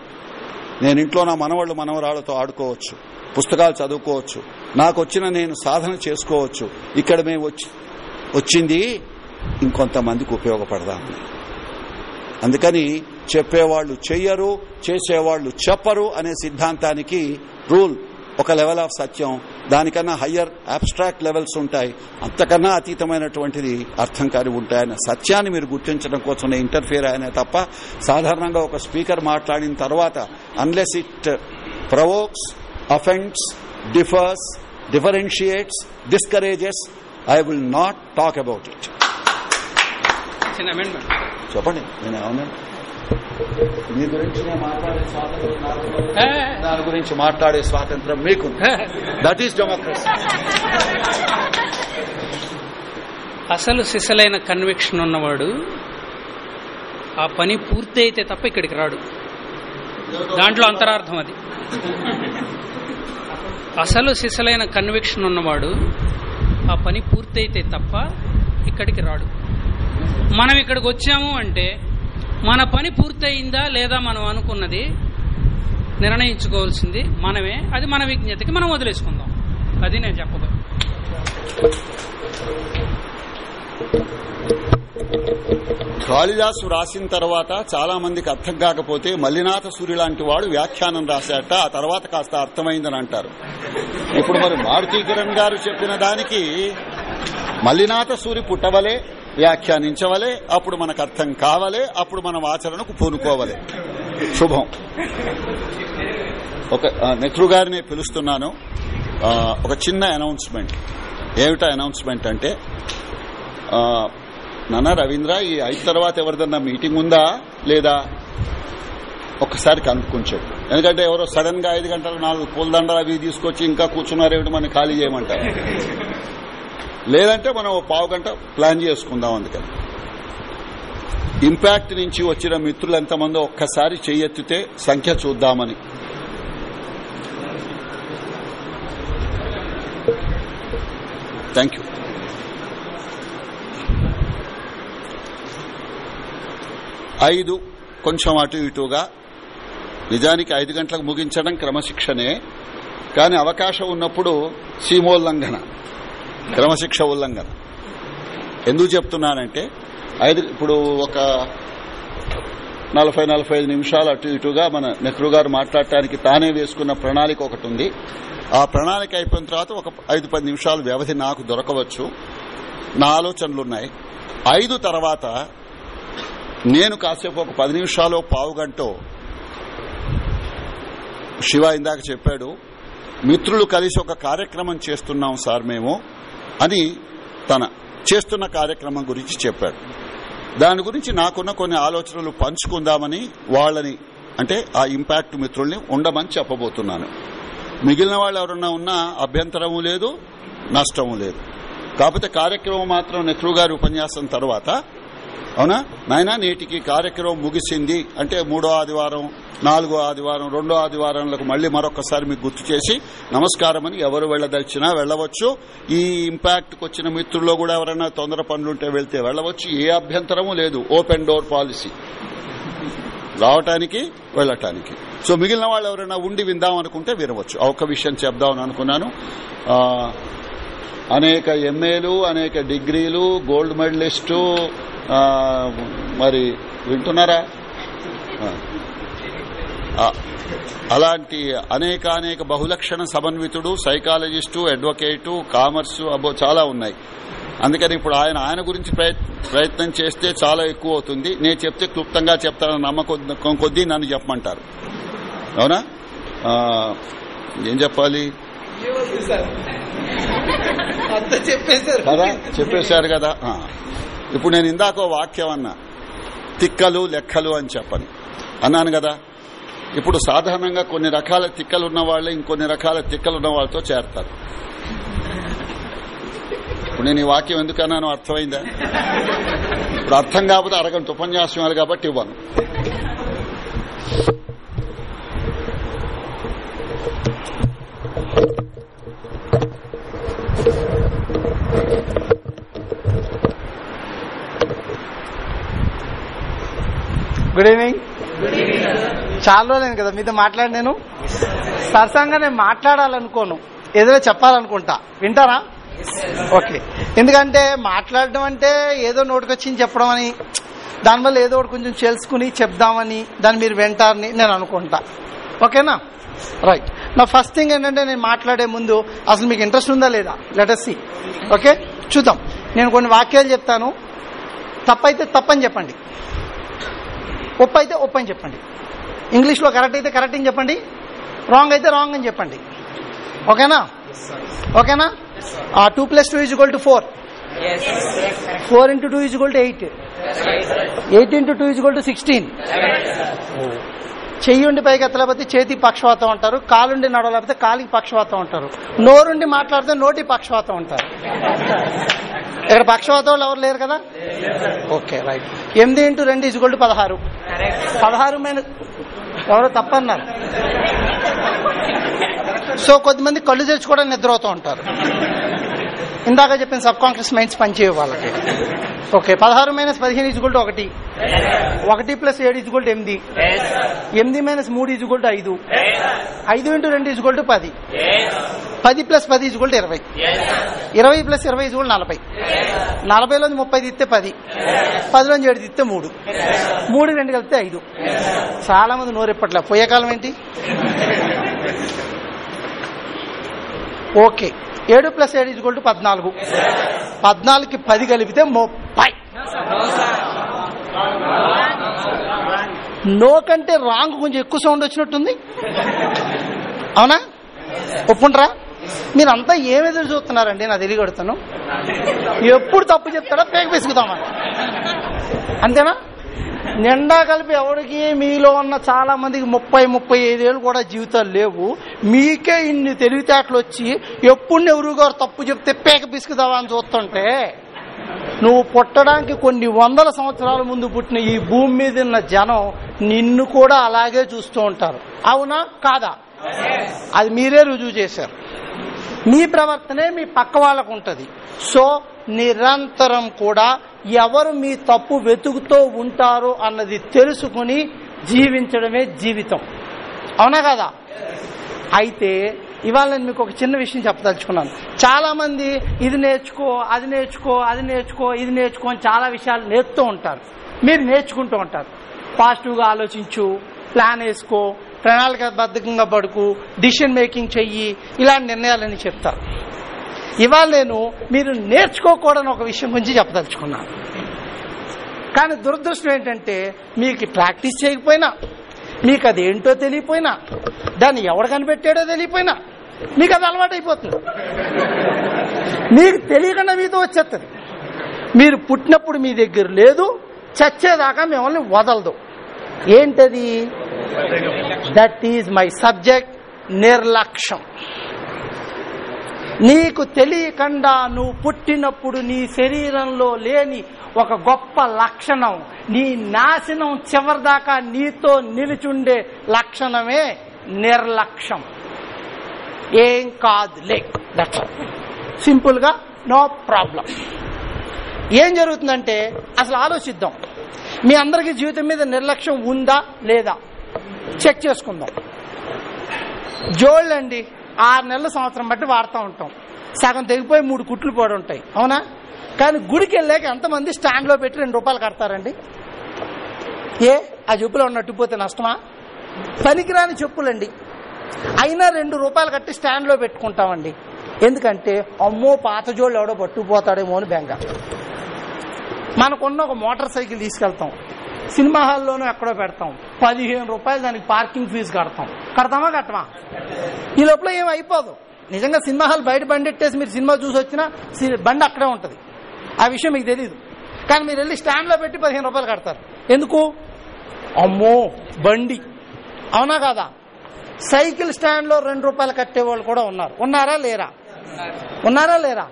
నేను ఇంట్లో నా మనవాళ్ళు మనవరాళ్ళతో ఆడుకోవచ్చు. పుస్తకాలు చదువుకోవచ్చు. నాకు వచ్చిన నేను సాధన చేసుకోవచ్చు. ఇక్కడ మేము వచ్చి వచ్చింది ఇంకొంతమందికి ఉపయోగపడదామని అందుకని చెప్పేవాళ్ళు చెయ్యరు చేసేవాళ్ళు చెప్పరు అనే సిద్ధాంతానికి రూల్ ఒక లెవెల్ ఆఫ్ సత్యం. దానికన్నా హయ్యర్ అబ్స్ట్రాక్ట్ లెవెల్స్ ఉంటాయి. అంతకన్నా అతీతమైనటువంటిది అర్థం కాని ఉంటాయన్న సత్యాన్ని మీరు గుర్తించడం కోసం ఇంటర్ఫియర్ అయ్యానే తప్ప సాధారణంగా ఒక స్పీకర్ మాట్లాడిన తర్వాత unless it provokes offends differs differentiates discourages I will not talk about it చిన్న అమెండ్మెంట్ చెప్పండి. నేను ఏమన్నా మీ గురించి మాట్లాడే స్వాతంత్రం. దాని గురించి మాట్లాడే స్వాతంత్రం మీకు. దట్ ఈస్ డెమోక్రసీ అసలు సిసలైన కన్విక్షన్ ఉన్నవాడు ఆ పని పూర్తి అయితే తప్ప ఇక్కడికి రాడు. దాంట్లో అంతరార్థం అది. అసలు సిసలైన కన్విక్షన్ ఉన్నవాడు ఆ పని పూర్తయితే తప్ప ఇక్కడికి రాడు. మనం ఇక్కడికి వచ్చాము అంటే మన పని పూర్తయిందా లేదా మనం అనుకున్నది నిర్ణయించుకోవాల్సింది మనమే. అది మన విజ్ఞతకి మనం వదిలేసుకుందాం. అది నేను చెప్పదు కాళిదాసు రాసిన తర్వాత చాలా మందికి అర్థం కాకపోతే మల్లినాథ సూర్య లాంటి వాడు వ్యాఖ్యానం రాశాట ఆ తర్వాత కాస్త అర్థమైందని అంటారు. ఇప్పుడు మరి మారుతీకిరణ్ గారు చెప్పిన దానికి మల్లినాథ సూరి పుట్టవలే వ్యాఖ్యానించవలే అప్పుడు మనకు అర్థం కావలే అప్పుడు మనం ఆచరణకు పూనుకోవలే. శుభం. ఒక నెహ్రు నెహ్రూ గారిని పిలుస్తున్నాను. ఒక చిన్న అనౌన్స్మెంట్. ఏమిటా అనౌన్స్మెంట్ అంటే నాన్న రవీంద్ర ఈ ఐదు తర్వాత ఎవరిదన్నా మీటింగ్ ఉందా లేదా? ఒక్కసారి కనుక్కుంచాడు ఎందుకంటే ఎవరో సడన్గా ఐదు గంటలు నాలుగు పూలదండలు అవి తీసుకొచ్చి ఇంకా కూర్చున్నారేమిటి మనం ఖాళీ చేయమంటారు లేదంటే మనం పావు గంట ప్లాన్ చేసుకుందాం అందుకని. ఇంపాక్ట్ నుంచి వచ్చిన మిత్రులు ఎంతమందో ఒక్కసారి చెయ్యెత్తితే సంఖ్య చూద్దామని. థ్యాంక్ యూ ఐదు కొంచెం అటు ఇటుగా. నిజానికి ఐదు గంటలకు ముగించడం క్రమశిక్షణే. కానీ అవకాశం ఉన్నప్పుడు సీమోల్లంఘన క్రమశిక్ష ఉల్లంఘన. ఎందుకు చెప్తున్నానంటే ఐదు ఇప్పుడు ఒక నలభై నలభై ఐదు నిమిషాలు అటు ఇటుగా మన నెహ్రూ గారు మాట్లాడటానికి తానే వేసుకున్న ప్రణాళిక ఒకటి ఉంది. ఆ ప్రణాళిక అయిపోయిన తర్వాత ఒక ఐదు పది నిమిషాలు వ్యవధి నాకు దొరకవచ్చు. నా ఆలోచనలున్నాయి ఐదు తర్వాత నేను కాసేపు ఒక పది నిమిషాలు పావు గంట శివ ఇందాక చెప్పాడు మిత్రులు కలిసి ఒక కార్యక్రమం చేస్తున్నాం సార్ మేము అని తన చేస్తున్న కార్యక్రమం గురించి చెప్పాడు. దాని గురించి నాకున్న కొన్ని ఆలోచనలు పంచుకుందామని వాళ్ళని అంటే ఆ ఇంపాక్ట్ మిత్రుల్ని ఉండమని చెప్పబోతున్నాను. మిగిలిన వాళ్ళు ఎవరన్నా ఉన్నా అభ్యంతరము లేదు నష్టము లేదు. కాకపోతే కార్యక్రమం మాత్రం నెహ్రూ గారి ఉపన్యాసం తర్వాత అవునా? నాయన నేటికి కార్యక్రమం ముగిసింది. అంటే మూడో ఆదివారం నాలుగో ఆదివారం రెండో ఆదివారంలకు మళ్ళీ మరొకసారి మీకు గుర్తు చేసి నమస్కారం అని ఎవరు వెళ్ళదలిచినా వెళ్ళవచ్చు ఈ ఇంపాక్ట్ వచ్చిన మిత్రుల్లో కూడా ఎవరైనా తొందర పనులుంటే వెళ్తే వెళ్ళవచ్చు ఏ అభ్యంతరము లేదు. ఓపెన్ డోర్ పాలసీ రావటానికి వెళ్ళటానికి. సో మిగిలిన వాళ్ళు ఎవరైనా ఉండి విందాం అనుకుంటే వినవచ్చు. ఒక ఒక్క విషయం చెప్దామని అనుకున్నాను. అనేక ఎంఏలు అనేక డిగ్రీలు గోల్డ్ మెడలిస్టు మరి వింటున్నారా? అలాంటి అనేక అనేక బహులక్షణ సమన్వితుడు సైకాలజిస్టు అడ్వకేటు కామర్స్ అబో చాలా ఉన్నాయి. అందుకని ఇప్పుడు ఆయన ఆయన గురించి ప్రయత్- ప్రయత్నం చేస్తే చాలా ఎక్కువ అవుతుంది. నేను చెప్తే క్లుప్తంగా చెప్తానని నమ్మకం కొద్దీ నన్ను చెప్పమంటారు. అవునా? ఏం చెప్పాలి? చెప్పేశారు. కదా? చెప్పేశారు కదా? ఇప్పుడు నేను ఇందాక వాక్యం అన్నా. తిక్కలు లెక్కలు అని చెప్పని. అన్నాను కదా? ఇప్పుడు సాధారణంగా కొన్ని రకాల తిక్కలు ఉన్న వాళ్ళు ఇంకొన్ని రకాల తిక్కలు ఉన్న వాళ్ళతో చేరతారు. ఇప్పుడు నేను ఈ వాక్యం ఎందుకన్నాను అర్థమైందా? ఇప్పుడు అర్థం కాకపోతే అరగంట ఉపన్యాసం కాబట్టి ఇవ్వను. గుడ్ ఈవినింగ్ చాలా రోజులేదు కదా మీతో మాట్లాడి నేను. సరసంగా నేను మాట్లాడాలనుకోను. ఏదో చెప్పాలనుకుంటా. వింటారా? ఓకే. ఎందుకంటే మాట్లాడడం అంటే ఏదో నోటికొచ్చింది చెప్పడం అని దానివల్ల ఏదో ఒకటి కొంచెం తెలుసుకుని చెప్దామని దాన్ని మీరు వింటారని నేను అనుకుంటా. ఓకేనా? రైట్ నా ఫస్ట్ థింగ్ ఏంటంటే నేను మాట్లాడే ముందు అసలు మీకు ఇంట్రెస్ట్ ఉందా లేదా? లెటస్ సి ఓకే చూద్దాం. నేను కొన్ని వాక్యాలు చెప్తాను. తప్పైతే తప్పని చెప్పండి. ఒప్పు అయితే ఒప్పు అని చెప్పండి. ఇంగ్లీష్లో కరెక్ట్ అయితే కరెక్ట్ అని చెప్పండి. రాంగ్ అయితే రాంగ్ అని చెప్పండి ఓకేనా ఓకేనా two plus two is equal to four four into two is equal to eight eight into two is equal to sixteen చెయ్యుండి పైకి ఎత్తలేకపోతే చేతి పక్షవాతం అంటారు కాలుండి నడవలేకపోతే కాలికి పక్షవాతం అంటారు. నోరుండి మాట్లాడితే నోటి పక్షవాతం అంటారు. ఇక్కడ పక్షవాతం ఎవరు లేరు కదా? Okay right. ఎనిమిది ఇంటూ రెండు ఇజుగోల్డ్ పదహారు. పదహారు మైనస్ ఎవరో తప్పన్నారు. సో కొద్దిమంది కళ్ళు తెచ్చుకోవడానికి నిద్ర అవుతూ ఉంటారు. ఇందాక చెప్పిన సబ్ కాన్షియస్ మైండ్స్ పనిచేయ వాళ్ళకి. ఓకే పదహారు మైనస్ పదిహేను ఇజుగోల్డ్ ఒకటి. ఒకటి ప్లస్ ఏడు ఇజుగోల్డ్ ఎనిమిది. ఎనిమిది మైనస్ మూడు ఇజుగోల్డ్ ఐదు. ఐదు ఇంటూ రెండు ఇజుగోల్డ్ పది. పది ప్లస్ పది ఇజుగోల్డ్ ఇరవై. ఇరవై ప్లస్ ఇరవై ఇజుగోల్డ్ నలభై. నలభైలో ముప్పై తీస్తే పది. పదిలోంచి ఏడు తీస్తే మూడు. మూడు రెండు కలిపితే ఐదు. చాలా మంది నోరెప్పట్లే పోయే కాలం ఏంటి? ఓకే. ఏడు ప్లస్ ఏడు ఈజ్ టు పద్నాలుగు. పద్నాలుగుకి పది కలిపితే ముప్పై. నో కంటే రాంగ్ కొంచెం ఎక్కువ సౌండ్ వచ్చినట్టుంది. అవునా? ఒప్పుంటారా మీరంతా ఏం ఎదురు చూస్తున్నారండి? నా తెలియగొడతాను. ఎప్పుడు తప్పు చెప్తాడా పేక పెసుకుతామా అంతేనా? నిండా కలిపి ఎవరికి మీలో ఉన్న చాలా మందికి ముప్పై ముప్పై ఐదేళ్ళు కూడా జీవితాలు లేవు. మీకే ఇన్ని తెలివితేటలు వచ్చి ఎప్పుడు నెవరు గారు తప్పు చెప్తే పేక పిసుకుదావా అని చూస్తుంటే నువ్వు పుట్టడానికి కొన్ని వందల సంవత్సరాల ముందు పుట్టిన ఈ భూమి మీద ఉన్న జనం నిన్ను కూడా అలాగే చూస్తూ ఉంటారు. అవునా? కాదా? అది మీరే రుజువు చేశారు. మీ ప్రవర్తనే మీ పక్క వాళ్ళకు ఉంటుంది. సో నిరంతరం కూడా ఎవరు మీ తప్పు వెతుకుతూ ఉంటారో అన్నది తెలుసుకుని జీవించడమే జీవితం. అవునా కదా? అయితే ఇవాళ నేను మీకు ఒక చిన్న విషయం చెప్పదలుచుకున్నాను. చాలా మంది ఇది నేర్చుకో అది నేర్చుకో అది నేర్చుకో ఇది నేర్చుకో అని చాలా విషయాలు నేర్పుతూ ఉంటారు. మీరు నేర్చుకుంటూ ఉంటారు. పాజిటివ్గా ఆలోచించు ప్లాన్ వేసుకో ప్రణాళికాబద్ధంగా పడుకు డిసిషన్ మేకింగ్ చెయ్యి ఇలాంటి నిర్ణయాలని చెప్తారు. ఇవాళ నేను మీరు నేర్చుకోకూడని ఒక విషయం గురించి చెప్పదలుచుకున్నాను. కానీ దురదృష్టం ఏంటంటే మీకు ప్రాక్టీస్ చేయకపోయినా మీకు అది ఏంటో తెలియపోయినా దాన్ని ఎవడు కనిపెట్టాడో తెలియపోయినా మీకు అది అలవాటైపోతుంది. మీకు తెలియకుండా మీతో వచ్చేస్తుంది మీరు పుట్టినప్పుడు మీ దగ్గర లేదు చచ్చేదాకా మిమ్మల్ని వదలదు. ఏంటది? దట్ ఈజ్ మై సబ్జెక్ట్ నిర్లక్ష్యం. నీకు తెలియకుండా నువ్వు పుట్టినప్పుడు నీ శరీరంలో లేని ఒక గొప్ప లక్షణం నీ నాశనం చివరిదాకా నీతో నిలుచుండే లక్షణమే నిర్లక్ష్యం. ఏం కాదులే దట్స్ సింపుల్గా నో ప్రాబ్లం ఏం జరుగుతుందంటే అసలు ఆలోచిద్దాం. మీ అందరికీ జీవితం మీద నిర్లక్ష్యం ఉందా లేదా? చెక్ చేసుకుందాం. జోళ్ళండి ఆరు నెలల సంవత్సరం బట్టి వాడుతూ ఉంటాం. సగం తెగిపోయి మూడు కుట్లు పడి ఉంటాయి. అవునా? కానీ గుడికి వెళ్ళాక ఎంతమంది స్టాండ్లో పెట్టి రెండు రూపాయలు కడతారండి? ఏ? ఆ చెప్పులో ఉన్నట్టు పోతే నష్టమా? పనికిరాని చెప్పులండి. అయినా రెండు రూపాయలు కట్టి స్టాండ్లో పెట్టుకుంటామండి. ఎందుకంటే అమ్మో పాత జోళ్ళు ఎవడో పట్టుకుపోతాడేమో అని బెంగ. మనకున్న ఒక మోటార్ సైకిల్ తీసుకెళ్తాం. సినిమా హాల్లోనూ ఎక్కడో పెడతాం. పదిహేను రూపాయలు దానికి పార్కింగ్ ఫీజు కడతాం. కడతామా కట్టమా? ఈ లోపల ఏం అయిపోదు. నిజంగా సినిమా హాల్ బయట బండి ఎట్టేసి మీరు సినిమా చూసి వచ్చినా సి- బండి అక్కడే ఉంటుంది. ఆ విషయం మీకు తెలియదు కానీ మీరు వెళ్ళి స్టాండ్లో పెట్టి పదిహేను రూపాయలు కడతారు. ఎందుకు? అమ్మో బండి. అవునా కాదా? సైకిల్ స్టాండ్లో రెండు రూపాయలు కట్టేవాళ్ళు కూడా ఉన్నారు. ఉన్నారా లేరా? ఉన్నారా లేరా?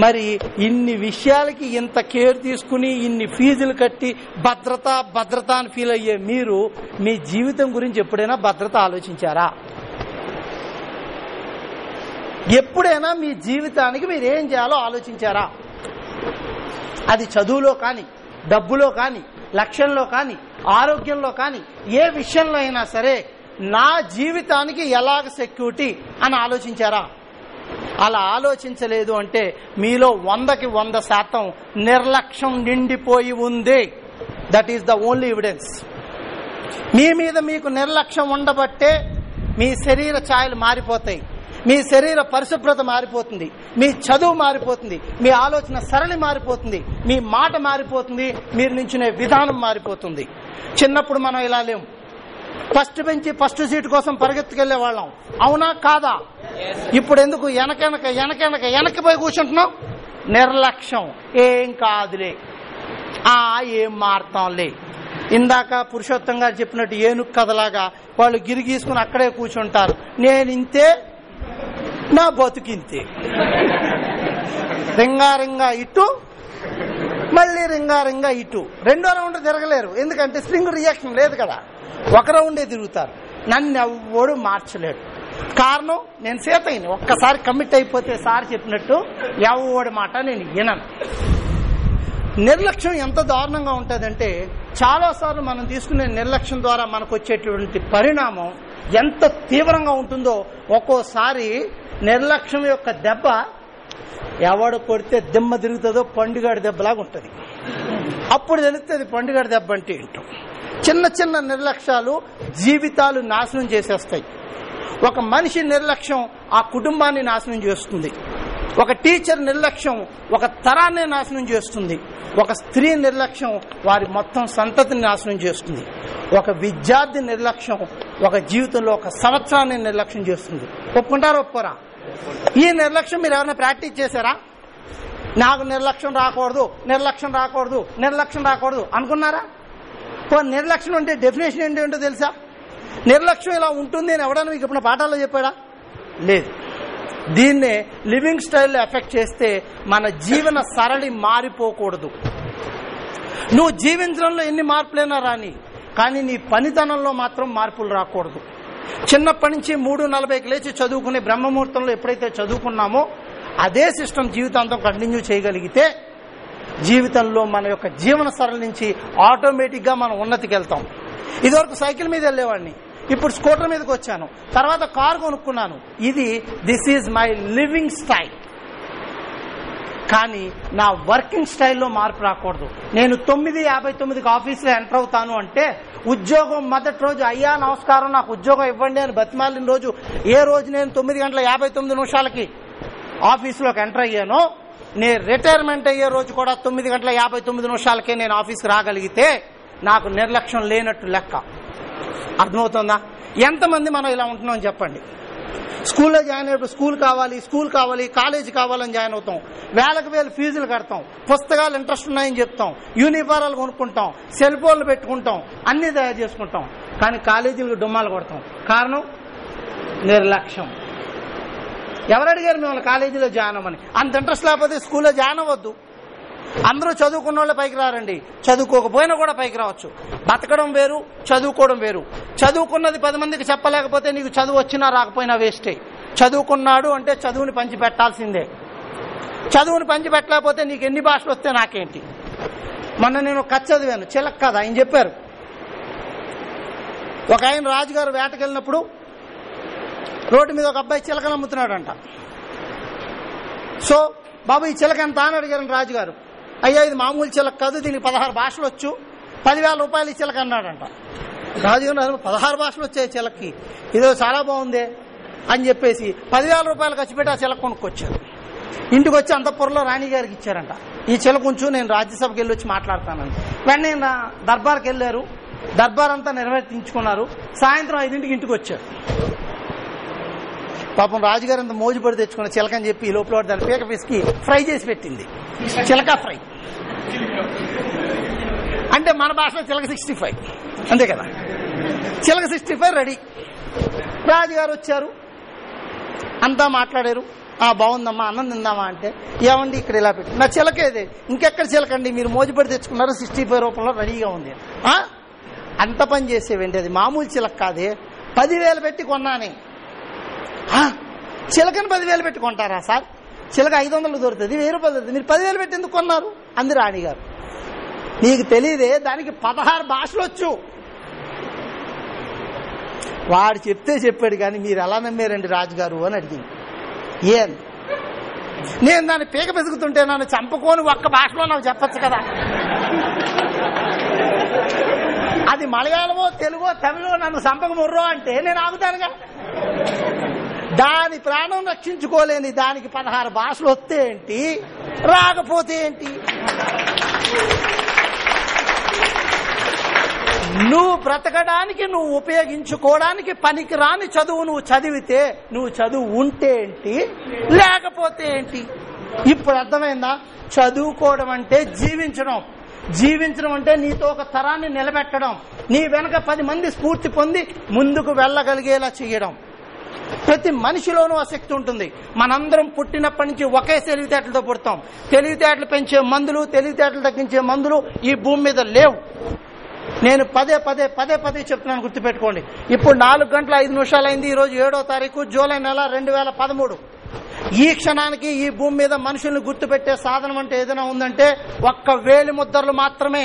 మరి ఇన్ని విషయాలకి ఇంత కేర్ తీసుకుని ఇన్ని ఫీజులు కట్టి భద్రత భద్రత అని ఫీల్ అయ్యే మీరు మీ జీవితం గురించి ఎప్పుడైనా భద్రత ఆలోచించారా? ఎప్పుడైనా మీ జీవితానికి మీరు ఏం చేయాలో ఆలోచించారా? అది చదువులో కానీ డబ్బులో కానీ లక్ష్యంలో కానీ ఆరోగ్యంలో కానీ ఏ విషయంలో అయినా సరే నా జీవితానికి ఎలాగ సెక్యూరిటీ అని ఆలోచించారా? అలా ఆలోచించలేదు అంటే మీలో వందకి వంద శాతం నిర్లక్ష్యం నిండిపోయి ఉంది. That is the only evidence మీ మీద మీకు నిర్లక్ష్యం ఉండబట్టే మీ శరీర ఛాయలు మారిపోతాయి. మీ శరీర పరిశుభ్రత మారిపోతుంది. మీ చదువు మారిపోతుంది. మీ ఆలోచన సరళి మారిపోతుంది. మీ మాట మారిపోతుంది. మీరు నించునే విధానం మారిపోతుంది. చిన్నప్పుడు మనం ఇలా లేము ఫస్ట్ బెంచి ఫస్ట్ సీట్ కోసం పరిగెత్తుకెళ్ళే వాళ్ళం. అవునా కాదా? ఇప్పుడు ఎందుకు వెనకెనక వెనకెనక వెనక్కి పోయి కూర్చుంటున్నాం నిర్లక్ష్యం. ఏం కాదులే. ఆ ఏం మారుతాంలే. ఇందాక పురుషోత్తం గారు చెప్పినట్టు ఏనుగు కథలాగా వాళ్ళు గిరిగీసుకుని అక్కడే కూర్చుంటారు. నేను ఇంతే నా బతుకింతే. రింగారింగా ఇటు మళ్ళీ రింగారింగా ఇటు. రెండో రౌండ్ తిరగలేరు ఎందుకంటే స్ప్రింగ్ రియాక్షన్ లేదు కదా. ఒక రౌండే తిరుగుతారు. నన్ను ఎవడు మార్చలేడు. కారణం నేను సీతయ్యని ఒక్కసారి కమిట్ అయిపోతే సార్ చెప్పినట్టు ఎవడి మాట నేను వినను. నిర్లక్ష్యం ఎంత దారుణంగా ఉంటుందంటే చాలాసార్లు మనం తీసుకునే నిర్లక్ష్యం ద్వారా మనకు వచ్చేటువంటి పరిణామం ఎంత తీవ్రంగా ఉంటుందో ఒక్కోసారి నిర్లక్ష్యం యొక్క దెబ్బ ఎవడు కొడితే దిమ్మ తిరుగుతుందో పండుగాడి దెబ్బలాగా ఉంటుంది. అప్పుడు తెలుస్తుంది పండుగ దెబ్బ అంటే ఏంటో. చిన్న చిన్న నిర్లక్ష్యాలు జీవితాలు నాశనం చేసేస్తాయి. ఒక మనిషి నిర్లక్ష్యం ఆ కుటుంబాన్ని నాశనం చేస్తుంది. ఒక టీచర్ నిర్లక్ష్యం ఒక తరాన్ని నాశనం చేస్తుంది. ఒక స్త్రీ నిర్లక్ష్యం వారి మొత్తం సంతతిని నాశనం చేస్తుంది. ఒక విద్యార్థి నిర్లక్ష్యం ఒక జీవితంలో ఒక సంవత్సరాన్ని నిర్లక్ష్యం చేస్తుంది. ఒప్పుకుంటారా ఒప్పుకోరా? ఈ నిర్లక్ష్యం మీరు ఎవరైనా ప్రాక్టీస్ చేశారా? నాకు నిర్లక్ష్యం రాకూడదు నిర్లక్ష్యం రాకూడదు నిర్లక్ష్యం రాకూడదు. అనుకున్నారా? నిర్లక్ష్యం అంటే డెఫినేషన్ ఏంటి ఏంటో తెలుసా? నిర్లక్ష్యం ఇలా ఉంటుంది అని ఎవడన్నా మీకు ఇప్పుడు పాఠాల్లో చెప్పాడా? లేదు. దీన్నే లివింగ్ స్టైల్లో ఎఫెక్ట్ చేస్తే మన జీవన సరళి మారిపోకూడదు. నువ్వు జీవించడంలో ఎన్ని మార్పులైనా రాని కానీ నీ పనితనంలో మాత్రం మార్పులు రాకూడదు. చిన్నప్పటి నుంచి మూడు నలభైకి లేచి చదువుకునే బ్రహ్మముహూర్తంలో ఎప్పుడైతే చదువుకున్నామో అదే సిస్టమ్ జీవితాంతం కంటిన్యూ చేయగలిగితే జీవితంలో మన యొక్క జీవన సరళి నుంచి ఆటోమేటిక్గా మనం ఉన్నతికి వెళ్తాం ఇదివరకు సైకిల్ మీద వెళ్ళేవాడిని. ఇప్పుడు స్కూటర్ మీదకి వచ్చాను. తర్వాత కారు కొనుక్కున్నాను. ఇది this is my living style. కానీ నా వర్కింగ్ స్టైల్లో మార్పు రాకూడదు. నేను తొమ్మిది యాభై తొమ్మిదికి ఆఫీస్లో ఎంటర్ అవుతాను అంటే ఉద్యోగం మొదటి రోజు అయ్యా నమస్కారం నాకు ఉద్యోగం ఇవ్వండి అని బతిమాలిన రోజు ఏ రోజు నేను తొమ్మిది గంటల యాభై తొమ్మిది నిమిషాలకి ఆఫీసులోకి ఎంటర్ అయ్యానో. నేను రిటైర్మెంట్ అయ్యే రోజు కూడా తొమ్మిది గంటల యాభై తొమ్మిది నిమిషాలకే నేను ఆఫీస్కి రాగలిగితే నాకు నిర్లక్ష్యం లేనట్టు లెక్క. అర్థమవుతుందా? ఎంతమంది మనం ఇలా ఉంటున్నాం చెప్పండి. స్కూల్లో జాయిన్ అయినప్పుడు స్కూల్ కావాలి స్కూల్ కావాలి కాలేజ్ కావాలని జాయిన్ అవుతాం. వేలకు వేలు ఫీజులు కడతాం. పుస్తకాలు ఇంట్రెస్ట్ ఉన్నాయని చెప్తాం. యూనిఫారాలు కొనుక్కుంటాం. సెల్ ఫోన్లు పెట్టుకుంటాం. అన్ని తయారు చేసుకుంటాం. కానీ కాలేజీలకు డుమ్మాలు కొడతాం. కారణం నిర్లక్ష్యం. ఎవరు అడిగారు మిమ్మల్ని కాలేజీలో జాయిన్ అవ్వమని? అంత ఇంట్రెస్ట్ లేకపోతే స్కూల్లో జాయిన్ అవ్వద్దు. అందరూ చదువుకున్న వాళ్ళు పైకి రారండి. చదువుకోకపోయినా కూడా పైకి రావచ్చు. బతకడం వేరు చదువుకోవడం వేరు. చదువుకున్నది పది మందికి చెప్పలేకపోతే నీకు చదువు వచ్చినా రాకపోయినా వేస్టే. చదువుకున్నాడు అంటే చదువుని పంచి పెట్టాల్సిందే చదువుని పంచి పెట్టలేకపోతే నీకు ఎన్ని భాషలు వస్తే నాకేంటి? మొన్న నేను కథ చదివాను. చిలక్ కథ. ఆయన చెప్పారు. ఒక ఆయన రాజుగారు వేటకెళ్ళినప్పుడు రోడ్డు మీద ఒక అబ్బాయి చిలకలు అమ్ముతున్నాడంట సో బాబు ఈ చిలక ఎంత అని అడిగారు రాజుగారు. అయ్యా ఇది మామూలు చిలక కాదు దీనికి పదహారు భాషలు వచ్చు. పదివేల రూపాయలు ఈ చిలక అన్నాడంట. రాజుగారు పదహారు భాషలు వచ్చాయి చిలక్కి. ఇదో చాలా బాగుంది అని చెప్పేసి పదివేల రూపాయలు ఖర్చు పెట్టి ఆ చిలక కొనుక్కొచ్చారు ఇంటికి వచ్చి అంతఃపురంలో రాణిగారికి ఇచ్చారంట. ఈ చిలక ఉంచు నేను రాజ్యసభకి వెళ్ళి వచ్చి మాట్లాడతానని. వెంటనే దర్బార్కి వెళ్ళారు. దర్బార్ అంతా నిర్వర్తించుకున్నారు సాయంత్రం ఐదింటికి ఇంటికి వచ్చారు. పాపం రాజుగారు అంత మోజుపడి తెచ్చుకున్న చిలక అని చెప్పి ఈ లోపల దాని పీక పిసికి ఫ్రై చేసి పెట్టింది. చిలక ఫ్రై. అంటే మన భాషలో చిలక సిక్స్టీ ఫైవ్ అంతే కదా? చిలక సిక్స్టీ ఫైవ్ రెడీ రాజుగారు వచ్చారు. అంతా మాట్లాడారు. ఆ బాగుందమ్మా అన్నం తిందామా అంటే ఏమండి ఇక్కడ ఇలా పెట్టి? నా చిలకేది ఇంకెక్కడ చిలకండి మీరు మోజుపడి తెచ్చుకున్నారు? సిక్స్టీ ఫైవ్ రూపంలో రెడీగా ఉంది. అంత పని చేసేవేంటి అది? మామూలు చిలక కాదే. పదివేలు పెట్టి కొన్నానే. చిలకని పదివేలు పెట్టుకుంటారా సార్? చిలక ఐదు వందలు దొరుకుతుంది వెయ్యి రూపాయలు దొరుకుతుంది. మీరు పదివేలు పెట్టి ఎందుకు కొన్నారు? అంది రాణిగారు నీకు తెలియదే దానికి పదహారు భాషలు వచ్చు. వాడు చెప్తే చెప్పాడు కానీ మీరు ఎలా నమ్మారండి రాజుగారు అని అడిగింది. ఏం? నేను దాన్ని పీక పెసుకుతుంటే నన్ను చంపుకోని ఒక్క భాషలో నాకు చెప్పచ్చు కదా? అది మలయాళమో తెలుగో తమిళో నన్ను సంపక ముర్రో అంటే నేను ఆగుతానుగా. దాని ప్రాణం రక్షించుకోలేని దానికి పదహారు భాషలు వస్తే ఏంటి? రాకపోతే ఏంటి? నువ్వు బ్రతకడానికి నువ్వు ఉపయోగించుకోవడానికి పనికి రాని చదువు నువ్వు చదివితే నువ్వు చదువు ఉంటే ఏంటి? లేకపోతే ఏంటి? ఇప్పుడు అర్థమైందా? చదువుకోవడం అంటే జీవించడం. జీవించడం అంటే నీతో ఒక తరాన్ని నిలబెట్టడం. నీ వెనక పది మంది స్ఫూర్తి పొంది ముందుకు వెళ్ళగలిగేలా చేయడం. ప్రతి మనిషిలోనూ ఆ శక్తి ఉంటుంది. మనందరం పుట్టినప్పటి నుంచి ఒకే తెలివితేటలతో పుడతాం. తెలివితేటలు పెంచే మందులు తెలివితేటలు తగ్గించే మందులు ఈ భూమి మీద లేవు. నేను పదే పదే పదే పదే చెప్తున్నాను గుర్తుపెట్టుకోండి. ఇప్పుడు నాలుగు గంటల ఐదు నిమిషాలు అయింది ఈ రోజు ఏడో తారీఖు జూలై నెల రెండు వేల పదమూడు. ఈ క్షణానికి ఈ భూమి మీద మనుషుల్ని గుర్తుపెట్టే సాధనం అంటే ఏదైనా ఉందంటే ఒక్క వేలి ముద్రలు మాత్రమే.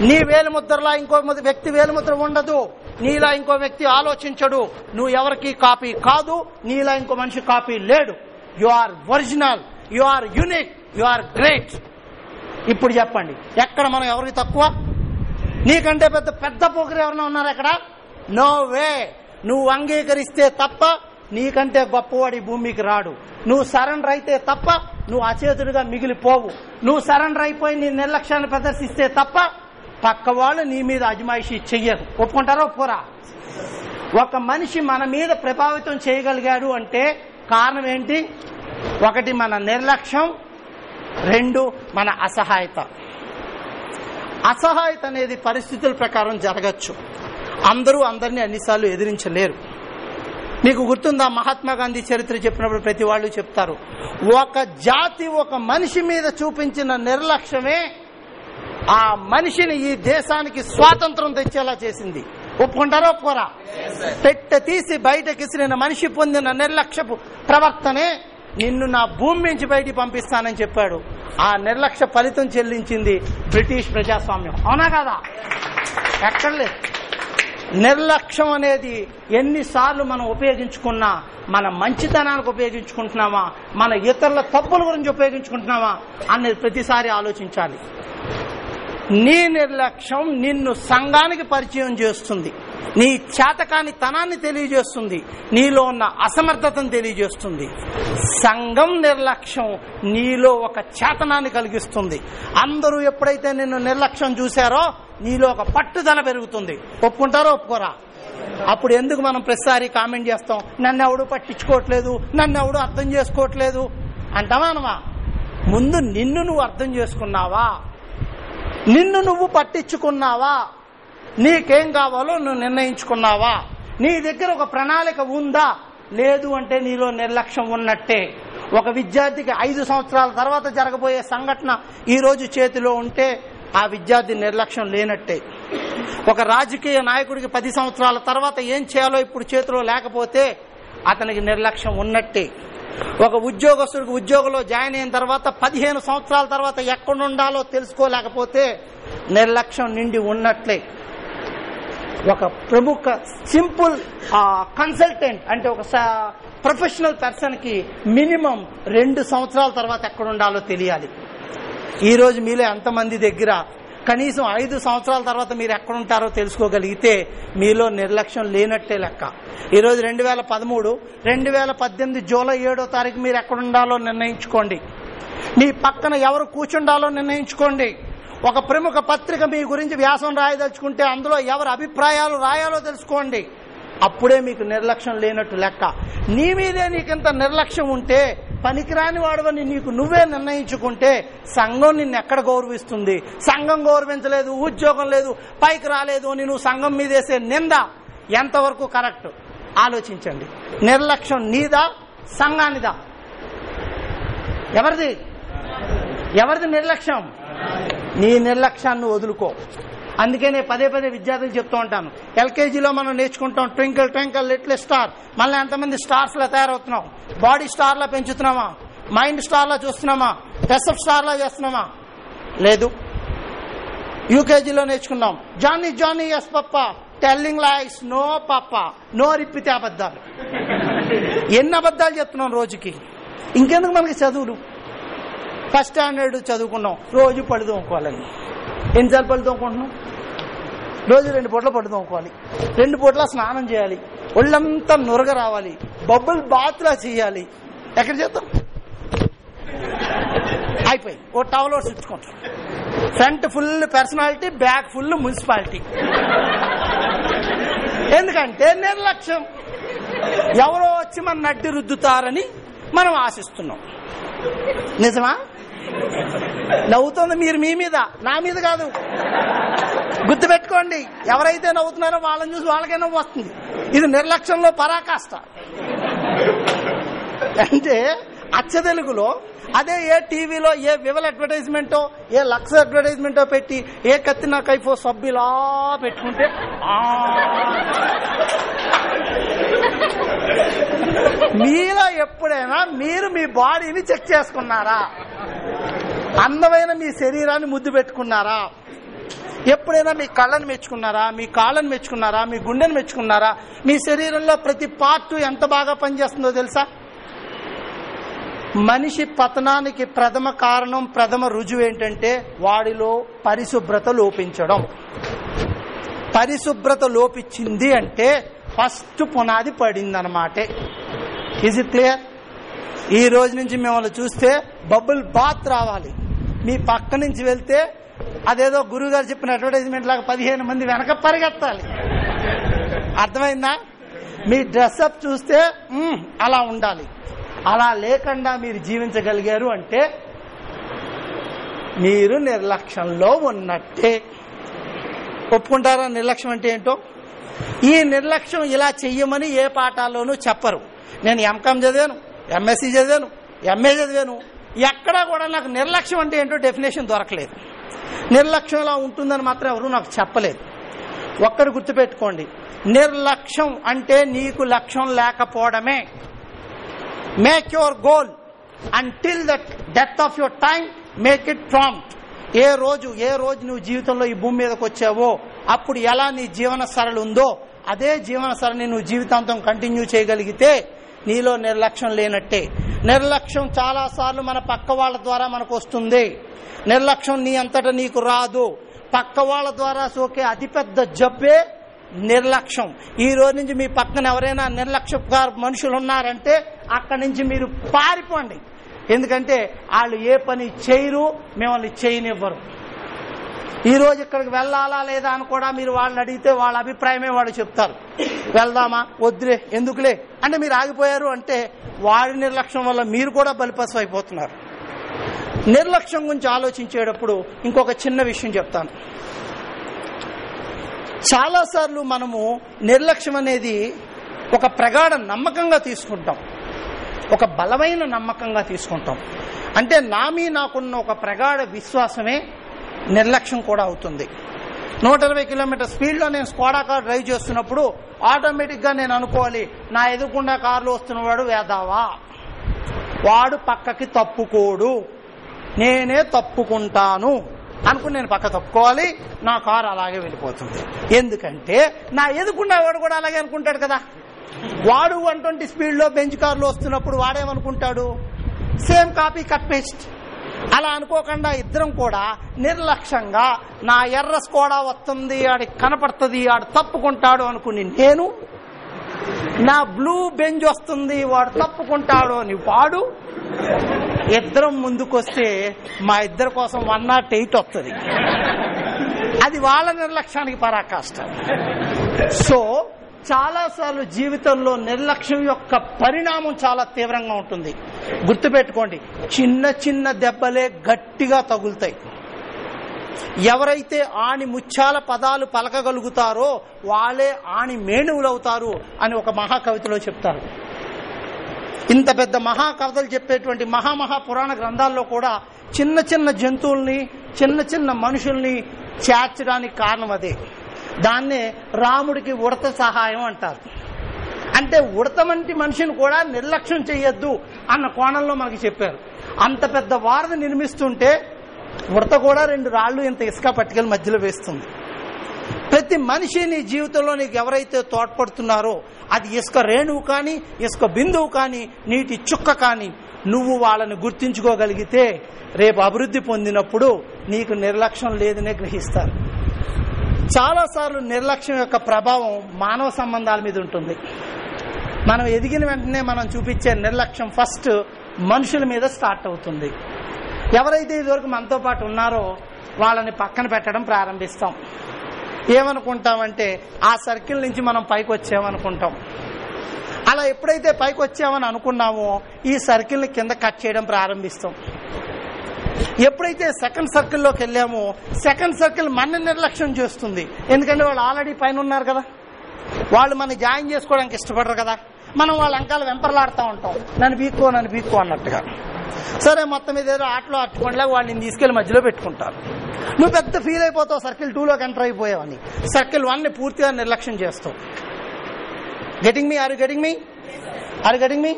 నీ వేలి ముద్రలా ఇంకో వ్యక్తి వేలి ముద్ర ఉండదు. నీలా ఇంకో వ్యక్తి ఆలోచించడు. నువ్వు ఎవరికి కాపీ కాదు నీలా ఇంకో మనిషి కాపీ లేడు. You are original you are unique you are great ఇప్పుడు చెప్పండి ఎక్కడ మనం ఎవరికి తక్కువ? నీకంటే పెద్ద పెద్ద పోకరు ఎవరైనా ఉన్నారు ఎక్కడ నో వే నువ్వు అంగీకరిస్తే తప్ప నీకంటే గొప్పవాడి భూమికి రాడు. నువ్వు సరెండర్ అయితే తప్ప నువ్వు అచేతుడిగా మిగిలిపోవు. నువ్వు సరెండర్ అయిపోయి నీ నిర్లక్ష్యాన్ని ప్రదర్శిస్తే తప్ప పక్క వాళ్ళు నీ మీద అజమాయిషీ చెయ్యరు. ఒప్పుకుంటారా ఒప్పుకోరా? ఒక మనిషి మన మీద ప్రభావితం చేయగలిగాడు అంటే కారణం ఏంటి? ఒకటి మన నిర్లక్ష్యం రెండు మన అసహాయత. అసహాయత అనేది పరిస్థితుల ప్రకారం జరగచ్చు. అందరూ అందరినీ అన్నిసార్లు ఎదిరించలేరు. మీకు గుర్తుందా మహాత్మా గాంధీ చరిత్ర చెప్పినప్పుడు ప్రతి వాళ్ళు చెప్తారు ఒక జాతి ఒక మనిషి మీద చూపించిన నిర్లక్ష్యమే ఆ మనిషిని ఈ దేశానికి స్వాతంత్రం తెచ్చేలా చేసింది. ఒప్పుకుంటారా ఒప్పుకోరా? పెట్ట తీసి బయటకి మనిషి పొందిన నిర్లక్ష్యపు ప్రవక్తనే నిన్ను నా భూమి నుంచి బయటికి పంపిస్తానని చెప్పాడు. ఆ నిర్లక్ష్య ఫలితం చెల్లించింది బ్రిటిష్ ప్రజాస్వామ్యం. అవునా కదా? ఎక్కడ లేదు నిర్లక్ష్యం అనేది ఎన్నిసార్లు మనం ఉపయోగించుకున్నా మన మంచితనానికి ఉపయోగించుకుంటున్నామా మన ఇతరుల తప్పుల గురించి ఉపయోగించుకుంటున్నామా అనేది ప్రతిసారి ఆలోచించాలి. నీ నిర్లక్ష్యం నిన్ను సంఘానికి పరిచయం చేస్తుంది. నీ చేతకాని తనాన్ని తెలియజేస్తుంది. నీలో ఉన్న అసమర్థతను తెలియజేస్తుంది. సంఘం నిర్లక్ష్యం నీలో ఒక చేతనాన్ని కలిగిస్తుంది. అందరూ ఎప్పుడైతే నిన్ను నిర్లక్ష్యం చూశారో నీలో ఒక పట్టుదల పెరుగుతుంది. ఒప్పుకుంటారో ఒప్పుకోరా? అప్పుడు ఎందుకు మనం ప్రతిసారి కామెంట్ చేస్తాం? నన్ను ఎవడు పట్టించుకోవట్లేదు నన్ను ఎవడు అర్థం చేసుకోవట్లేదు. అంటావా అనమా ముందు నిన్ను నువ్వు అర్థం చేసుకున్నావా? నిన్ను నువ్వు పట్టించుకున్నావా? నీకేం కావాలో నువ్వు నిర్ణయించుకున్నావా? నీ దగ్గర ఒక ప్రణాళిక ఉందా? లేదు అంటే నీలో నిర్లక్ష్యం ఉన్నట్టే. ఒక విద్యార్థికి ఐదు సంవత్సరాల తర్వాత జరగబోయే సంఘటన ఈ రోజు చేతిలో ఉంటే ఆ విద్యార్థి నిర్లక్ష్యం లేనట్టే. ఒక రాజకీయ నాయకుడికి పది సంవత్సరాల తర్వాత ఏం చేయాలో ఇప్పుడు చేతిలో లేకపోతే అతనికి నిర్లక్ష్యం ఉన్నట్టే. ఒక ఉద్యోగస్తుడికి ఉద్యోగంలో జాయిన్ అయిన తర్వాత పదిహేను సంవత్సరాల తర్వాత ఎక్కడుండాలో తెలుసుకోలేకపోతే నిర్లక్ష్యం నిండి ఉన్నట్లే. ఒక ప్రముఖ సింపుల్ కన్సల్టెంట్ అంటే ఒక ప్రొఫెషనల్ పర్సన్కి మినిమం రెండు సంవత్సరాల తర్వాత ఎక్కడుండాలో తెలియాలి. ఈ రోజు మీలో ఎంతమంది దగ్గర కనీసం ఐదు సంవత్సరాల తర్వాత మీరు ఎక్కడుంటారో తెలుసుకోగలిగితే మీలో నిర్లక్ష్యం లేనట్టే లెక్క. ఈరోజు రెండు వేల పదమూడు రెండు వేల పద్దెనిమిది జూలై ఏడో తారీఖు మీరు ఎక్కడుండాలో నిర్ణయించుకోండి. మీ పక్కన ఎవరు కూర్చుండాలో నిర్ణయించుకోండి. ఒక ప్రముఖ పత్రిక మీ గురించి వ్యాసం రాయదలుచుకుంటే అందులో ఎవరి అభిప్రాయాలు రాయాలో తెలుసుకోండి. అప్పుడే మీకు నిర్లక్ష్యం లేనట్టు లెక్క. నీ మీదే నీకింత నిర్లక్ష్యం ఉంటే పనికిరాని వాడవని నీకు నువ్వే నిర్ణయించుకుంటే సంఘం నిన్ను ఎక్కడ గౌరవిస్తుంది? సంఘం గౌరవించలేదు ఉద్యోగం లేదు పైకి రాలేదు అని నువ్వు సంఘం మీదేసే నింద ఎంతవరకు కరెక్ట్? ఆలోచించండి. నిర్లక్ష్యం నీదా? సంఘానిదా? ఎవరిది? ఎవరిది నిర్లక్ష్యం? నీ నిర్లక్ష్యాన్ని వదులుకో. అందుకే నేను పదే పదే విద్యార్థులు చెప్తూ ఉంటాను. ఎల్కేజీలో మనం నేర్చుకుంటాం ట్వింకిల్ ట్వింకిల్ లిటిల్ స్టార్. మళ్ళీ ఎంతమంది స్టార్స్ లా తయారవుతున్నాం. బాడీ స్టార్ లా పెంచుతున్నామా? మైండ్ స్టార్ లా చూస్తున్నామా? ఎస్ఎఫ్ స్టార్ లా చేస్తున్నామా? లేదు. యూకేజీలో నేర్చుకున్నాం. Johnny Johnny yes papa. Telling lies. No papa. No రిప్పితే అబద్ధాలు. ఎన్ని అబద్ధాలు చెప్తున్నాం రోజుకి? ఇంకెందుకు మనకి చదువులు? ఫస్ట్ స్టాండర్డ్ చదువుకున్నాం. రోజు పడుదోకోవాలని ఎన్నిసార్లు పళ్ళు తోముకుంటున్నాం? రోజు రెండు పూట్ల పళ్ళు తోముకోవాలి. రెండు పూట్ల స్నానం చేయాలి. ఒళ్ళంతా నురగ రావాలి. బబ్బుల్ బాత్లా చేయాలి. ఎక్కడ చేద్దాం? అయిపోయి ఓ టవల్ ఒకటి చుట్టుకుంటాం front full personality back full municipality. ఎందుకంటే నిర్లక్ష్యం. ఎవరో వచ్చి మన నడ్డి రుద్దుతారని మనం ఆశిస్తున్నాం. నిజమా? నవ్వుతుంది మీరు మీ మీద నా మీద కాదు. గుర్తుపెట్టుకోండి ఎవరైతే నవ్వుతున్నారో వాళ్ళని చూసి వాళ్ళకే నవ్వు వస్తుంది. ఇది నిర్లక్ష్యంలో పరాకాష్ట. అంటే అచ్చ తెలుగులో అదే ఏ టీవీలో ఏ వివల్ అడ్వర్టైజ్మెంటో ఏ లక్స్ అడ్వర్టైజ్మెంటో పెట్టి ఏ కత్తిన కైఫో సబ్బిలా పెట్టుకుంటే మీలో ఎప్పుడైనా మీరు మీ బాడీని చెక్ చేసుకున్నారా? అందమైన మీ శరీరాన్ని ముద్దు పెట్టుకున్నారా? ఎప్పుడైనా మీ కళ్ళను మెచ్చుకున్నారా? మీ కాళ్ళను మెచ్చుకున్నారా? మీ గుండెను మెచ్చుకున్నారా? మీ శరీరంలో ప్రతి పార్ట్ ఎంత బాగా పనిచేస్తుందో తెలుసా? మనిషి పతనానికి ప్రథమ కారణం ప్రథమ రుజువు ఏంటంటే వాడిలో పరిశుభ్రత లోపించడం. పరిశుభ్రత లోపించింది అంటే ఫస్ట్ పునాది పడిందనమాటే ఈజ్ ఇట్ క్లియర్ ఈ రోజు నుంచి మిమ్మల్ని చూస్తే బబుల్ బాత్ రావాలి. మీ పక్క నుంచి వెళ్తే అదేదో గురువుగారు చెప్పిన అడ్వర్టైజ్మెంట్ లాగా పదిహేను మంది వెనక పరిగెత్తాలి. అర్థమైందా? మీ డ్రెస్అప్ చూస్తే అలా ఉండాలి. అలా లేకుండా మీరు జీవించగలిగారు అంటే మీరు నిర్లక్ష్యంలో ఉన్నట్టే. ఒప్పుకుంటారా? నిర్లక్ష్యం అంటే ఏంటో? ఈ నిర్లక్ష్యం ఇలా చెయ్యమని ఏ పాఠాల్లోనూ చెప్పరు. నేను ఎంకామ్ చదివాను ఎంఎస్సి చదివాను ఎంఏ చదివాను. ఎక్కడా కూడా నాకు నిర్లక్ష్యం అంటే ఏంటో డెఫినేషన్ దొరకలేదు. నిర్లక్ష్యం ఇలా ఉంటుందని మాత్రం ఎవరు నాకు చెప్పలేదు. ఒక్కడు గుర్తుపెట్టుకోండి. నిర్లక్ష్యం అంటే నీకు లక్ష్యం లేకపోవడమే. Make your goal until that death of your time make it prompt ఏ రోజు ఏ రోజు నువ్వు జీవితంలో ఈ భూమి మీదకి వచ్చావో అప్పుడు ఎలా నీ జీవన సరళి ఉందో అదే జీవన సరళిని నువ్వు జీవితాంతం కంటిన్యూ చేయగలిగితే నీలో నిర్లక్ష్యం లేనట్టే. నిర్లక్ష్యం చాలా సార్లు మన పక్క వాళ్ళ ద్వారా మనకు వస్తుంది. నిర్లక్ష్యం నీ అంతటా నీకు రాదు. పక్క వాళ్ళ ద్వారా సోకే అతిపెద్ద జబ్బే నిర్లక్ష్యం. ఈ రోజు నుంచి మీ పక్కన ఎవరైనా నిర్లక్ష్య మనుషులు ఉన్నారంటే అక్కడి నుంచి మీరు పారిపోండి. ఎందుకంటే వాళ్ళు ఏ పని చేయరు మిమ్మల్ని చేయనివ్వరు. ఈ రోజు ఇక్కడికి వెళ్ళాలా లేదా అని కూడా మీరు వాళ్ళని అడిగితే వాళ్ళ అభిప్రాయమే వాళ్ళు చెప్తారు. వెళ్దామా? వద్దులే. ఎందుకులే? అంటే మీరు ఆగిపోయారు అంటే వాడి నిర్లక్ష్యం వల్ల మీరు కూడా బలిపసు అయిపోతున్నారు నిర్లక్ష్యం గురించి ఆలోచించేటప్పుడు ఇంకొక చిన్న విషయం చెప్తాను. చాలాసార్లు మనము నిర్లక్ష్యం అనేది ఒక ప్రగాఢ నమ్మకంగా తీసుకుంటాం. ఒక బలమైన నమ్మకంగా తీసుకుంటాం. అంటే నా మీ నాకున్న ఒక ప్రగాఢ విశ్వాసమే నిర్లక్ష్యం కూడా అవుతుంది. నూట ఇరవై కిలోమీటర్ స్పీడ్లో నేను స్కోడా కార్ డ్రైవ్ చేస్తున్నప్పుడు ఆటోమేటిక్గా నేను అనుకోవాలి నా ఎదుగుండా కార్లు వస్తున్నవాడు వేదావా? వాడు పక్కకి తప్పుకోడు. నేనే తప్పుకుంటాను. అనుకుని నేను పక్క తప్పుకోవాలి నా కారు అలాగే వెళ్ళిపోతుంది. ఎందుకంటే నా ఎదుకున్న వాడు కూడా అలాగే అనుకుంటాడు కదా. వాడు వన్ ట్వంటీ స్పీడ్లో బెంచ్ కార్లు వస్తున్నప్పుడు వాడేమనుకుంటాడు? Same copy cut paste. అలా అనుకోకుండా ఇద్దరం కూడా నిర్లక్ష్యంగా నా ఎర్ర స్కోడా వస్తుంది ఆడికి కనపడుతుంది ఆడు తప్పుకుంటాడు అనుకుని నేను నా బ్లూ బెంజ్ వస్తుంది వాడు తప్పుకుంటాడు అని వాడు ఇద్దరం ముందుకొస్తే మా ఇద్దరి కోసం వన్ నాట్ ఎయిట్ వస్తుంది అది వాళ్ళ నిర్లక్ష్యానికి పరాకాష్ట. సో చాలా సార్లు జీవితంలో నిర్లక్ష్యం యొక్క పరిణామం చాలా తీవ్రంగా ఉంటుంది. గుర్తుపెట్టుకోండి చిన్న చిన్న దెబ్బలే గట్టిగా తగులుతాయి. ఎవరైతే ఆని ముత్యాల పదాలు పలకగలుగుతారో వాళ్ళే ఆని మేణువులవుతారు అని ఒక మహాకవితలో చెప్తారు. ఇంత పెద్ద మహాకవితలు చెప్పేటువంటి మహామహా పురాణ గ్రంథాల్లో కూడా చిన్న చిన్న జంతువుల్ని చిన్న చిన్న మనుషుల్ని చేర్చడానికి కారణం అదే. దాన్నే రాముడికి ఉడత సహాయం అంటారు. అంటే ఉడత వంటి మనిషిని కూడా నిర్లక్ష్యం చేయొద్దు అన్న కోణంలో మనకి చెప్పారు. అంత పెద్ద వారధి నిర్మిస్తుంటే ఉడత కూడా రెండు రాళ్ళు ఇంత ఇసుక పట్టుకెళ్ళి మధ్యలో వేస్తుంది. ప్రతి మనిషి నీ జీవితంలో నీకు ఎవరైతే తోడ్పడుతున్నారో అది ఇసుక రేణువు కానీ ఇసుక బిందువు కానీ నీటి చుక్క కానీ నువ్వు వాళ్ళని గుర్తించుకోగలిగితే రేపు అభివృద్ధి పొందినప్పుడు నీకు నిర్లక్ష్యం లేదనే గ్రహిస్తారు. చాలాసార్లు నిర్లక్ష్యం యొక్క ప్రభావం మానవ సంబంధాల మీద ఉంటుంది. మనం ఎదిగిన వెంటనే మనం చూపించే నిర్లక్ష్యం ఫస్ట్ మనుషుల మీద స్టార్ట్ అవుతుంది. ఎవరైతే ఇదివరకు మనతో పాటు ఉన్నారో వాళ్ళని పక్కన పెట్టడం ప్రారంభిస్తాం. ఏమనుకుంటామంటే ఆ సర్కిల్ నుంచి మనం పైకి వచ్చామనుకుంటాం. అలా ఎప్పుడైతే పైకి వచ్చామని అనుకున్నామో ఈ సర్కిల్ని కింద కట్ చేయడం ప్రారంభిస్తాం. ఎప్పుడైతే సెకండ్ సర్కిల్లోకి వెళ్ళామో సెకండ్ సర్కిల్ మన నిర్లక్ష్యం చేస్తుంది. ఎందుకంటే వాళ్ళు ఆల్రెడీ పైన ఉన్నారు కదా. వాళ్ళు మన జాయిన్ చేసుకోవడానికి ఇష్టపడరు కదా. మనం వాళ్ళ అంకాలు వెంపర్లాడుతూ ఉంటాం. నన్ను బీక్కో నన్ను బీక్కో అన్నట్టుగా. సరే మొత్తం మీద ఏదో ఆటలో అట్టుకోండిలాగా వాళ్ళు నేను తీసుకెళ్ళి మధ్యలో పెట్టుకుంటారు. నువ్వు పెద్ద ఫీల్ అయిపోతావు సర్కిల్ టూలోకి ఎంటర్ అయిపోయావని. సర్కిల్ వన్ని పూర్తిగా నిర్లక్ష్యం చేస్తావు. Getting me are getting me are getting me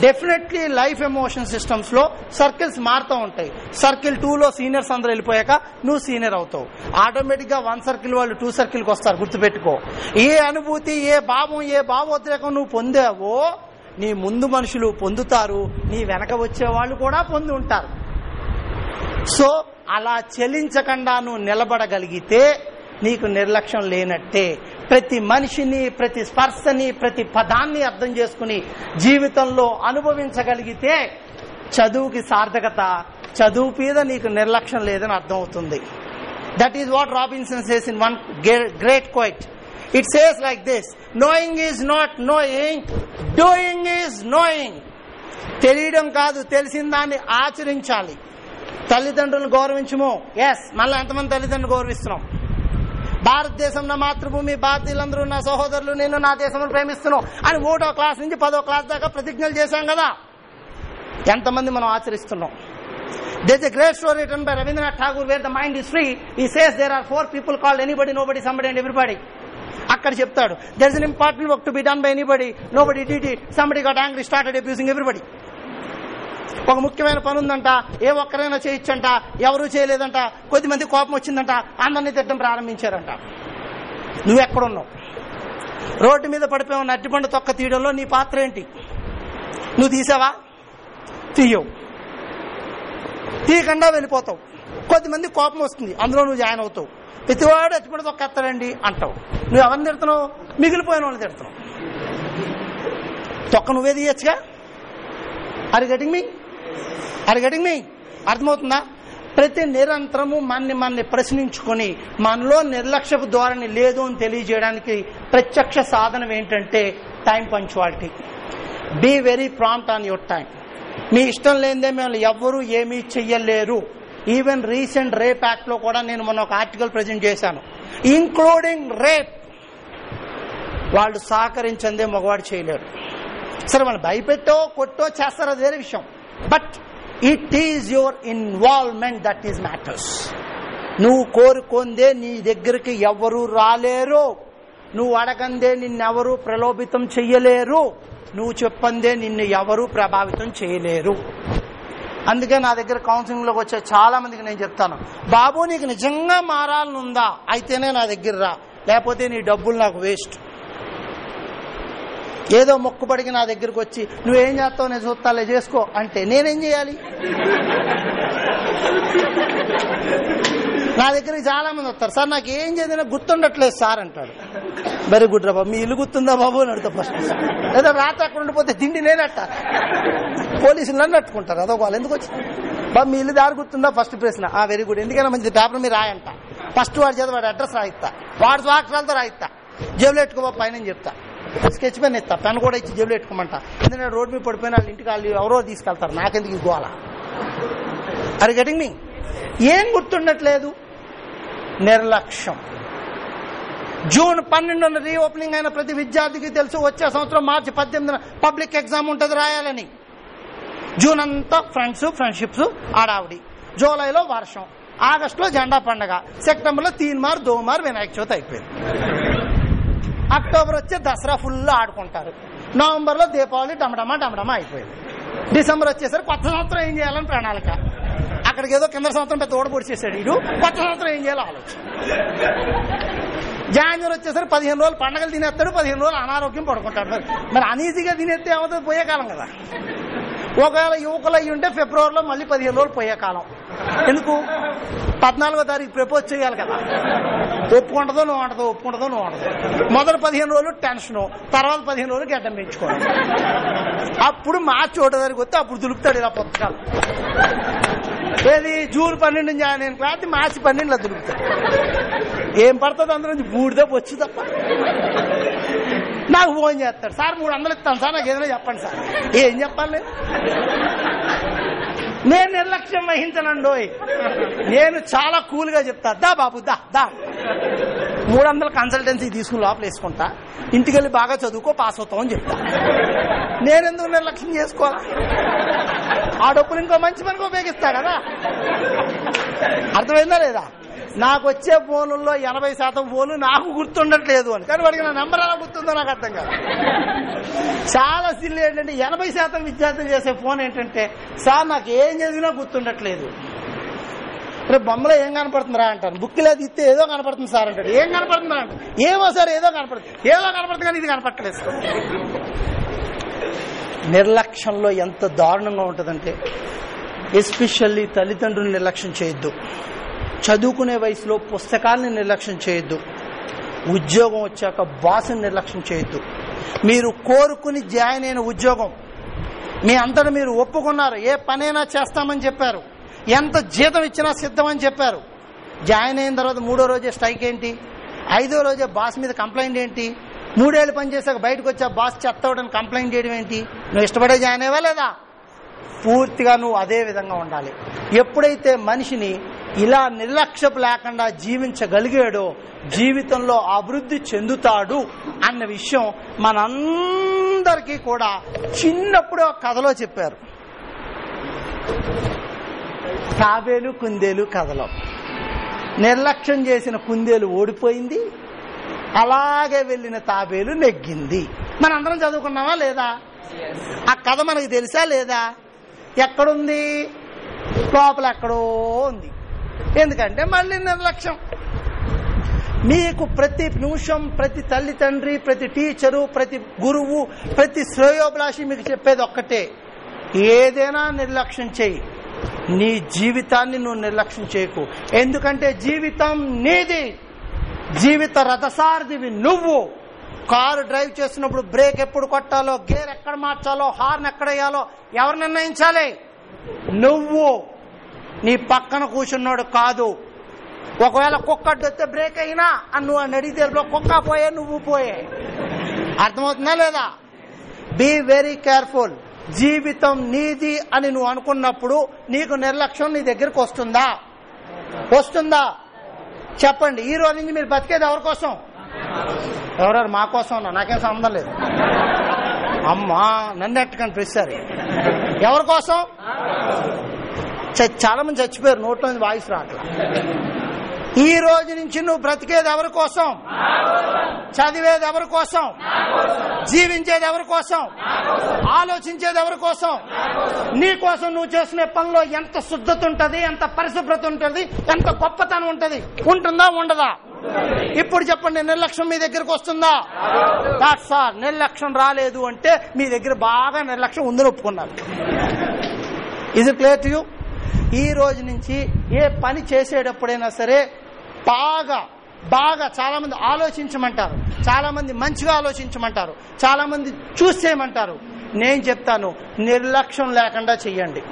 definitely life emotion సిస్టమ్స్లో సర్కిల్స్ మారుతూ ఉంటాయి. సర్కిల్ టూలో సీనియర్స్ అందరూ వెళ్ళిపోయాక నువ్వు సీనియర్ అవుతావు. ఆటోమేటిక్గా వన్ సర్కిల్ వాళ్ళు టూ సర్కిల్కి వస్తారు. గుర్తుపెట్టుకో. ఏ అనుభూతి ఏ భావం ఏ భావోద్రేకం నువ్వు పొందావో నీ ముందు మనుషులు పొందుతారు నీ వెనక వచ్చే వాళ్ళు కూడా పొంది ఉంటారు. సో అలా చెలించకుండా నువ్వు నిలబడగలిగితే నీకు నిర్లక్ష్యం లేనట్టే. ప్రతి మనిషిని ప్రతి స్పర్శని ప్రతి పదాన్ని అర్థం చేసుకుని జీవితంలో అనుభవించగలిగితే చదువుకి సార్థకత చదువు మీద నీకు నిర్లక్ష్యం లేదని అర్థమవుతుంది. That is what Robinson says in one great quite it says like this knowing is not knowing doing is knowing తెలియడం కాదు తెలిసిన దాన్ని ఆచరించాలి. తల్లిదండ్రులను గౌరవించము. ఎస్ మళ్ళీ ఎంతమంది తల్లిదండ్రులు గౌరవిస్తున్నాం? భారతదేశం నా మాతృభూమి భారతీయులందరూ నా సహోదరులు నేను నా దేశం ప్రేమిస్తున్నాం అని ఒకటో క్లాస్ నుంచి పదో క్లాస్ దాకా ప్రతిజ్ఞలు చేశాం కదా? ఎంతమంది మనం ఆచరిస్తున్నాం? There's a great story written by Rabindranath Tagore where the mind is free. He says there are four people called anybody, nobody, somebody and everybody. అక్కడ చెప్తాడు there is an important work to be done by anybody nobody did it somebody got angry started abusing everybody ఒక ముఖ్యమైన పని ఉందంట ఏ ఒక్కరైనా చేయొచ్చంట ఎవరూ చేయలేదంట కొద్దిమంది కోపం వచ్చిందంట అందరినీ తిట్టడం ప్రారంభించారంట. నువ్వు ఎక్కడున్నావు రోడ్డు మీద పడిపోయి ఉన్న అడ్డిపండు తొక్క తీయడంలో నీ పాత్ర ఏంటి? నువ్వు తీసావా? తీయవు. తీయకుండా వెళ్ళిపోతావు. కొద్దిమంది కోపం వస్తుంది అందులో నువ్వు జాయిన్ అవుతావు. ప్రతివాడు అట్టిపండు తొక్క ఎత్తాడండి అంటావు. నువ్వు ఎవరిని తిడుతున్నావు? మిగిలిపోయిన వాళ్ళని తిడుతున్నావు. తొక్క నువ్వే తీయచ్చుగా? Are getting me? Are getting me? అర్థమవుతుందా? ప్రతి నిరంతరము మనని మనని ప్రశ్నించుకొని మనలో నిర్లక్ష్యపు ధోరణి లేదు అని తెలియజేయడానికి ప్రత్యక్ష సాధనం ఏంటంటే time punctuality. Be very prompt on your time మీ ఇష్టం లేనిదే మిమ్మల్ని ఎవ్వరూ ఏమీ చెయ్యలేరు. ఈవెన్ రీసెంట్ రేప్ యాక్ట్లో కూడా నేను మొన్న ఒక ఆర్టికల్ ప్రజెంట్ చేశాను. ఇంక్లూడింగ్ రేప్ వాళ్ళు సహకరించందే మగవాడు చేయలేరు సరే వాళ్ళు భయపెట్టో కొట్టో చేస్తారో వేరే విషయం. But it is your involvement that is matters నువ్వు కోరుకుందే నీ దగ్గరికి ఎవరు రాలేరు. నువ్వు అడగందే నిన్నెవరు ప్రలోభితం చెయ్యలేరు. నువ్వు చెప్పందే నిన్ను ఎవరు ప్రభావితం చేయలేరు. అందుకే నా దగ్గర కౌన్సిలింగ్లోకి వచ్చే చాలా మందికి నేను చెప్తాను. బాబు నీకు నిజంగా మారాలనుందా? అయితేనే నా దగ్గర రా. లేకపోతే నీ డబ్బులు నాకు వేస్ట్ ఏదో మొక్కుబడికి నా దగ్గరకు వచ్చి నువ్వేం చేస్తావు? నేను చూస్తాలే చేసుకో. అంటే నేనేం చేయాలి? నా దగ్గరికి చాలా మంది వస్తారు. సార్ నాకు ఏం చేసినా గుర్తుండట్లేదు సార్ అంటాడు. వెరీ గుడ్ రా బాబు మీ ఇల్లు గుర్తుందా బాబు? అని అడుగుతా ఫస్ట్. లేదా రాత్రి అక్కడ ఉండిపోతే తిండి నేనట్ట పోలీసులు నన్ను అట్టుకుంటారు. అదొక వాళ్ళు ఎందుకు వచ్చి? బాబు మీ ఇల్లు దారి గుర్తుందా? ఫస్ట్ ప్రశ్న. ఆ వెరీ గుడ్. ఎందుకైనా మంచిది. పేపర్ మీరు రాయంట. ఫస్ట్ వాడి చేత వాడి అడ్రస్ రాయిస్తా. వాడి స్వాక్షరాలతో రాయిస్తా. జేబులో ఎట్టుకో పైన చెప్తా? స్కెచ్ పెన్ ఇస్తా పెన్ కూడా ఇచ్చి జేబులో పెట్టుకోమంట. ఎందుకంటే రోడ్ మీద పడిపోయిన వాళ్ళు ఇంటికి వాళ్ళు ఎవరో తీసుకెళ్తారు. నాకెందుకు ఈ గోల? అరి గెటింగ్ మీ ఏం గుర్తుండట్లేదు? నిర్లక్ష్యం. జూన్ పన్నెండున రీఓపెనింగ్ అయిన ప్రతి విద్యార్థికి తెలుసు వచ్చే సంవత్సరం మార్చి పద్దెనిమిదిన పబ్లిక్ ఎగ్జామ్ ఉంటుంది రాయాలని. జూన్ అంతా ఫ్రెండ్స్ ఫ్రెండ్షిప్స్ ఆడావిడి. జూలైలో వర్షం. ఆగస్టులో జెండా పండగ. సెప్టెంబర్లో తీన్ మార్ దో మార్ వినాయక చవితి అయిపోయింది. అక్టోబర్ వచ్చే దసరా ఫుల్ ఆడుకుంటారు. నవంబర్లో దీపావళి డమడమా డమడమా అయిపోయింది. డిసెంబర్ వచ్చేసరికి కొత్త సంవత్సరం ఏం చేయాలని ప్రణాళిక. అక్కడికి ఏదో కింద సంవత్సరం పెద్ద ఓడపొడిచేసాడు ఇడు కొత్త సంవత్సరం ఏం చేయాలో ఆలోచన. జాన్యువరి వచ్చేసరికి పదిహేను రోజులు పండగలు తినేస్తాడు పదిహేను రోజులు అనారోగ్యం పడుకుంటాడు. మరి మరి అనీజీగా తినేస్తే ఏమవుతుంది? పోయే కాలం కదా. ఒకవేళ యువకులు అయ్యి ఉంటే ఫిబ్రవరిలో మళ్ళీ పదిహేను రోజులు పోయే కాలం. ఎందుకు? పద్నాలుగో తారీఖు ప్రపోజ్ చేయాలి కదా. ఒప్పుకుంటదో నువ్వు ఉండదు ఒప్పుకుంటదో నువ్వు ఉండదు మొదటి పదిహేను రోజులు టెన్షన్ తర్వాత పదిహేను రోజులు గడ్డం పెంచుకోవాలి అప్పుడు మార్చి ఒకటో తారీఖు వస్తే అప్పుడు దులుపుతాడు ఇలా పుస్తకాలు ఏది? జూన్ పన్నెండు నేను క్లాత్ మార్చి పన్నెండులో దులుపుతాడు. ఏం పడుతుంది అందులో? బూడిద వచ్చు తప్ప. నాకు ఫోన్ చేస్తాడు సార్ మూడు వందలు ఇస్తాను సార్ నాకు ఏదైనా చెప్పండి సార్. ఏం చెప్పాలి? నేను? నిర్లక్ష్యం వహించనండోయ్ నేను చాలా కూల్గా చెప్తా. దా బాబు దా దా. మూడు వందల కన్సల్టెన్సీ తీసుకుని లోపల వేసుకుంటా. ఇంటికి వెళ్ళి బాగా చదువుకో పాస్ అవుతామని చెప్తా. నేనెందుకు నిర్లక్ష్యం చేసుకోవాలా? ఆ డబ్బులు ఇంకో మంచి పనికి ఉపయోగిస్తా కదా. అర్థమైందా లేదా? నాకు వచ్చే ఫోనుల్లో ఎనభై శాతం ఫోన్లు నాకు గుర్తుండట్లేదు అని. కానీ వాడికి నా నెంబర్ ఎలా గుర్తుందో నాకు అర్థం కాదు. చాలా సిల్లు ఏంటంటే ఎనభై శాతం విద్యార్థులు చేసే ఫోన్ ఏంటంటే సార్ నాకు ఏం చదివినా గుర్తుండట్లేదు. రేపు బొమ్మలో ఏం కనపడుతుందిరా? అంటాను. బుక్ లేదు ఇస్తే ఏదో కనపడుతుంది సార్ అంటాడు. ఏం కనపడుతుందా? అంటారు ఏమో సార్ ఏదో కనపడుతుంది. ఏదో కనపడుతుంది కానీ ఇది కనపడలేదు నిర్లక్ష్యంలో ఎంత దారుణంగా ఉంటుందంటే ఎస్పెషల్లీ తల్లిదండ్రులు నిర్లక్ష్యం చేయొద్దు. చదువుకునే వయసులో పుస్తకాలని నిర్లక్ష్యం చేయొద్దు. ఉద్యోగం వచ్చాక బాసుని నిర్లక్ష్యం చేయొద్దు. మీరు కోరుకుని జాయిన్ అయిన ఉద్యోగం మీ అంతటా మీరు ఒప్పుకున్నారు ఏ పనైనా చేస్తామని చెప్పారు ఎంత జీతం ఇచ్చినా సిద్ధమని చెప్పారు. జాయిన్ అయిన తర్వాత మూడో రోజే స్ట్రైక్ ఏంటి? ఐదో రోజే బాస్ మీద కంప్లైంట్ ఏంటి? మూడేళ్ళు పనిచేసాక బయటకు వచ్చా బాస్ చెత్తవడని కంప్లైంట్ చేయడం ఏంటి? నువ్వు ఇష్టపడే జాయిన్ అయ్యవా లేదా పూర్తిగా నువ్వు అదే విధంగా ఉండాలి. ఎప్పుడైతే మనిషిని ఇలా నిర్లక్ష్యపు లేకుండా జీవించగలిగాడో జీవితంలో అభివృద్ధి చెందుతాడు అన్న విషయం మనందరికీ కూడా చిన్నప్పుడు కథలో చెప్పారు. తాబేలు కుందేలు కథలో. నిర్లక్ష్యం చేసిన కుందేలు ఓడిపోయింది. అలాగే వెళ్ళిన తాబేలు నెగ్గింది. మనందరం చదువుకున్నావా లేదా? ఆ కథ మనకి తెలుసా లేదా? ఎక్కడుంది? లోపల ఎక్కడో ఉంది. ఎందుకంటే మళ్ళీ నిర్లక్ష్యం మీకు ప్రతి నిమిషం ప్రతి తల్లి తండ్రి ప్రతి టీచరు ప్రతి గురువు ప్రతి శ్రేయోభిలాషి మీకు చెప్పేది ఒక్కటే. ఏదైనా నిర్లక్ష్యం చేయి. నీ జీవితాన్ని నువ్వు నిర్లక్ష్యం చేయకు. ఎందుకంటే జీవితం నీది. జీవిత రథసారథివి నువ్వు. కారు డ్రైవ్ చేస్తున్నప్పుడు బ్రేక్ ఎప్పుడు కొట్టాలో గేర్ ఎక్కడ మార్చాలో హార్న్ ఎక్కడ వేయాలో ఎవరు నిర్ణయించాలి? నువ్వు. నీ పక్కన కూర్చున్నాడు కాదు. ఒకవేళ కుక్క అడ్డొస్తే బ్రేక్ అయినా అని నువ్వు నడితే కుక్క పోయే నువ్వు పోయే. అర్థమవుతుందా లేదా? బీ వెరీ కేర్ఫుల్ జీవితం నీది అని నువ్వు అనుకున్నప్పుడు నీకు నిర్లక్ష్యం నీ దగ్గరకు వస్తుందా? వస్తుందా? చెప్పండి. ఈ రోజు నుంచి మీరు బతికేది ఎవరి కోసం? ఎవరెవరు మా కోసం నాకేం సంబంధం లేదు. అమ్మా నన్ను ఎట్టుకని పిలిచారు. ఎవరి కోసం? చాలా మంది చచ్చిపోయారు నోట్లో వాయిస్ రావట్లా ఈ రోజు నుంచి నువ్వు బ్రతికేది ఎవరి కోసం? చదివేది ఎవరి కోసం? జీవించేది ఎవరి కోసం? ఆలోచించేది ఎవరి కోసం? నీ కోసం నువ్వు చేసిన పనిలో ఎంత శుద్ధత ఉంటది ఎంత పరిశుభ్రత ఉంటది ఎంత గొప్పతనం ఉంటది ఉంటుందా ఉండదా? ఇప్పుడు చెప్పండి నిర్లక్ష్యం మీ దగ్గరకు వస్తుందా? దాట్స్ సార్ నిర్లక్ష్యం రాలేదు అంటే మీ దగ్గర బాగా నిర్లక్ష్యం ఉందని ఒప్పుకున్నారు. ఇది క్లియర్ టు యూ ఈ రోజు నుంచి ఏ పని చేసేటప్పుడైనా సరే బాగా బాగా చాలా మంది ఆలోచించమంటారు. చాలా మంది మంచిగా ఆలోచించమంటారు. చాలా మంది చూస్ చేయమంటారు నేను చెప్తాను నిర్లక్ష్యం లేకుండా చెయ్యండి.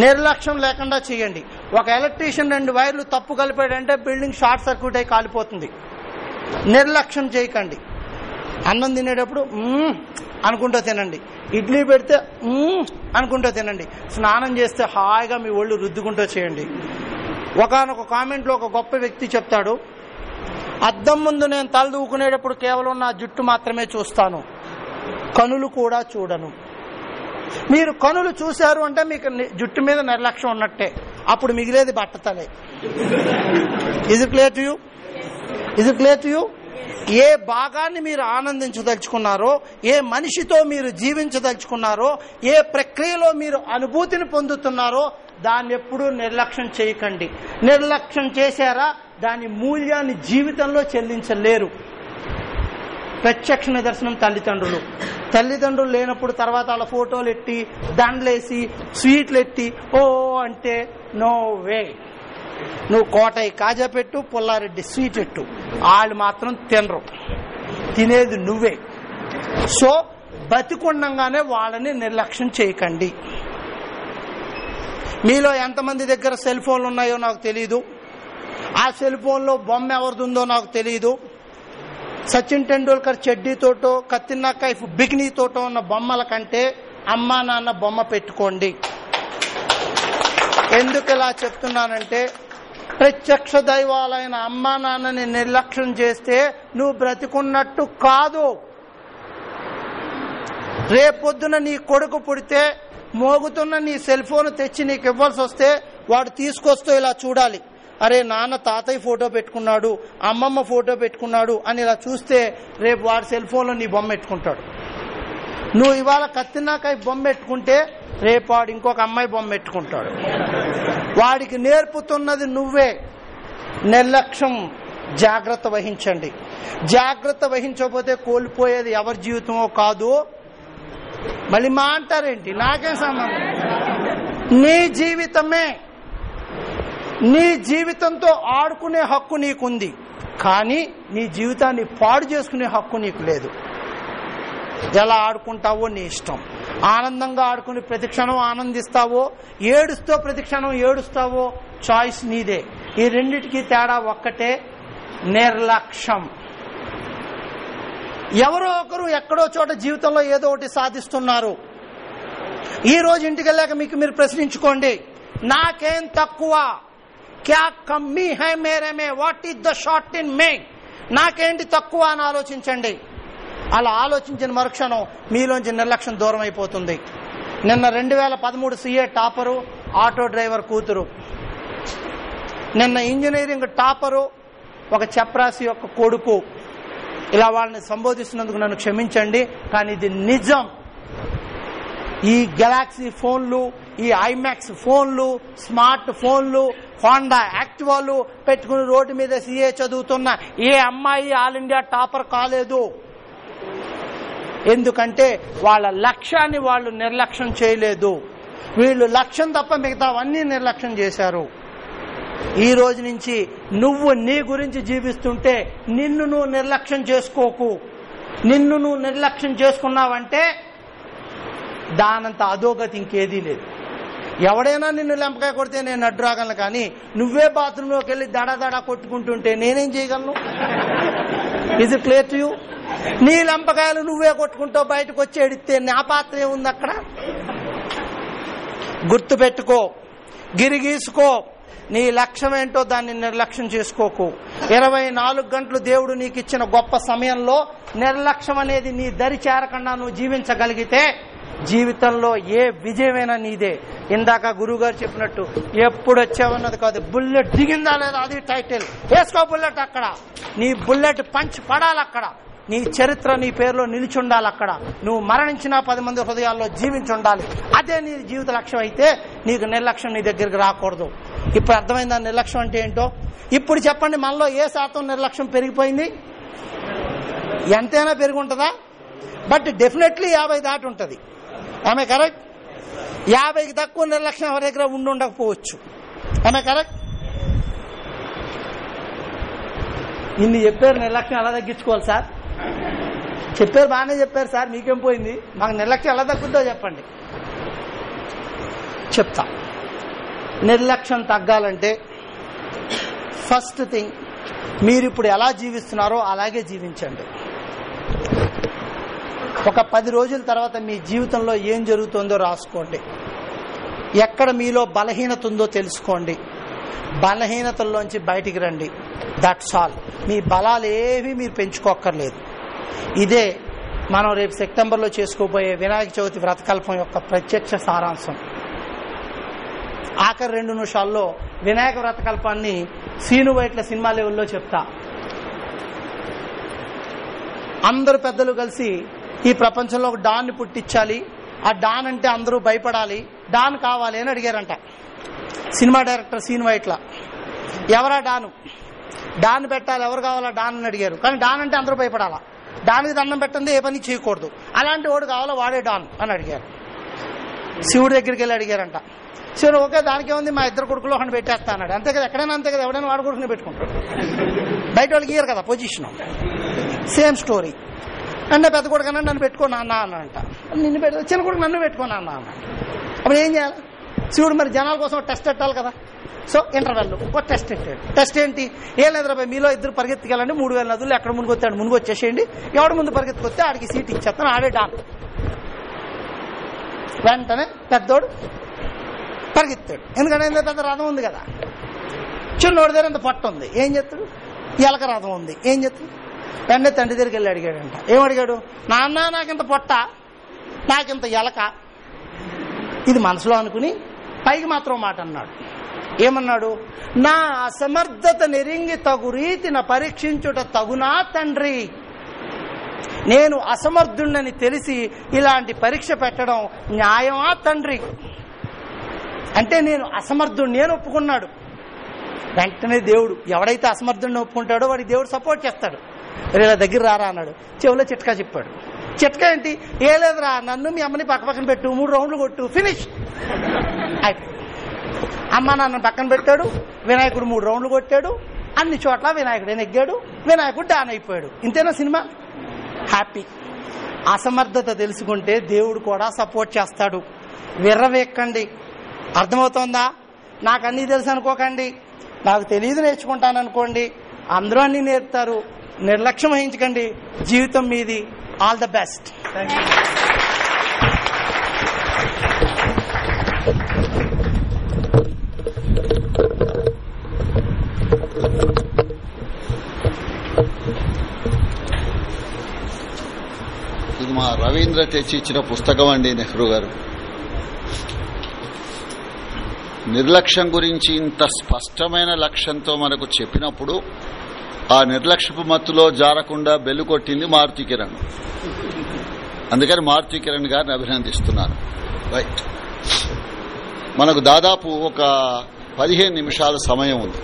నిర్లక్ష్యం లేకుండా చేయండి ఒక ఎలక్ట్రీషియన్ రెండు వైర్లు తప్పు కలిపాడంటే బిల్డింగ్ షార్ట్ సర్క్యూట్ అయి కాలిపోతుంది. నిర్లక్ష్యం చేయకండి. అన్నం తినేటప్పుడు అనుకుంటూ తినండి. ఇడ్లీ పెడితే అనుకుంటూ తినండి. స్నానం చేస్తే హాయిగా మీ ఒళ్ళు రుద్దుకుంటూ చేయండి. ఒకనొక కామెంట్లో ఒక గొప్ప వ్యక్తి చెప్తాడు అద్దం ముందు నేను తలదూకునేటప్పుడు కేవలం నా జుట్టు మాత్రమే చూస్తాను. కనులు కూడా చూడను. మీరు కనులు చూశారు అంటే మీకు జుట్టు మీద నిర్లక్ష్యం ఉన్నట్టే. అప్పుడు మిగిలేది బట్టతలే. ఇది క్లియర్ టు యూ ఇది క్లియర్ టు యూ ఏ భాగాన్ని మీరు ఆనందించదలుచుకున్నారో ఏ మనిషితో మీరు జీవించదలుచుకున్నారో ఏ ప్రక్రియలో మీరు అనుభూతిని పొందుతున్నారో దాన్ని ఎప్పుడూ నిర్లక్ష్యం చేయకండి. నిర్లక్ష్యం చేశారా దాని మూల్యాన్ని జీవితంలో చెల్లించలేరు. ప్రత్యక్ష నిదర్శనం తల్లిదండ్రులు. తల్లిదండ్రులు లేనప్పుడు తర్వాత వాళ్ళ ఫోటోలు ఎట్టి దండలేసి స్వీట్లు ఎట్టి ఓ అంటే నో వే నువ్వు కోటయ్య కాజా పెట్టు పుల్లారెడ్డి స్వీట్ ఎట్టు వాళ్ళు మాత్రం తినరు. తినేది నువ్వే. సో బతికుండగానే వాళ్ళని నిర్లక్ష్యం చేయకండి. మీలో ఎంతమంది దగ్గర సెల్ ఫోన్లు ఉన్నాయో నాకు తెలియదు ఆ సెల్ ఫోన్లో బొమ్మ ఎవరిదిందో నాకు తెలియదు సచిన్ టెండూల్కర్ చెడ్డీతోటో కత్తిన్నా కైఫ్ బికినీతోటో ఉన్న బొమ్మల కంటే అమ్మా నాన్న బొమ్మ పెట్టుకోండి. ఎందుకు ఇలా చెప్తున్నానంటే ప్రత్యక్ష దైవాలైన అమ్మా నాన్నని నిర్లక్ష్యం చేస్తే నువ్వు బ్రతికున్నట్టు కాదు. రేపొద్దున నీ కొడుకు పుడితే మోగుతున్న నీ సెల్ ఫోన్ తెచ్చి నీకు ఇవ్వాల్సి వస్తే వాడు తీసుకొస్తూ ఇలా చూడాలి. అరే నాన్న తాతయ్య ఫోటో పెట్టుకున్నాడు అమ్మమ్మ ఫోటో పెట్టుకున్నాడు అని ఇలా చూస్తే రేపు వాడు సెల్ ఫోన్లో నీ బొమ్మ పెట్టుకుంటాడు నువ్వు ఇవాళ కత్తినాకాయ బొమ్మ పెట్టుకుంటే రేపాడు ఇంకొక అమ్మాయి బొమ్మ పెట్టుకుంటాడు. వాడికి నేర్పుతున్నది నువ్వే. నిర్లక్ష్యం జాగ్రత్త వహించండి. జాగ్రత్త వహించకపోతే కోల్పోయేది ఎవరి జీవితమో కాదు. మళ్ళీ మా అంటారేంటి? నాకేం సంబంధం? నీ జీవితమే. నీ జీవితంతో ఆడుకునే హక్కు నీకుంది. కానీ నీ జీవితాన్ని పాడు చేసుకునే హక్కు నీకు లేదు. ఎలా ఆడుకుంటావో నీ ఇష్టం. ఆనందంగా ఆడుకుని ప్రతిక్షణం ఆనందిస్తావో ఏడుస్తూ ప్రతిక్షణం ఏడుస్తావో చాయిస్ నీదే. ఈ రెండిటికి తేడా ఒక్కటే నిర్లక్ష్యం. ఎవరో ఒకరు ఎక్కడో చోట జీవితంలో ఏదో ఒకటి సాధిస్తున్నారు. ఈ రోజు ఇంటికి వెళ్ళాక మీకు మీరు ప్రశ్నించుకోండి నాకేం తక్కువ? క్యా కమ్మీ హై మేరే మే? What is the short in me నాకేంటి తక్కువ అని ఆలోచించండి. అలా ఆలోచించిన మరుక్షణం మీలోంచి నిర్లక్ష్యం దూరం అయిపోతుంది. నిన్న రెండు వేల పదమూడు సీఏ టాపరు ఆటో డ్రైవర్ కూతురు. నిన్న ఇంజనీరింగ్ టాపరు ఒక చప్రాసి యొక్క కొడుకు. ఇలా వాళ్ళని సంబోధిస్తున్నందుకు నన్ను క్షమించండి కానీ ఇది నిజం. ఈ గెలాక్సీ ఫోన్లు ఈ ఐమాక్స్ ఫోన్లు స్మార్ట్ ఫోన్లు హోండా యాక్టివాలు పెట్టుకుని రోడ్డు మీద సీఏ చదువుతున్న ఏ అమ్మాయి ఆల్ ఇండియా టాపర్ కాలేదు. ఎందుకంటే వాళ్ళ లక్ష్యాన్ని వాళ్ళు నిర్లక్ష్యం చేయలేదు. వీళ్ళు లక్ష్యం తప్ప మిగతావన్నీ నిర్లక్ష్యం చేశారు. ఈ రోజు నుంచి నువ్వు నీ గురించి జీవిస్తుంటే నిన్ను నువ్వు నిర్లక్ష్యం చేసుకోకు. నిన్ను నువ్వు నిర్లక్ష్యం చేసుకున్నావంటే దానంత అధోగతి ఇంకేదీ లేదు. ఎవడైనా నిన్ను లెంపకాయ కొడితే నేను అడ్డురాగలను కానీ నువ్వే బాత్రూంలోకి వెళ్ళి దడా దడా కొట్టుకుంటుంటే నేనేం చేయగలను? ఇది క్లియర్ టు యూ నీ లంపకాయలు నువ్వే కొట్టుకుంటూ బయటకు వచ్చి ఎడితే నా పాత్ర ఏముంది అక్కడ? గుర్తు పెట్టుకో గిరిగీసుకో నీ లక్ష్యం ఏంటో దాన్ని నిర్లక్ష్యం చేసుకోకు. ఇరవై నాలుగు గంటలు దేవుడు నీకు ఇచ్చిన గొప్ప సమయంలో నిర్లక్ష్యం అనేది నీ దరి చేరకుండా నువ్వు జీవించగలిగితే జీవితంలో ఏ విజయమైనా నీదే. ఇందాక గురువు గారు చెప్పినట్టు ఎప్పుడు వచ్చావన్నది కాదు బుల్లెట్ దిగిందా లేదా అది టైటిల్. వేసుకో బుల్లెట్ అక్కడ. నీ బుల్లెట్ పంచ్ పడాలి అక్కడ నీ చరిత్ర నీ పేరులో నిలిచుండాలి అక్కడ నువ్వు మరణించినా పది మంది హృదయాల్లో జీవించుండాలి. అదే నీ జీవిత లక్ష్యం అయితే నీకు నిర్లక్ష్యం నీ దగ్గరికి రాకూడదు. ఇప్పుడు అర్థమైందా నిర్లక్ష్యం అంటే ఏంటో? ఇప్పుడు చెప్పండి మనలో ఏ శాతం నిర్లక్ష్యం పెరిగిపోయింది? ఎంతైనా పెరిగి ఉంటుందా? బట్ డెఫినెట్లీ యాభై దాటి ఉంటుంది. ఆమె కరెక్ట్ యాభైకి తక్కువ నిర్లక్ష్యం ఎవరి దగ్గర ఉండి ఉండకపోవచ్చు. ఆమె కరెక్ట్ ఇన్ని చెప్పారు నిర్లక్ష్యం ఎలా తగ్గించుకోవాలి సార్? చెప్పారు బాగానే చెప్పారు సార్ మీకేం పోయింది? మాకు నిర్లక్ష్యం ఎలా తగ్గుద్దో చెప్పండి. చెప్తా. నిర్లక్ష్యం తగ్గాలంటే ఫస్ట్ థింగ్ మీరు ఇప్పుడు ఎలా జీవిస్తున్నారో అలాగే జీవించండి. ఒక పది రోజుల తర్వాత మీ జీవితంలో ఏం జరుగుతుందో రాసుకోండి. ఎక్కడ మీలో బలహీనత ఉందో తెలుసుకోండి. బలహీనతల్లోంచి బయటికి రండి. దట్స్ ఆల్ మీ బలాలు ఏవి మీరు పెంచుకోక్కర్లేదు. ఇదే మనం రేపు సెప్టెంబర్లో చేసుకోబోయే వినాయక చవితి వ్రతకల్పం యొక్క ప్రత్యక్ష సారాంశం. ఆఖరి రెండు నిమిషాల్లో వినాయక వ్రతకల్పాన్ని సీను వైట్ల సినిమా లెవెల్లో చెప్తా. అందరు పెద్దలు కలిసి ఈ ప్రపంచంలో ఒక డాన్ని పుట్టించాలి. ఆ డాన్ అంటే అందరూ భయపడాలి. డాన్ కావాలి అని అడిగారంట. Cinema director Seenu Vaitla. ఎవరా డాను? డాన్ పెట్టాలి ఎవరు కావాలా డాన్ అని అడిగారు. కానీ డాన్ అంటే అందరూ భయపడాలా? డాన్కి దండం పెట్టండి ఏ పని చేయకూడదు. అలాంటి వాడు కావాలా వాడే డాన్ అని అడిగారు. శివుడి దగ్గరికి వెళ్ళి అడిగారంట. శివుడు ఓకే దానికి ఏముంది? మా ఇద్దరు కొడుకులు ఒకటి పెట్టేస్తా అన్నాడు. అంతే కదా ఎక్కడైనా అంతే కదా ఎవడైనా వాడు కొడుకుని పెట్టుకుంటాడు. బయట వాళ్ళకి ఇయ్యరు కదా పొజిషన్ సేమ్ స్టోరీ అంటే పెద్ద కొడుకు అన్న నన్ను పెట్టుకో నాన్న అన్నంట నిన్ను పెట్టు చిన్న కొడుకు నన్ను పెట్టుకో నాన్న అన్న అప్పుడు ఏం చేయాలి? శివుడు మరి జనాల కోసం టెస్ట్ పెట్టాలి కదా. సో ఇంటర్వెల్ ఒక టెస్ట్ పెట్టాడు. టెస్ట్ ఏంటి? ఏం లేదు రాబాయ్ మీలో ఇద్దరు పరిగెత్తుకెళ్ళండి మూడు వేల నదులు ఎక్కడ ముందుకు వచ్చాడు ముందుకు వచ్చేసేయండి ఎవడు ముందు పరిగెత్తుకొస్తే ఆడికి సీట్ ఇచ్చేస్తాను ఆడే డాన్. వెంటనే పెద్దోడు పరిగెత్తాడు. ఎందుకంటే ఇంత పెద్ద రథం ఉంది కదా. చిన్నోడి దగ్గర ఇంత పట్టు ఉంది. ఏం చెప్తాడు ఎలక రథం ఉంది. ఏం చెప్తాడు వెంటనే తండ్రి దగ్గరికి వెళ్ళి అడిగాడంట. ఏమడిగాడు నాన్న నాకింత పొట్ట నాకింత ఎలక. ఇది మనసులో అనుకుని పైకి మాత్రం మాట అన్నాడు. ఏమన్నాడు? నా అసమర్థత నెరింగి తగు రీతిన పరీక్షించుట తగునా తండ్రి. నేను అసమర్థుండని తెలిసి ఇలాంటి పరీక్ష పెట్టడం న్యాయమా తండ్రి? అంటే నేను అసమర్థుడు నేను ఒప్పుకున్నాడు. వెంటనే దేవుడు ఎవడైతే అసమర్థుడిని ఒప్పుకుంటాడో వాడికి దేవుడు సపోర్ట్ చేస్తాడు. ఇలా దగ్గర రారా అన్నాడు. చెవిలో చిట్కా చెప్పాడు. చిట్కా ఏంటి? ఏ లేదురా నన్ను మీ అమ్మని పక్క పక్కన పెట్టు మూడు రౌండ్లు కొట్టు ఫినిష్. అమ్మ నాన్న పక్కన పెట్టాడు వినాయకుడు మూడు రౌండ్లు కొట్టాడు అన్ని చోట్ల వినాయకుడు నెగ్గాడు వినాయకుడు డాన్ అయిపోయాడు. ఇంతేనా సినిమా? హ్యాపీ. అసమర్థత తెలుసుకుంటే దేవుడు కూడా సపోర్ట్ చేస్తాడు. విర్రవేక్కండి. అర్థమవుతోందా? నాకు అన్నీ తెలుసు అనుకోకండి. నాకు తెలియదు నేర్చుకుంటాను అనుకోండి అందరూ అన్ని నేర్పుతారు. నిర్లక్ష్యం వహించకండి. జీవితం మీది. ఆల్ ద బెస్ట్ ఇది మా రవీంద్ర తెచ్చి ఇచ్చిన పుస్తకం అండి నెహ్రూ గారు. నిర్లక్ష్యం గురించి ఇంత స్పష్టమైన లక్ష్యంతో మనకు చెప్పినప్పుడు ఆ నిర్లక్ష్యపు మత్తులో జారకుండా బెల్లు కొట్టింది మారుతి కిరణ్. అందుకని మారుతి కిరణ్ గారిని అభినందిస్తున్నాను. రైట్ మనకు దాదాపు ఒక పదిహేను నిమిషాల సమయం ఉంది.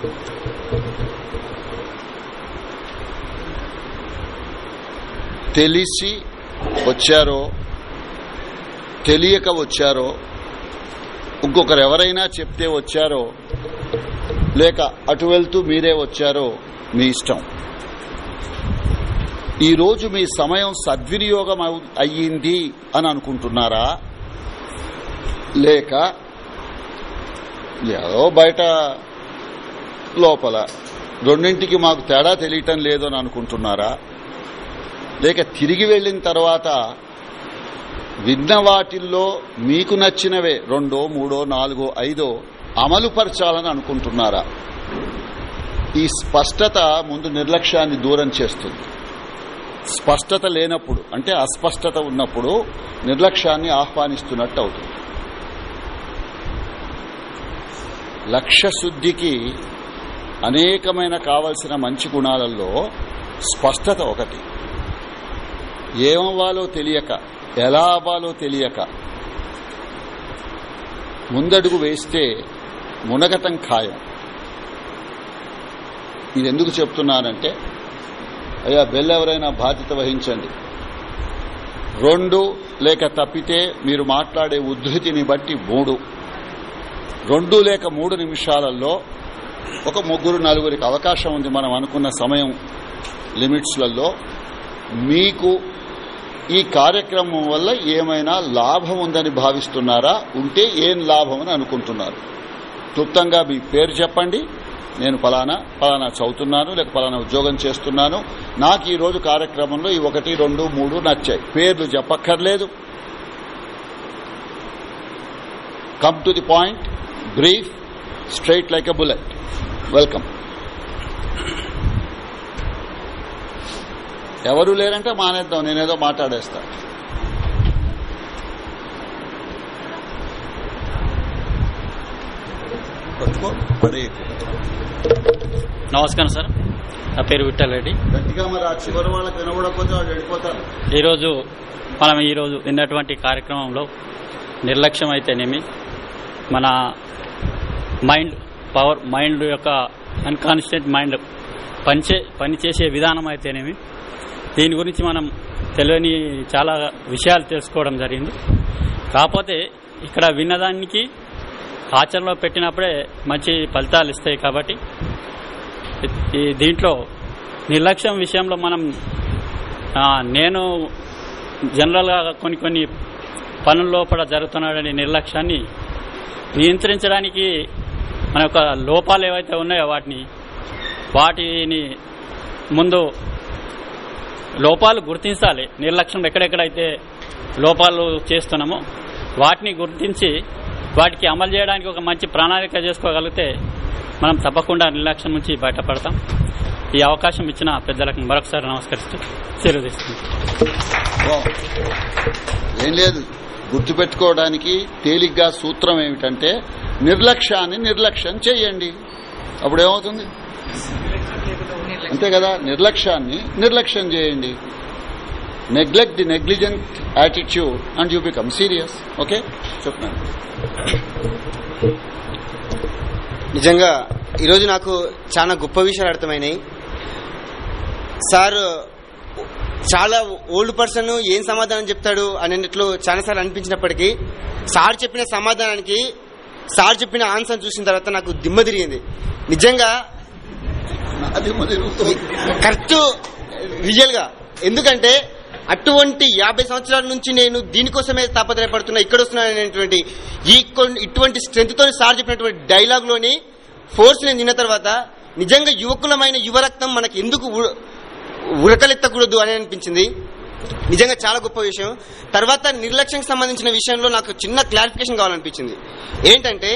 తెలిసి వచ్చారో తెలియక వచ్చారో ఇంకొకరు ఎవరైనా చెప్తే వచ్చారో లేక అటు వెళ్తూ మీరే వచ్చారో మీ ఇష్టం. ఈరోజు మీ సమయం సద్వినియోగం అయ్యింది అని అనుకుంటున్నారా? లేక ఏదో బయట లోపల రెండింటికి మాకు తేడా తెలియటం లేదు అని అనుకుంటున్నారా? లేక తిరిగి వెళ్ళిన తర్వాత విన్న వాటిల్లో మీకు నచ్చినవే రెండో మూడో నాలుగో ఐదో అమలుపరచాలని అనుకుంటున్నారా? ఈ స్పష్టత ముందు నిర్లక్ష్యాన్ని దూరం చేస్తుంది. స్పష్టత లేనప్పుడు అంటే అస్పష్టత ఉన్నప్పుడు నిర్లక్ష్యాన్ని ఆహ్వానిస్తున్నట్టు అవుతుంది. లక్ష్యశుద్ధికి అనేకమైన కావలసిన మంచి గుణాలలో స్పష్టత ఒకటి. ఏమవ్వాలో తెలియక ఎలా అవ్వాలో తెలియక ముందడుగు వేస్తే మునగటం ఖాయం. ఇది ఎందుకు చెప్తున్నానంటే అయ్యా బెల్ ఎవరైనా బాధ్యత వహించండి. రెండు లేక తప్పితే మీరు మాట్లాడే ఉద్ధృతిని బట్టి మూడు. రెండు లేక మూడు నిమిషాలలో ఒక ముగ్గురు నలుగురికి అవకాశం ఉంది మనం అనుకున్న సమయం లిమిట్స్లలో. మీకు ఈ కార్యక్రమం వల్ల ఏమైనా లాభం ఉందని భావిస్తున్నారా? ఉంటే ఏం లాభం అని అనుకుంటున్నారు? క్లుప్తంగా మీ పేరు చెప్పండి. నేను పలానా ఫలానా చదువుతున్నాను లేక ఫలానా ఉద్యోగం చేస్తున్నాను. నాకు ఈ రోజు కార్యక్రమంలో ఈ ఒకటి రెండు మూడు నచ్చాయి. పేర్లు చెప్పక్కర్లేదు. Come to the point brief straight like a bullet welcome ఎవరు లేరంటే మానేద్దాం నేనేదో మాట్లాడేస్తా. పట్టుకో, నమస్కారం సార్. నా పేరు విఠల్ రెడ్డి. ఈరోజు మనం ఈరోజు విన్నటువంటి కార్యక్రమంలో నిర్లక్ష్యం అయితేనేమి మన మైండ్ పవర్ మైండ్ యొక్క అన్కాన్స్టెంట్ మైండ్ పనిచే పనిచేసే విధానం అయితేనేమి దీని గురించి మనం తెలియని చాలా విషయాలు తెలుసుకోవడం జరిగింది. కాకపోతే ఇక్కడ విన్నదానికి ఆచరణలో పెట్టినప్పుడే మంచి ఫలితాలు ఇస్తాయి కాబట్టి ఈ దీంట్లో నిర్లక్ష్యం విషయంలో మనం నేను జనరల్గా కొన్ని కొన్ని పనుల లోపల జరుగుతున్నాడనే నిర్లక్ష్యాన్ని నియంత్రించడానికి మన యొక్క లోపాలు ఏవైతే ఉన్నాయో వాటిని వాటిని ముందు లోపాలు గుర్తించాలి. నిర్లక్ష్యం ఎక్కడెక్కడైతే లోపాలు చేస్తున్నామో వాటిని గుర్తించి వాటికి అమలు చేయడానికి ఒక మంచి ప్రణాళిక చేసుకోగలిగితే మనం తప్పకుండా నిర్లక్ష్యం నుంచి బయటపడతాం. ఈ అవకాశం ఇచ్చిన పెద్దలకు మరొకసారి నమస్కరిస్తూ ఏం లేదు. గుర్తుపెట్టుకోవడానికి తేలిగ్గా సూత్రం ఏమిటంటే నిర్లక్ష్యాన్ని నిర్లక్ష్యం చేయండి. అప్పుడు ఏమవుతుంది అంతే కదా. నిర్లక్ష్యాన్ని నిర్లక్ష్యం చేయండి. Neglect the negligent attitude and you become serious okay చెప్తున్నాను నిజంగా ఈరోజు నాకు చాలా గొప్ప విషయాలు అర్థమైనాయి. సార్ చాలా ఓల్డ్ పర్సన్ ఏం సమాధానం చెప్తాడు అనేట్లు చాలాసార్లు అనిపించినప్పటికీ సార్ చెప్పిన సమాధానానికి సార్ చెప్పిన ఆన్సర్ చూసిన తర్వాత నాకు దిమ్మ తిరిగింది. నిజంగా కరెక్ట్ రియల్గా ఎందుకంటే అటువంటి యాభై సంవత్సరాల నుంచి నేను దీనికోసమే తాపత్రయపడుతున్నా ఇక్కడ వస్తున్నాననేటువంటి ఈ ఇటువంటి స్ట్రెంత్తో సార్ చెప్పినటువంటి డైలాగ్లోని ఫోర్స్ నేను తిన్న తర్వాత నిజంగా యువకులమైన యువరక్తం మనకి ఎందుకు ఉరకలెత్తకూడదు అని అనిపించింది. నిజంగా చాలా గొప్ప విషయం. తర్వాత నిర్లక్ష్యంకి సంబంధించిన విషయంలో నాకు చిన్న క్లారిఫికేషన్ కావాలనిపించింది. ఏంటంటే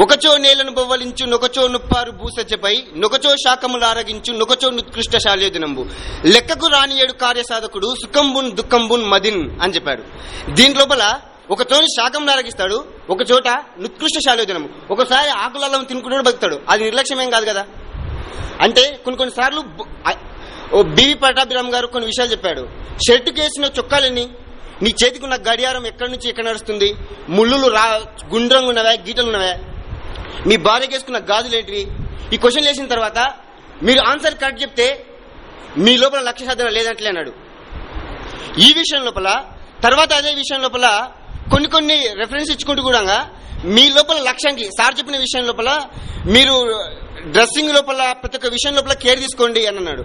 ఒకచో నేలను బొవ్వలించు నొకచో నుప్పారు భూసజ్జపై నొకచో శాఖములు ఆరగించు నొకచో నుత్కృష్ట శాల్యోదినంబు లెక్కకు రాని ఏడు కార్యసాధకుడు సుఖంబున్ దుఃఖంబున్ మదిన్ అని చెప్పాడు. దీని లోపల ఒక చోని ఆరగిస్తాడు ఒక చోట నుత్కృష్ట శాల్యోదినము ఒకసారి ఆకులలో తినుకుంటూ బతుకుతాడు. అది నిర్లక్ష్యం ఏం కాదు కదా? అంటే కొన్ని కొన్ని సార్లు బివి పటాభిరామ్ గారు కొన్ని విషయాలు చెప్పాడు. షర్టు కేసిన చొక్కాలని నీ చేతికి ఉన్న గడియారం ఎక్కడి నుంచి ఎక్కడ నడుస్తుంది? ముళ్ళు రా గుండ్రంగా ఉన్నవా గీటలు ఉన్నవా మీ భార్య గాజులు ఏంటివి ఈ క్వశ్చన్ వేసిన తర్వాత మీరు ఆన్సర్ కరెక్ట్ చెప్తే మీ లోపల లక్ష్య సాధన లేదంటలే అన్నాడు. ఈ విషయం లోపల తర్వాత అదే విషయం లోపల కొన్ని కొన్ని రెఫరెన్స్ ఇచ్చుకుంటూ కూడా మీ లోపల లక్ష్యానికి సార్ చెప్పిన విషయం లోపల మీరు డ్రెస్సింగ్ లోపల ప్రతి ఒక్క విషయం లోపల కేర్ తీసుకోండి అని అన్నాడు.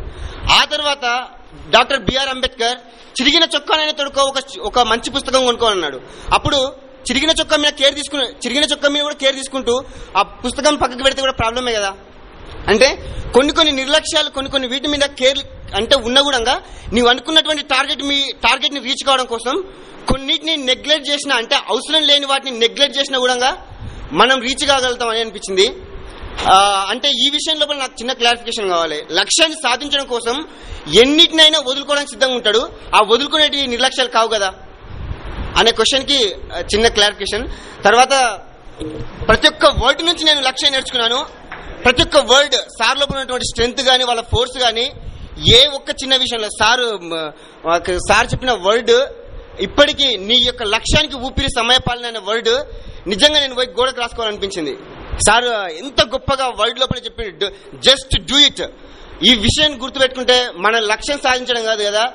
ఆ తర్వాత డాక్టర్ బిఆర్ అంబేద్కర్ చిరిగిన చొక్కానైనా తొడుకో ఒక మంచి పుస్తకం కొనుక్కోనన్నాడు అప్పుడు చిరిగిన చొక్క మీద కేర్ తీసుకుని చిరిగిన చొక్కా మీద కూడా కేర్ తీసుకుంటూ ఆ పుస్తకం పక్కకి పెడితే కూడా ప్రాబ్లమే కదా? అంటే కొన్ని కొన్ని నిర్లక్ష్యాలు కొన్ని కొన్ని వీటి మీద కేర్ అంటే ఉన్న కూడా నీవు అనుకున్నటువంటి టార్గెట్ మీ టార్గెట్ని రీచ్ కావడం కోసం కొన్నిటిని నెగ్లెక్ట్ చేసిన అంటే అవసరం లేని వాటిని నెగ్లెక్ట్ చేసిన కూడా మనం రీచ్ కాగలుగుతాం అని అనిపించింది. అంటే ఈ విషయం లోపల నాకు చిన్న క్లారిఫికేషన్ కావాలి. లక్ష్యాన్ని సాధించడం కోసం ఎన్నిటినైనా వదులుకోవడానికి సిద్ధంగా ఉంటాడు. ఆ వదులుకునేటి నిర్లక్ష్యాలు కావు కదా? అనే క్వశ్చన్కి చిన్న క్లారిఫికేషన్ తర్వాత ప్రతి ఒక్క వర్డ్ నుంచి నేను లక్ష్యం నేర్చుకున్నాను. ప్రతి ఒక్క వర్డ్ సార్ లోపల ఉన్నటువంటి స్ట్రెంగ్త్ గానీ వాళ్ళ ఫోర్స్ గానీ ఏ ఒక్క చిన్న విషయంలో సార్ సార్ చెప్పిన వర్డ్ ఇప్పటికీ నీ యొక్క లక్ష్యానికి ఊపిరి సమయపాలన అనే వర్డ్ నిజంగా నేను పోయి గోడకు రాసుకోవాలనిపించింది. సార్ ఎంత గొప్పగా వర్డ్ లోపల చెప్పి జస్ట్ డూ ఇట్. ఈ విషయాన్ని గుర్తుపెట్టుకుంటే మన లక్ష్యం సాధించడం కాదు కదా.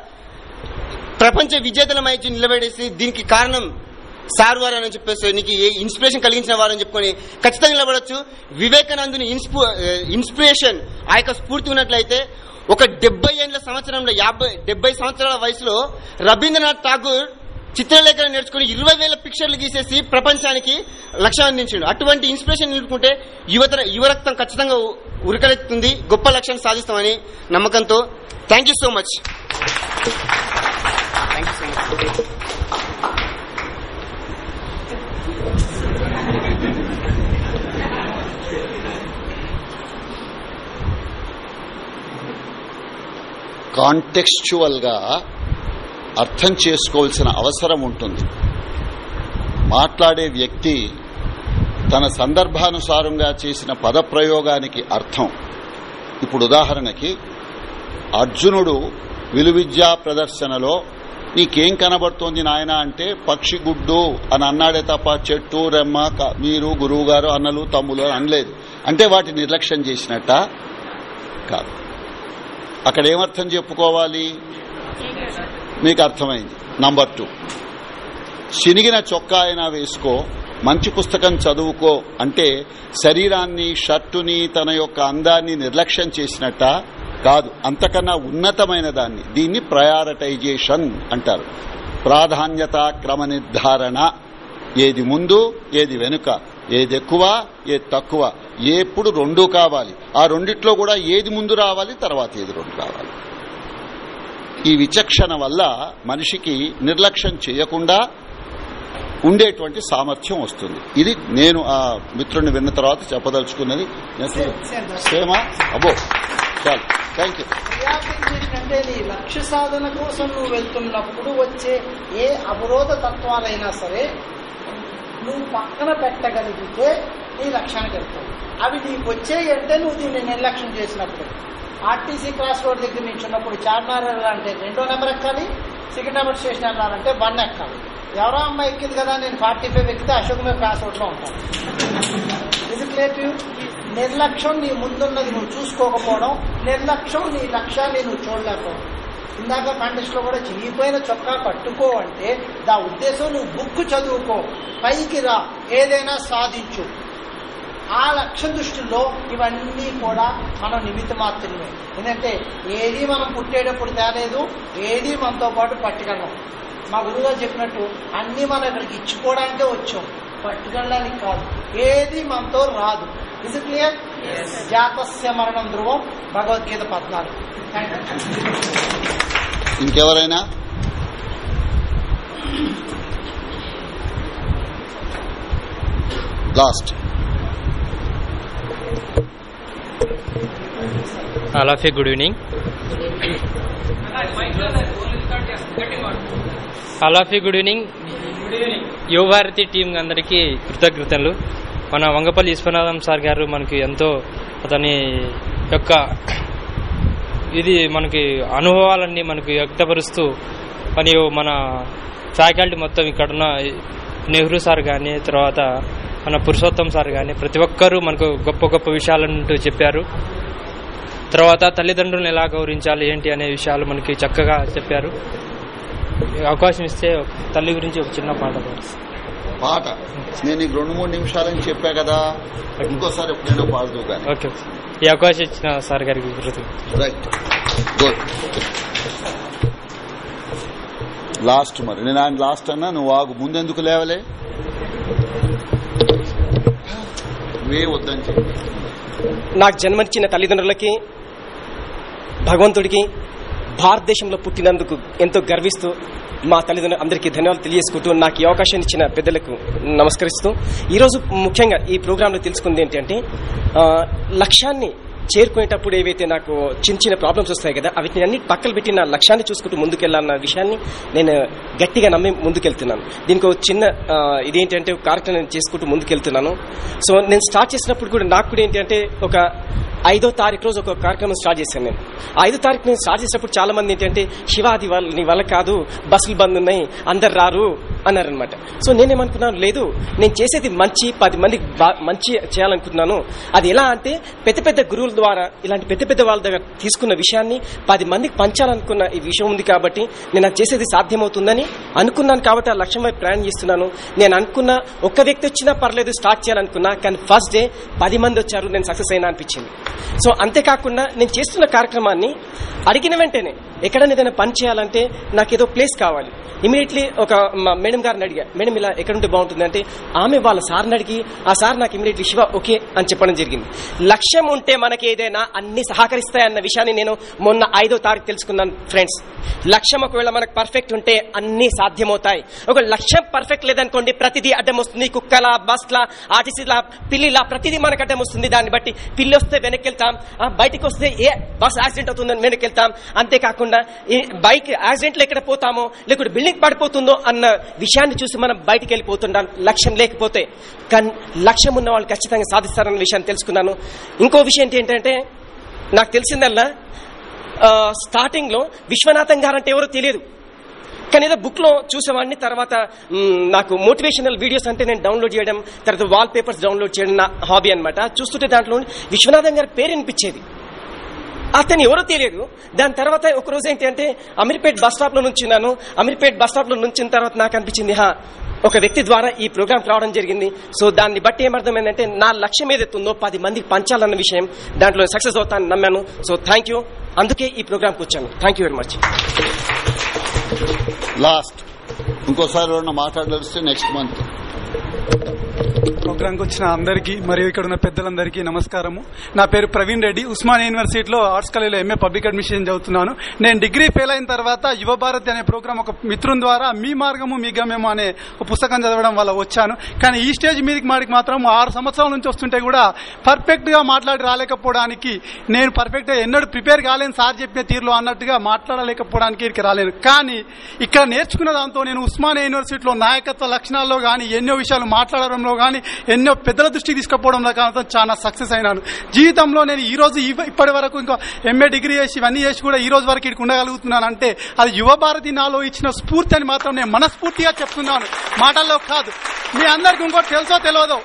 ప్రపంచ విజేతల విజేతలమై నిలబడేసి దీనికి కారణం సార్ వారు అని చెప్పేసి నీకు ఏ ఇన్స్పిరేషన్ కలిగించిన వారు అని చెప్పుకొని ఖచ్చితంగా నిలబడచ్చు. వివేకానందుని ఇన్స్పు ఇన్స్పిరేషన్ ఆ యొక్క స్ఫూర్తి ఉన్నట్లయితే ఒక డెబ్బై ఏళ్ళ సంవత్సరంలో యాభై డెబ్బై సంవత్సరాల వయసులో రవీంద్రనాథ్ ఠాగూర్ చిత్రలేఖన నేర్చుకుని ఇరవై వేల పిక్చర్లు గీసేసి ప్రపంచానికి లక్ష్యం అందించిండు. అటువంటి ఇన్స్పిరేషన్ నిలుపుకుంటే యువత యువరక్తం ఖచ్చితంగా ఉ- ఉరకలెత్తుంది గొప్ప లక్ష్యాన్ని సాధిస్తామని నమ్మకంతో. Thank you so much. థ్యాంక్గా అర్థం చేసుకోవాల్సిన అవసరం ఉంటుంది. మాట్లాడే వ్యక్తి తన సందర్భానుసారంగా చేసిన పదప్రయోగానికి అర్థం. ఇప్పుడు ఉదాహరణకి అర్జునుడు విలువిద్యా ప్రదర్శనలో నీకేం కనబడుతోంది నాయన అంటే పక్షి గుడ్డు అని అన్నాడే తప్ప చెట్టు రెమ్మ మీరు గురువు గారు అన్నలు తమ్ములు అని అనలేదు. అంటే వాటి నిర్లక్ష్యం చేసినట్ట? కాదు. అక్కడ ఏమర్థం చెప్పుకోవాలి? మీకు అర్థమైంది. నంబర్ టూ చినిగిన చొక్కా అయినా వేసుకో మంచి పుస్తకం చదువుకో అంటే శరీరాన్ని షర్టుని తన యొక్క అందాన్ని నిర్లక్ష్యం చేసినట్ట? కాదు అంతకన్నా ఉన్నతమైన దాన్ని దీన్ని ప్రయారిటైజేషన్ అంటారు. ప్రాధాన్యత క్రమ నిర్ధారణ ఏది ముందు ఏది వెనుక ఏది ఎక్కువ ఏది తక్కువ ఎప్పుడు రెండు కావాలి. ఆ రెండిట్లో కూడా ఏది ముందు రావాలి తర్వాత ఏది రెండు రావాలి ఈ విచక్షణ వల్ల మనిషికి నిర్లక్ష్యం చేయకుండా ఉండేటువంటి సామర్థ్యం వస్తుంది. ఇది నేను ఆ మిత్రుడిని విన్న తర్వాత చెప్పదలుచుకున్నది. సేమా అబో చాలు. థ్యాంక్ యూ అంటే నీ లక్ష్య సాధన కోసం నువ్వు వెళ్తున్నప్పుడు వచ్చే ఏ అవరోధ తత్వాలైనా సరే నువ్వు పక్కన పెట్టగలిగితే నీ లక్ష్యానికి వెళ్తావు. అవి నీకు వచ్చాయి అంటే నువ్వు దీన్ని నిర్లక్ష్యం చేసినప్పుడు. ఆర్టీసీ క్రాస్ రోడ్ దగ్గర నుంచి చార్మినార్ వెళ్ళాలంటే రెండో నెంబర్ ఎక్కాలి సికింద్రాబాద్ స్టేషన్ వెళ్ళాలంటే వన్ ఎక్కాలి. ఎవరో అమ్మాయి ఎక్కింది కదా నేను ఫార్టీ ఫైవ్ ఎక్కితే అశోక్ మీద క్రాస్ రోడ్లో ఉంటాను. ఇది క్రియేటివ్ నిర్లక్ష్యం నీ ముందున్నది నువ్వు చూసుకోకపోవడం నిర్లక్ష్యం నీ లక్ష్యాన్ని నువ్వు చూడలేకపోవడం ఇందాక కంటెస్ట్లో కూడా చిరిగిపోయిన చొక్కా పట్టుకో అంటే దా ఉద్దేశం నువ్వు బుక్ చదువుకో పైకి రా ఏదైనా సాధించు. ఆ లక్ష్య దృష్టిలో ఇవన్నీ కూడా మనం నిమిత్త మాత్రమే. ఎందుకంటే ఏది మనం పుట్టేటప్పుడు తేలేదు ఏది మనతో పాటు పట్టుకెళ్ళం. మా గురువుగారు చెప్పినట్టు అన్ని మనం ఇక్కడికి ఇచ్చుకోవడానికే వచ్చాం. పట్టుకెళ్ళడానికి కాదు. ఏది మనతో రాదు. ఇది క్లియర్ జాతస్య మరణం ధ్రువం భగవద్గీత పద్నాలుగు. ఇంకెవరైనా? Last you good evening. All of you good evening. Yuvabharati team అందరికీ కృతజ్ఞతలు. మన వంగపల్లి విశ్వనాథం సార్ గారు మనకి ఎంతో అతని యొక్క ఇది మనకి అనుభవాలన్నీ మనకి వ్యక్తపరుస్తూ మరియు మన ఫ్యాకల్టీ మొత్తం ఇక్కడున్న నెహ్రూ సార్ కానీ తర్వాత మన పురుషోత్తం సార్ కానీ ప్రతి ఒక్కరూ మనకు గొప్ప గొప్ప విషయాలంటూ చెప్పారు తర్వాత తల్లిదండ్రులను ఎలా గౌరవించాలి ఏంటి అనే విషయాలు మనకి చక్కగా చెప్పారు అవకాశం ఇస్తే తల్లి గురించి ఒక చిన్న పాట పాడు. పాట. నేను నీకు రెండు మూడు నిమిషాలని చెప్పా కదా. ఇంకోసారి ఎప్పుడైనా పాడుతూ కానీ ఓకే. ఈ అవకాశం ఇచ్చిన సార్ గారికి రైట్ గుడ్ లాస్ట్ మరి. నేను ఆయన లాస్ట్ అన్నా నువ్వు ఆగు. ముందెందుకు లేవలే? నువ్వే వద్దని చెప్పి. నాకు జన్మనిచ్చిన తల్లిదండ్రులకి భగవంతుడికి భారతదేశంలో పుట్టినందుకు ఎంతో గర్విస్తూ మా తల్లిదండ్రులు అందరికీ ధన్యవాదాలు తెలియజేసుకుంటూ నాకు ఈ అవకాశాన్ని ఇచ్చిన పెద్దలకు నమస్కరిస్తూ ఈరోజు ముఖ్యంగా ఈ ప్రోగ్రాంలో తెలుసుకుంది ఏంటంటే లక్ష్యాన్ని చేరుకునేటప్పుడు ఏవైతే నాకు చిన్న చిన్న ప్రాబ్లమ్స్ వస్తాయి కదా అవి అన్ని పక్కన పెట్టి నా లక్ష్యాన్ని చూసుకుంటూ ముందుకెళ్ళాలన్న విషయాన్ని నేను గట్టిగా నమ్మి ముందుకెళ్తున్నాను. దీనికి ఒక చిన్న ఇదేంటంటే ఒక కార్యక్రమం నేను చేసుకుంటూ ముందుకెళ్తున్నాను. సో నేను స్టార్ట్ చేసినప్పుడు కూడా నాకు కూడా ఏంటంటే ఒక ఐదో తారీఖు రోజు ఒక కార్యక్రమం స్టార్ట్ చేశాను నేను. ఐదో తారీఖు నేను స్టార్ట్ చేసినప్పుడు చాలా మంది ఏంటంటే శివాది వాళ్ళ నీ వల్ల కాదు బస్సులు బంద్ ఉన్నాయి అందరు రారు అన్నారనమాట సో నేనేమనుకున్నాను లేదు నేను చేసేది మంచి పది మందికి మంచి చేయాలనుకుంటున్నాను. అది ఎలా అంటే పెద్ద పెద్ద గురువుల ద్వారా ఇలాంటి పెద్ద పెద్ద వాళ్ళ దగ్గర తీసుకున్న విషయాన్ని పది మందికి పంచాలనుకున్న ఈ విషయం ఉంది కాబట్టి నేను అది చేసేది సాధ్యమవుతుందని అనుకున్నాను కాబట్టి ఆ లక్ష్యం వైపు ప్రయాణం చేస్తున్నాను. నేను అనుకున్న ఒక్క వ్యక్తి వచ్చినా పర్లేదు స్టార్ట్ చేయాలనుకున్నా కానీ ఫస్ట్ డే పది మంది వచ్చారు నేను సక్సెస్ అయినా అనిపించింది. సో అంతేకాకుండా నేను చేస్తున్న కార్యక్రమాన్ని అడిగిన వెంటనే ఎక్కడైనా ఏదైనా పని చేయాలంటే నాకు ఏదో ప్లేస్ కావాలి. ఇమీడియట్లీ ఒక మేడం గారిని అడిగా మేడం ఇలా ఎక్కడుంటే బాగుంటుంది? అంటే ఆమె వాళ్ళ సార్ని అడిగి ఆ సార్ నాకు ఇమీడియట్లీ శివ ఓకే అని చెప్పడం జరిగింది. లక్ష్యం ఉంటే మనకి ఏదైనా అన్ని సహకరిస్తాయన్న విషయాన్ని నేను మొన్న ఐదో తారీఖు తెలుసుకున్నాను ఫ్రెండ్స్ లక్ష్యం ఒకవేళ మనకు పర్ఫెక్ట్ ఉంటే అన్ని సాధ్యమవుతాయి. ఒక లక్ష్యం పర్ఫెక్ట్ లేదనుకోండి ప్రతిదీ అడ్డం వస్తుంది కుక్కల బస్ల ఆర్టీసీలా పిల్లిలా ప్రతిదీ మనకు అడ్డం వస్తుంది దాన్ని బట్టి పిల్లి వస్తే వెనక్కి వెళ్తాం బయటకు బయటికి వస్తే ఏ బస్ యాక్సిడెంట్ అవుతుందని వెనక్కి వెళ్తాం అంతేకాకుండా ఈ బైక్ యాక్సిడెంట్ ఎక్కడ పోతామో లేకుంటే బిల్డింగ్ పడిపోతుందో అన్న విషయాన్ని చూసి మనం బయటికి వెళ్ళిపోతుంటాం. లక్ష్యం లేకపోతే. కానీ లక్ష్యం ఉన్న వాళ్ళు ఖచ్చితంగా సాధిస్తారన్న విషయాన్ని తెలుసుకున్నాను. ఇంకో విషయం ఏంటి ఏంటంటే నాకు తెలిసిందల్లా స్టార్టింగ్లో విశ్వనాథం గారు అంటే ఎవరో తెలియదు. కానీ ఏదో బుక్లో చూసేవాడిని తర్వాత నాకు మోటివేషనల్ వీడియోస్ అంటే నేను డౌన్లోడ్ చేయడం తర్వాత వాల్ పేపర్స్ డౌన్లోడ్ చేయడం నా హాబీ అనమాట చూస్తుంటే దాంట్లో విశ్వనాథం గారి పేరు వినిపించేది. అతను ఎవరో తెలియదు. దాని తర్వాత ఒక రోజు ఏంటి అంటే అమీర్పేట్ బస్ స్టాప్లో నుంచిన్నాను. అమీర్పేట్ బస్ స్టాప్లో నుంచిన తర్వాత నాకు అనిపించింది హా ఒక వ్యక్తి ద్వారా ఈ ప్రోగ్రామ్ రావడం జరిగింది. సో దాన్ని బట్టి ఏమర్థమైందంటే నా లక్ష్యం ఏదైతుందో పది మందికి పంచాలన్న విషయం దాంట్లో సక్సెస్ అవుతానని నమ్మాను. సో థ్యాంక్ యూ అందుకే ఈ ప్రోగ్రామ్కి వచ్చాను. Thank you very much last ఇంకోసారి మాట్లాడదలిస్తే నెక్స్ట్ మంత్ ప్రోగ్రాంకి వచ్చిన అందరికీ మరియు ఇక్కడ ఉన్న పెద్దలందరికీ నమస్కారము. నా పేరు ప్రవీణ్ రెడ్డి ఉస్మాన్ యూనివర్సిటీలో ఆర్ట్స్ కాలేజీలో ఎంఏ పబ్లిక్ అడ్మిషన్ చదువుతున్నాను. నేను డిగ్రీ ఫెయిల్ అయిన తర్వాత యువ భారతి అనే ప్రోగ్రాం ఒక మిత్రుని ద్వారా మీ మార్గము మీ గమ్యము అనే ఒక పుస్తకం చదవడం వల్ల వచ్చాను. కానీ ఈ స్టేజ్ మీదకి మాడికి మాత్రం ఆరు సంవత్సరాల నుంచి వస్తుంటే కూడా పర్ఫెక్ట్గా మాట్లాడి రాలేకపోవడానికి నేను పర్ఫెక్ట్గా ఎన్నడూ ప్రిపేర్ కాలేను సార్ చెప్పిన తీరులో అన్నట్టుగా మాట్లాడలేకపోవడానికి ఇక్కడికి రాలేను. కానీ ఇక్కడ నేర్చుకున్న దాంతో నేను ఉస్మానియా యూనివర్సిటీలో నాయకత్వ లక్షణాల్లో కానీ ఎన్నో విషయాలు మాట్లాడడంలో కానీ ఎన్నో పెద్దల దృష్టికి తీసుకుపోవడంలో కానీ చాలా సక్సెస్ అయినాను. జీవితంలో నేను ఈ రోజు ఇప్పటి వరకు ఇంకా ఎంఏ డిగ్రీ చేసి ఇవన్నీ చేసి కూడా ఈ రోజు వరకు ఇక్కడ ఉండగలుగుతున్నాను అంటే అది యువ భారతి నాలో ఇచ్చిన స్ఫూర్తి అని మాత్రం నేను మనస్ఫూర్తిగా చెప్తున్నాను. మాటల్లో కాదు. మీ అందరికి ఇంకోటి తెలుసో తెలియదో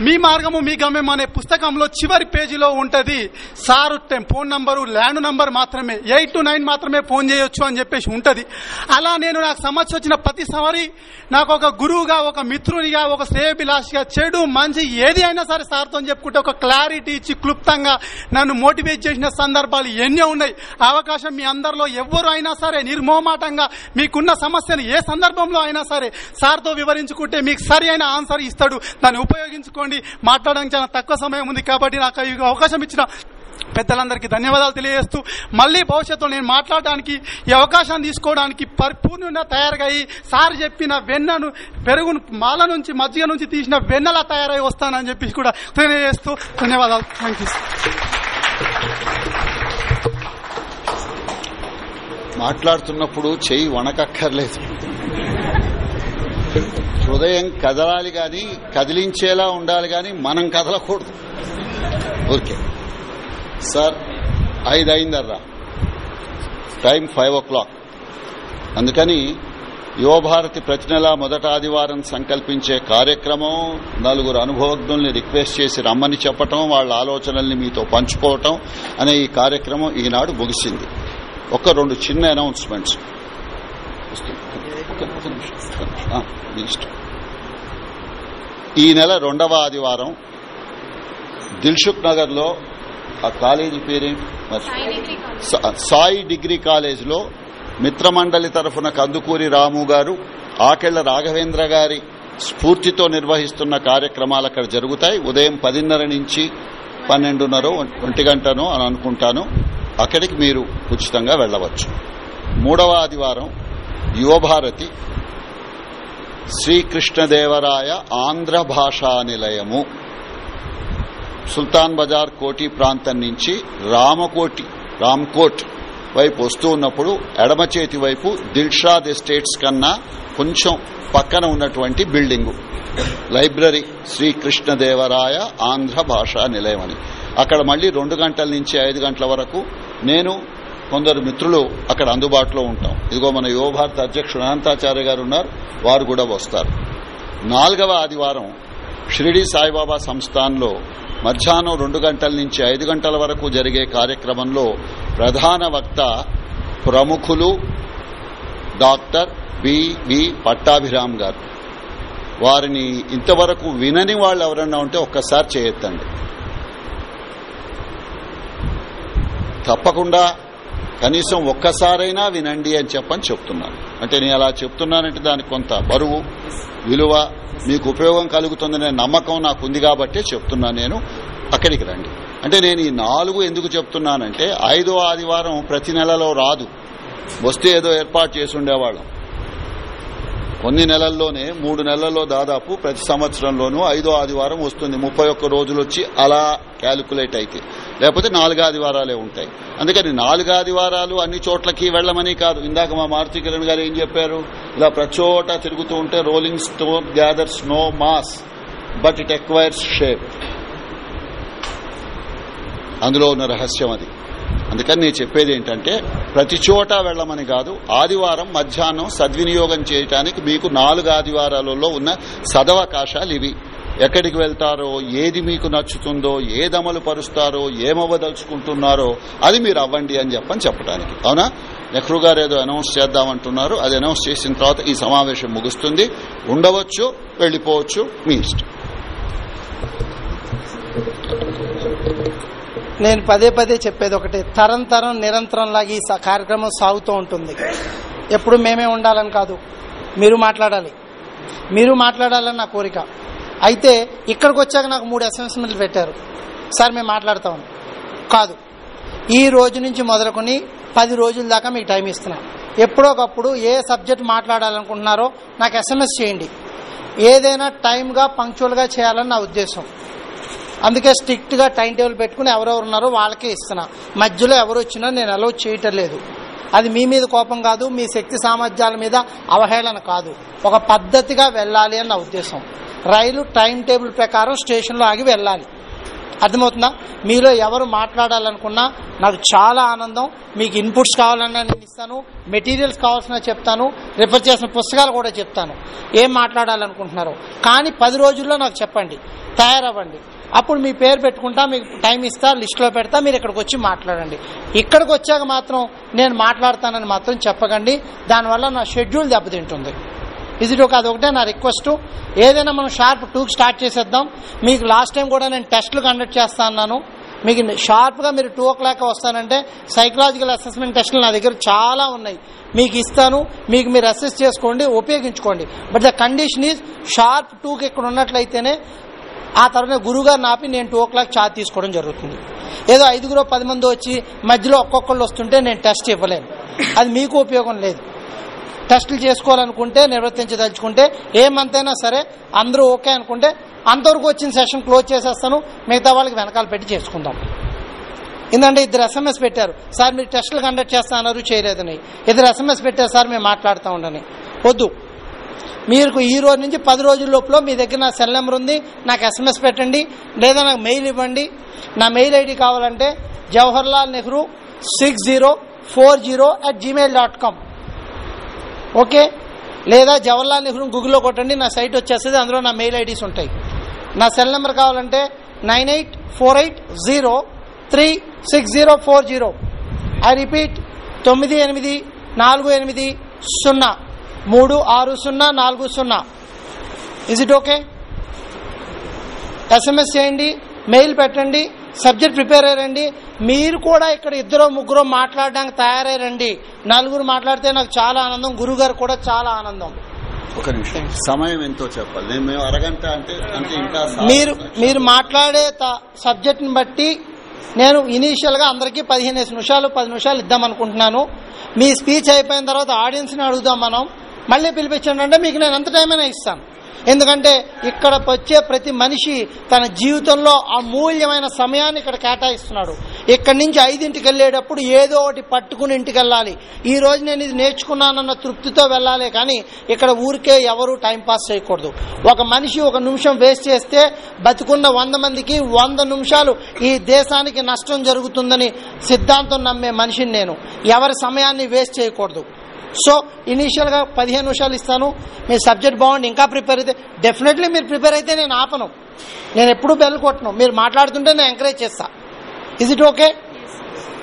మీ మార్గము మీ గమ్యం అనే పుస్తకంలో చివరి పేజీలో ఉంటది. సారు టెం- ఫోన్ నంబరు ల్యాండ్ నంబర్ మాత్రమే ఎయిట్ టు నైన్ మాత్రమే ఫోన్ చేయొచ్చు అని చెప్పేసి ఉంటది. అలా నేను నాకు సమస్య వచ్చిన ప్రతిసారి నాకు ఒక గురువుగా ఒక మిత్రునిగా ఒక శ్రేయభిలాషిగా చెడు మంచి ఏది అయినా సరే సార్తో చెప్పుకుంటే ఒక క్లారిటీ ఇచ్చి క్లుప్తంగా నన్ను మోటివేట్ చేసిన సందర్భాలు ఎన్నో ఉన్నాయి. అవకాశం మీ అందరిలో ఎవరు అయినా సరే నిర్మోమాటంగా మీకున్న సమస్యను ఏ సందర్భంలో అయినా సరే సార్తో వివరించుకుంటే మీకు సరి అయిన ఆన్సర్ ఇస్తాడు. దాన్ని ఉపయోగించుకోండి. మాట్లాడడానికి చాలా తక్కువ సమయం ఉంది కాబట్టి నాకు ఈ అవకాశం ఇచ్చిన పెద్దలందరికీ ధన్యవాదాలు తెలియజేస్తూ మళ్ళీ భవిష్యత్తులో నేను మాట్లాడడానికి ఈ అవకాశాన్ని తీసుకోవడానికి పరిపూర్ణంగా తయారుగా అయ్యి సార్ చెప్పిన వెన్నను పెరుగును మాల నుంచి మజ్జిగ నుంచి తీసిన వెన్నలా తయారై వస్తానని చెప్పి కూడా తెలియజేస్తూ ధన్యవాదాలు. థ్యాంక్ యూ మాట్లాడుతున్నప్పుడు చెయ్యి వణకక్కర్లేదు. హృదయం కదలాలి గాని కదిలించేలా ఉండాలి గాని మనం కదలకూడదు. ఓకే సార్ ఐదు అయిందర్రా టైం ఫైవ్ ఓ క్లాక్. అందుకని యువభారతి ప్రతి నెల మొదట ఆదివారం సంకల్పించే కార్యక్రమం నలుగురు అనుభవజ్ఞుల్ని రిక్వెస్ట్ చేసి రమ్మని చెప్పటం వాళ్ళ ఆలోచనల్ని మీతో పంచుకోవటం అనే ఈ కార్యక్రమం ఈనాడు ముగిసింది. ఒక రెండు చిన్న అనౌన్స్మెంట్స్. ఈ నెల రెండవ ఆదివారం దిల్సుఖ్ నగర్లో ఆ కాలేజీ పేరేంటి సాయి డిగ్రీ కాలేజ్. లో మిత్రమండలి తరఫున కందుకూరి రాము గారు ఆకెళ్ళ రాఘవేంద్ర గారి స్ఫూర్తితో నిర్వహిస్తున్న కార్యక్రమాలు అక్కడ జరుగుతాయి. ఉదయం పదిన్నర నుంచి పన్నెండున్నర ఒంటి గంటనో అని అనుకుంటాను. అక్కడికి మీరు ఉచితంగా వెళ్ళవచ్చు. మూడవ ఆదివారం యువభారతి శ్రీకృష్ణదేవరాయ ఆంధ్ర భాషా నిలయము సుల్తాన్ బజార్ కోటి ప్రాంతం నుంచి రామకోటి రామ్కోట్ వైపు వస్తూ ఉన్నప్పుడు ఎడమ చేతి వైపు దిల్షాద్ ఎస్టేట్స్ కన్నా కొంచెం పక్కన ఉన్నటువంటి బిల్డింగు. లైబ్రరీ శ్రీకృష్ణదేవరాయ ఆంధ్ర భాషా నిలయం అని. అక్కడ మళ్ళీ రెండు గంటల నుంచి ఐదు గంటల వరకు నేను కొందరు మిత్రులు అక్కడ అందుబాటులో ఉంటాం. ఇదిగో మన యువభారత అధ్యక్షుడు అనంతాచార్య గారు ఉన్నారు వారు కూడా వస్తారు. నాలుగవ ఆదివారం షిరిడి సాయిబాబా సంస్థాన్లో మధ్యాహ్నం రెండు గంటల నుంచి ఐదు గంటల వరకు జరిగే కార్యక్రమంలో ప్రధాన వక్త ప్రముఖులు డాక్టర్ బివి పట్టాభిరామ్ గారు. వారిని ఇంతవరకు వినని వాళ్ళు ఎవరన్నా ఉంటే ఒక్కసారి చేయొద్దండి. తప్పకుండా కనీసం ఒక్కసారైనా వినండి అని చెప్పని చెప్తున్నాను. అంటే నేను అలా చెప్తున్నానంటే దానికి కొంత బరువు విలువ మీకు ఉపయోగం కలుగుతుందనే నమ్మకం నాకు ఉంది కాబట్టే చెప్తున్నాను నేను. అక్కడికి రండి. అంటే నేను ఈ నాలుగు ఎందుకు చెప్తున్నానంటే ఐదో ఆదివారం ప్రతి నెలలో రాదు. వస్తే ఏదో ఏర్పాటు చేసి ఉండేవాళ్ళం. కొన్ని నెలల్లోనే మూడు నెలల్లో దాదాపు ప్రతి సంవత్సరంలోనూ ఐదో ఆదివారం వస్తుంది. ముప్పై ఒక్క రోజులు వచ్చి అలా క్యాలిక్యులేట్ అయితే. లేకపోతే నాలుగు ఆదివారాలే ఉంటాయి. అందుకని నాలుగు ఆదివారాలు అన్ని చోట్లకి వెళ్ళమని కాదు. ఇందాక మా మారుతి కిరణ్ గారు ఏం చెప్పారు? ఇలా ప్రచోట తిరుగుతూ ఉంటే rolling stone gathers no moss but it acquires shape. అందులో ఉన్న రహస్యం అది. అందుకని నేను చెప్పేది ఏంటంటే ప్రతి చోట వెళ్ళమని కాదు ఆదివారం మధ్యాహ్నం సద్వినియోగం చేయటానికి మీకు నాలుగు ఆదివారాలలో ఉన్న సదవకాశాలు ఇవి. ఎక్కడికి వెళ్తారో ఏది మీకు నచ్చుతుందో ఏది అమలు పరుస్తారో ఏమవ్వదలుచుకుంటున్నారో అది మీరు అవ్వండి అని చెప్పని చెప్పడానికి అవునా? నెహ్రూ గారు ఏదో అనౌన్స్ చేద్దామంటున్నారు. అది అనౌన్స్ చేసిన తర్వాత ఈ సమావేశం ముగుస్తుంది. ఉండవచ్చు వెళ్ళిపోవచ్చు మీ ఇష్టం. నేను పదే పదే చెప్పేది ఒకటి. తరం తరం నిరంతరం లాగా ఈ కార్యక్రమం సాగుతూ ఉంటుంది. ఎప్పుడు మేమే ఉండాలని కాదు. మీరు మాట్లాడాలి. మీరు మాట్లాడాలని నా కోరిక. అయితే ఇక్కడికి వచ్చాక నాకు మూడు అసెస్మెంట్లు పెట్టారు. సార్ మేము మాట్లాడతాం. కాదు. ఈ రోజు నుంచి మొదలుకొని పది రోజుల దాకా మీకు టైం ఇస్తున్నాను ఎప్పుడోకప్పుడు ఏ సబ్జెక్ట్ మాట్లాడాలనుకుంటున్నారో నాకు ఎస్ఎంఎస్ చేయండి. ఏదైనా టైంగా పంక్చువల్గా చేయాలని నా ఉద్దేశం. అందుకే స్ట్రిక్ట్గా టైం టేబుల్ పెట్టుకుని ఎవరెవరు ఉన్నారో వాళ్ళకే ఇస్తున్నా. మధ్యలో ఎవరు వచ్చినా నేను అలౌ చేయటం లేదు. అది మీ మీద కోపం కాదు మీ శక్తి సామర్థ్యాల మీద అవహేళన కాదు. ఒక పద్ధతిగా వెళ్ళాలి అని నా ఉద్దేశం. రైలు టైం టేబుల్ ప్రకారం స్టేషన్లో ఆగి వెళ్ళాలి. అర్థమవుతుందా? మీలో ఎవరు మాట్లాడాలనుకున్నా నాకు చాలా ఆనందం. మీకు ఇన్పుట్స్ కావాలన్నా నేను ఇస్తాను. మెటీరియల్స్ కావాల్సిన చెప్తాను. రిఫర్ చేసిన పుస్తకాలు కూడా చెప్తాను. ఏం మాట్లాడాలనుకుంటున్నారో. కానీ పది రోజుల్లో నాకు చెప్పండి. తయారవ్వండి. అప్పుడు మీ పేరు పెట్టుకుంటా మీకు టైం ఇస్తా లిస్టులో పెడతా మీరు ఇక్కడికి వచ్చి మాట్లాడండి. ఇక్కడికి వచ్చాక మాత్రం నేను మాట్లాడతానని మాత్రం చెప్పకండి. దానివల్ల నా షెడ్యూల్ దెబ్బతింటుంది. ఇది ఒక అదొకటే నా రిక్వెస్ట్ ఏదైనా మనం షార్ప్ టూకి స్టార్ట్ చేసేద్దాం. మీకు లాస్ట్ టైం కూడా నేను టెస్టులు కండక్ట్ చేస్తా అన్నాను. మీకు షార్ప్గా మీరు టూ ఓ క్లాక్ వస్తానంటే సైకలాజికల్ అసెస్మెంట్ టెస్టులు నా దగ్గర చాలా ఉన్నాయి. మీకు ఇస్తాను. మీకు మీరు అసెస్ చేసుకోండి ఉపయోగించుకోండి. But the condition is sharp టూకి ఇక్కడ ఉన్నట్లయితేనే ఆ తర్వాత గురువుగారు నాపి నేను టూ ఓ క్లాక్ చార్జ్ తీసుకోవడం జరుగుతుంది. ఏదో ఐదుగురో పది మంది వచ్చి మధ్యలో ఒక్కొక్కళ్ళు వస్తుంటే నేను టెస్ట్ ఇవ్వలేను. అది మీకు ఉపయోగం లేదు. టెస్టులు చేసుకోవాలనుకుంటే నిర్వర్తించదలుచుకుంటే ఏ మంత్ అయినా సరే అందరూ ఓకే అనుకుంటే అంతవరకు వచ్చిన సెషన్ క్లోజ్ చేసేస్తాను మిగతా వాళ్ళకి వెనకాల పెట్టి చేసుకుందాం. ఎందుకంటే ఇద్దరు ఎస్ఎంఎస్ పెట్టారు. సార్ మీరు టెస్టులు కండక్ట్ చేస్తా అన్నారు చేయలేదని. ఇద్దరు ఎస్ఎంఎస్ పెట్టారు సార్ మేము మాట్లాడుతూ ఉండని వద్దు. మీరు ఈ రోజు నుంచి పది రోజుల లోపల మీ దగ్గర నా సెల్ నెంబర్ ఉంది నాకు ఎస్ఎంఎస్ పెట్టండి లేదా నాకు మెయిల్ ఇవ్వండి. నా మెయిల్ ఐడి కావాలంటే Jawaharlal Nehru six zero four zero at Gmail dot com okay? లేదా జవహర్లాల్ నెహ్రూ గూగుల్లో కొట్టండి నా సైట్ వచ్చేస్తుంది అందులో నా మెయిల్ ఐడీస్ ఉంటాయి. నా సెల్ నెంబర్ కావాలంటే nine eight four eight zero three six zero four zero I repeat తొమ్మిది ఎనిమిది నాలుగు ఎనిమిది సున్నా. మూడు ఆరు సున్నా నాలుగు సున్నా. ఇజ్ ఇట్ ఓకే ఎస్ఎంఎస్ చేయండి మెయిల్ పెట్టండి సబ్జెక్ట్ ప్రిపేర్ అయ్యారండి మీరు కూడా ఇక్కడ ఇద్దరు ముగ్గురు మాట్లాడడానికి తయారయ్యారండి నలుగురు మాట్లాడితే నాకు చాలా ఆనందం గురుగారు కూడా చాలా ఆనందం. ఒక నిమిషం. సమయం ఎంతో చెప్పాలి. మేము అరగంట అంటే అంటే ఇంకా సార్- మీరు మీరు మాట్లాడే సబ్జెక్ట్ని బట్టి నేను ఇనీషియల్గా అందరికీ పదిహేను నిమిషాలు పది నిమిషాలు ఇద్దాం అనుకుంటున్నాను మీ స్పీచ్ అయిపోయిన తర్వాత ఆడియన్స్ని అడుగుదాం మనం. మళ్ళీ పిలిపించండి అంటే మీకు నేను ఎంత టైం అయినా ఇస్తాను. ఎందుకంటే ఇక్కడ వచ్చే ప్రతి మనిషి తన జీవితంలో అమూల్యమైన సమయాన్ని ఇక్కడ కేటాయిస్తున్నాడు. ఇక్కడి నుంచి ఐదింటికి వెళ్ళేటప్పుడు ఏదో ఒకటి పట్టుకుని ఇంటికి వెళ్ళాలి. ఈ రోజు నేను ఇది నేర్చుకున్నానన్న తృప్తితో వెళ్ళాలి కానీ ఇక్కడ ఊరికే ఎవరు టైంపాస్ చేయకూడదు. ఒక మనిషి ఒక నిమిషం వేస్ట్ చేస్తే బతుకున్న వంద మందికి వంద నిమిషాలు ఈ దేశానికి నష్టం జరుగుతుందని సిద్ధాంతం నమ్మే మనిషిని నేను. ఎవరి సమయాన్ని వేస్ట్ చేయకూడదు. సో ఇనీషియల్గా పదిహేను నిమిషాలు ఇస్తాను. మీ సబ్జెక్ట్ బాగుండి ఇంకా ప్రిపేర్ అయితే డెఫినెట్లీ మీరు ప్రిపేర్ అయితే నేను ఆపను. నేను ఎప్పుడు బెల్ కొట్టను. మీరు మాట్లాడుతుంటే నేను ఎంకరేజ్ చేస్తా. Is it okay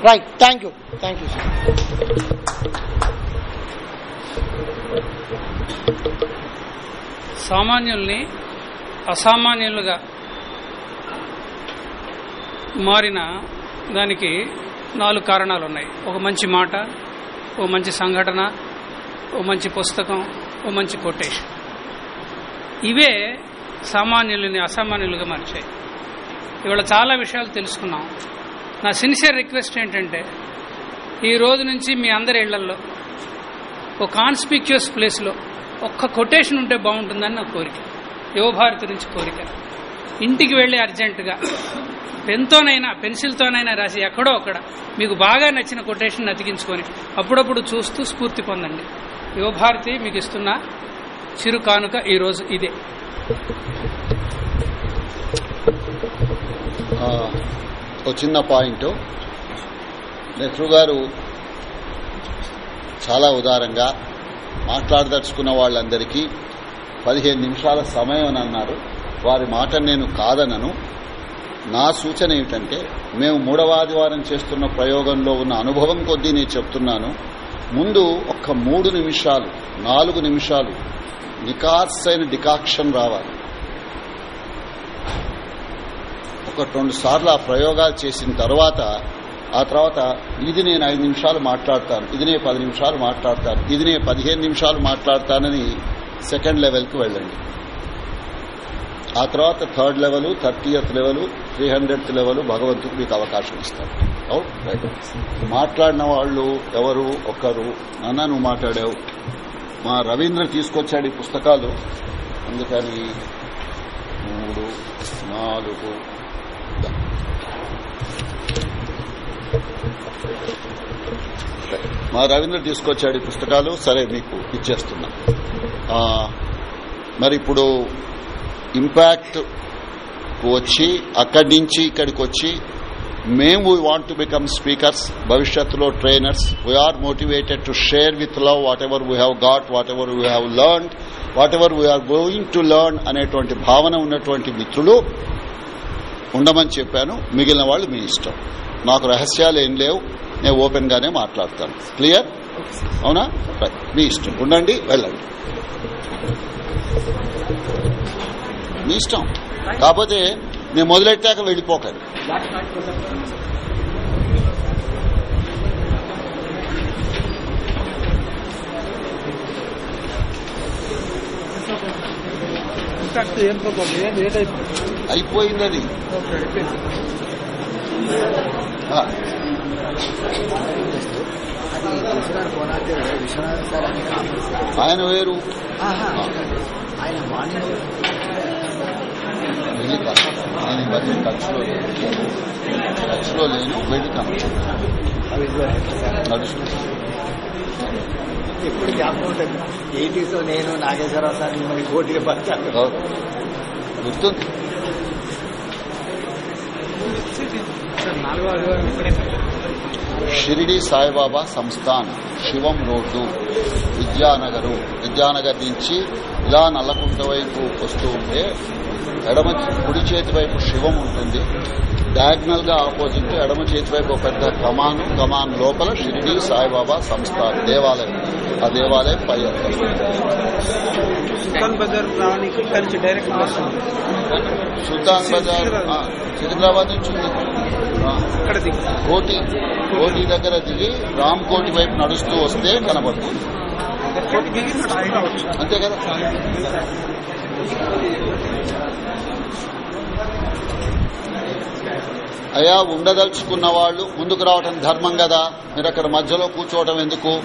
right thank you thank you సామాన్యుల్ని అసామాన్యులుగా మారిన దానికి నాలుగు కారణాలు ఉన్నాయి ఒక మంచి మాట ఓ మంచి సంఘటన ఓ మంచి పుస్తకం ఓ మంచి కొటేషన్. ఇవే సామాన్యులని అసామాన్యులుగా మార్చాయి. ఇవాళ చాలా విషయాలు తెలుసుకున్నాం. నా సిన్సియర్ రిక్వెస్ట్ ఏంటంటే ఈ రోజు నుంచి మీ అందరి ఇళ్ళలో ఒక కాన్స్పిక్యూస్ ప్లేస్లో ఒక్క కొటేషన్ ఉంటే బాగుంటుందని నా కోరిక. యువభారతి నుంచి కోరిక. ఇంటికి వెళ్ళి అర్జెంటుగా పెన్తోనైనా పెన్సిల్తోనైనా రాసి ఎక్కడో అక్కడ మీకు బాగా నచ్చిన కొటేషన్ అతికించుకొని అప్పుడప్పుడు చూస్తూ స్ఫూర్తి పొందండి. యువభారతి మీకు ఇస్తున్న చిరు కానుక ఈరోజు ఇదే. ఒక చిన్న పాయింట్. నెహ్రూ గారు చాలా ఉదారంగా మాట్లాడదలుచుకున్న వాళ్ళందరికీ పదిహేను నిమిషాల సమయం అని అన్నారు. వారి మాట నేను కాదనను. నా సూచన ఏమిటంటే మేము మూడవ ఆదివారం చేస్తున్న ప్రయోగంలో ఉన్న అనుభవం కొద్దీ నేను చెప్తున్నాను. ముందు ఒక్క మూడు నిమిషాలు నాలుగు నిమిషాలు నికార్సైన డికాక్షన్ రావాలి. ఒక రెండు సార్లు ఆ ప్రయోగాలు చేసిన తర్వాత ఆ తర్వాత ఇది నేను ఐదు నిమిషాలు మాట్లాడతాను ఇది నేను పది నిమిషాలు మాట్లాడతాను ఇది నేను పదిహేను నిమిషాలు మాట్లాడతానని సెకండ్ లెవెల్కి వెళ్ళండి. ఆ తర్వాత third level thirtieth level three hundredth level భగవంతుడు మీకు అవకాశం ఇస్తారు అవుట్ రైట్ మాట్లాడిన వాళ్ళు ఎవరు? ఒక్కరు. నాన్న నువ్వు మాట్లాడావు. మా రవీంద్ర తీసుకొచ్చాడు ఈ పుస్తకాలు. అందుకని మూడు నాలుగు మా రవీంద్ర తీసుకొచ్చాడు ఈ పుస్తకాలు. సరే మీకు ఇచ్చేస్తున్నా. మరి ఇప్పుడు ఇంపాక్ట్ వచ్చి అక్కడి నుంచి ఇక్కడికి వచ్చి మేము we want to become speakers భవిష్యత్తులో trainers we are motivated to share with love whatever we have got whatever we have learn whatever we are going to learn అనేటువంటి భావన ఉన్నటువంటి మిత్రులు ఉండమని చెప్పాను. మిగిలిన వాళ్ళు మీ ఇష్టం. నాకు రహస్యాలు ఏం లేవు. నేను ఓపెన్ గానే మాట్లాడతాను. క్లియర్ అవునా. మీ ఇష్టం. ఉండండి వెళ్ళండి. మీ ఇష్టం. కాకపోతే నేను మొదలెట్టాక వెళ్ళిపోకండి. అయిపోయింది అది ఆయన వేరు. ఆయన వెళ్తాను నేను ఈ మధ్య టచ్లో లేను టచ్లో లేను వెళ్తాను ఎప్పుడు జ్ఞాపకం ఉంటుంది ఎయిటీస్ నేను నాగేశ్వరరావు సార్ మిమ్మల్ని కోటిగా పట్టాను గుర్తుంది. షిరిడి సాయిబాబా సంస్థాన్ శివం రోడ్డు విద్యానగరు విద్యానగర్ నుంచి ఇలా నల్లకుంట వైపు వస్తూ ఉంటే ఎడమ కుడి చేతి వైపు శివం ఉంటుంది. డయాగ్నల్గా ఆపోజిట్ ఎడమ చేతి వైపు ఒక పెద్ద కమాను కమాన్ లోపల షిరిడి సాయిబాబా సంస్థాన్ దేవాలయం. ఆ దేవాలయం పై. సుల్తాన్ బజార్ సికింద్రాబాద్ నుంచి ఉంది. దిగి. కోటి కోటి దగ్గర దిగి రామ్ కోటి వైపు నడుస్తూ వస్తే కనబడుతుంది. అంతే కదా? అయా ఉండదలుచుకున్న వాళ్ళు ముందుకు రావటం ధర్మం కదా. మీరు అక్కడ మధ్యలో కూర్చోవటం ఎందుకు?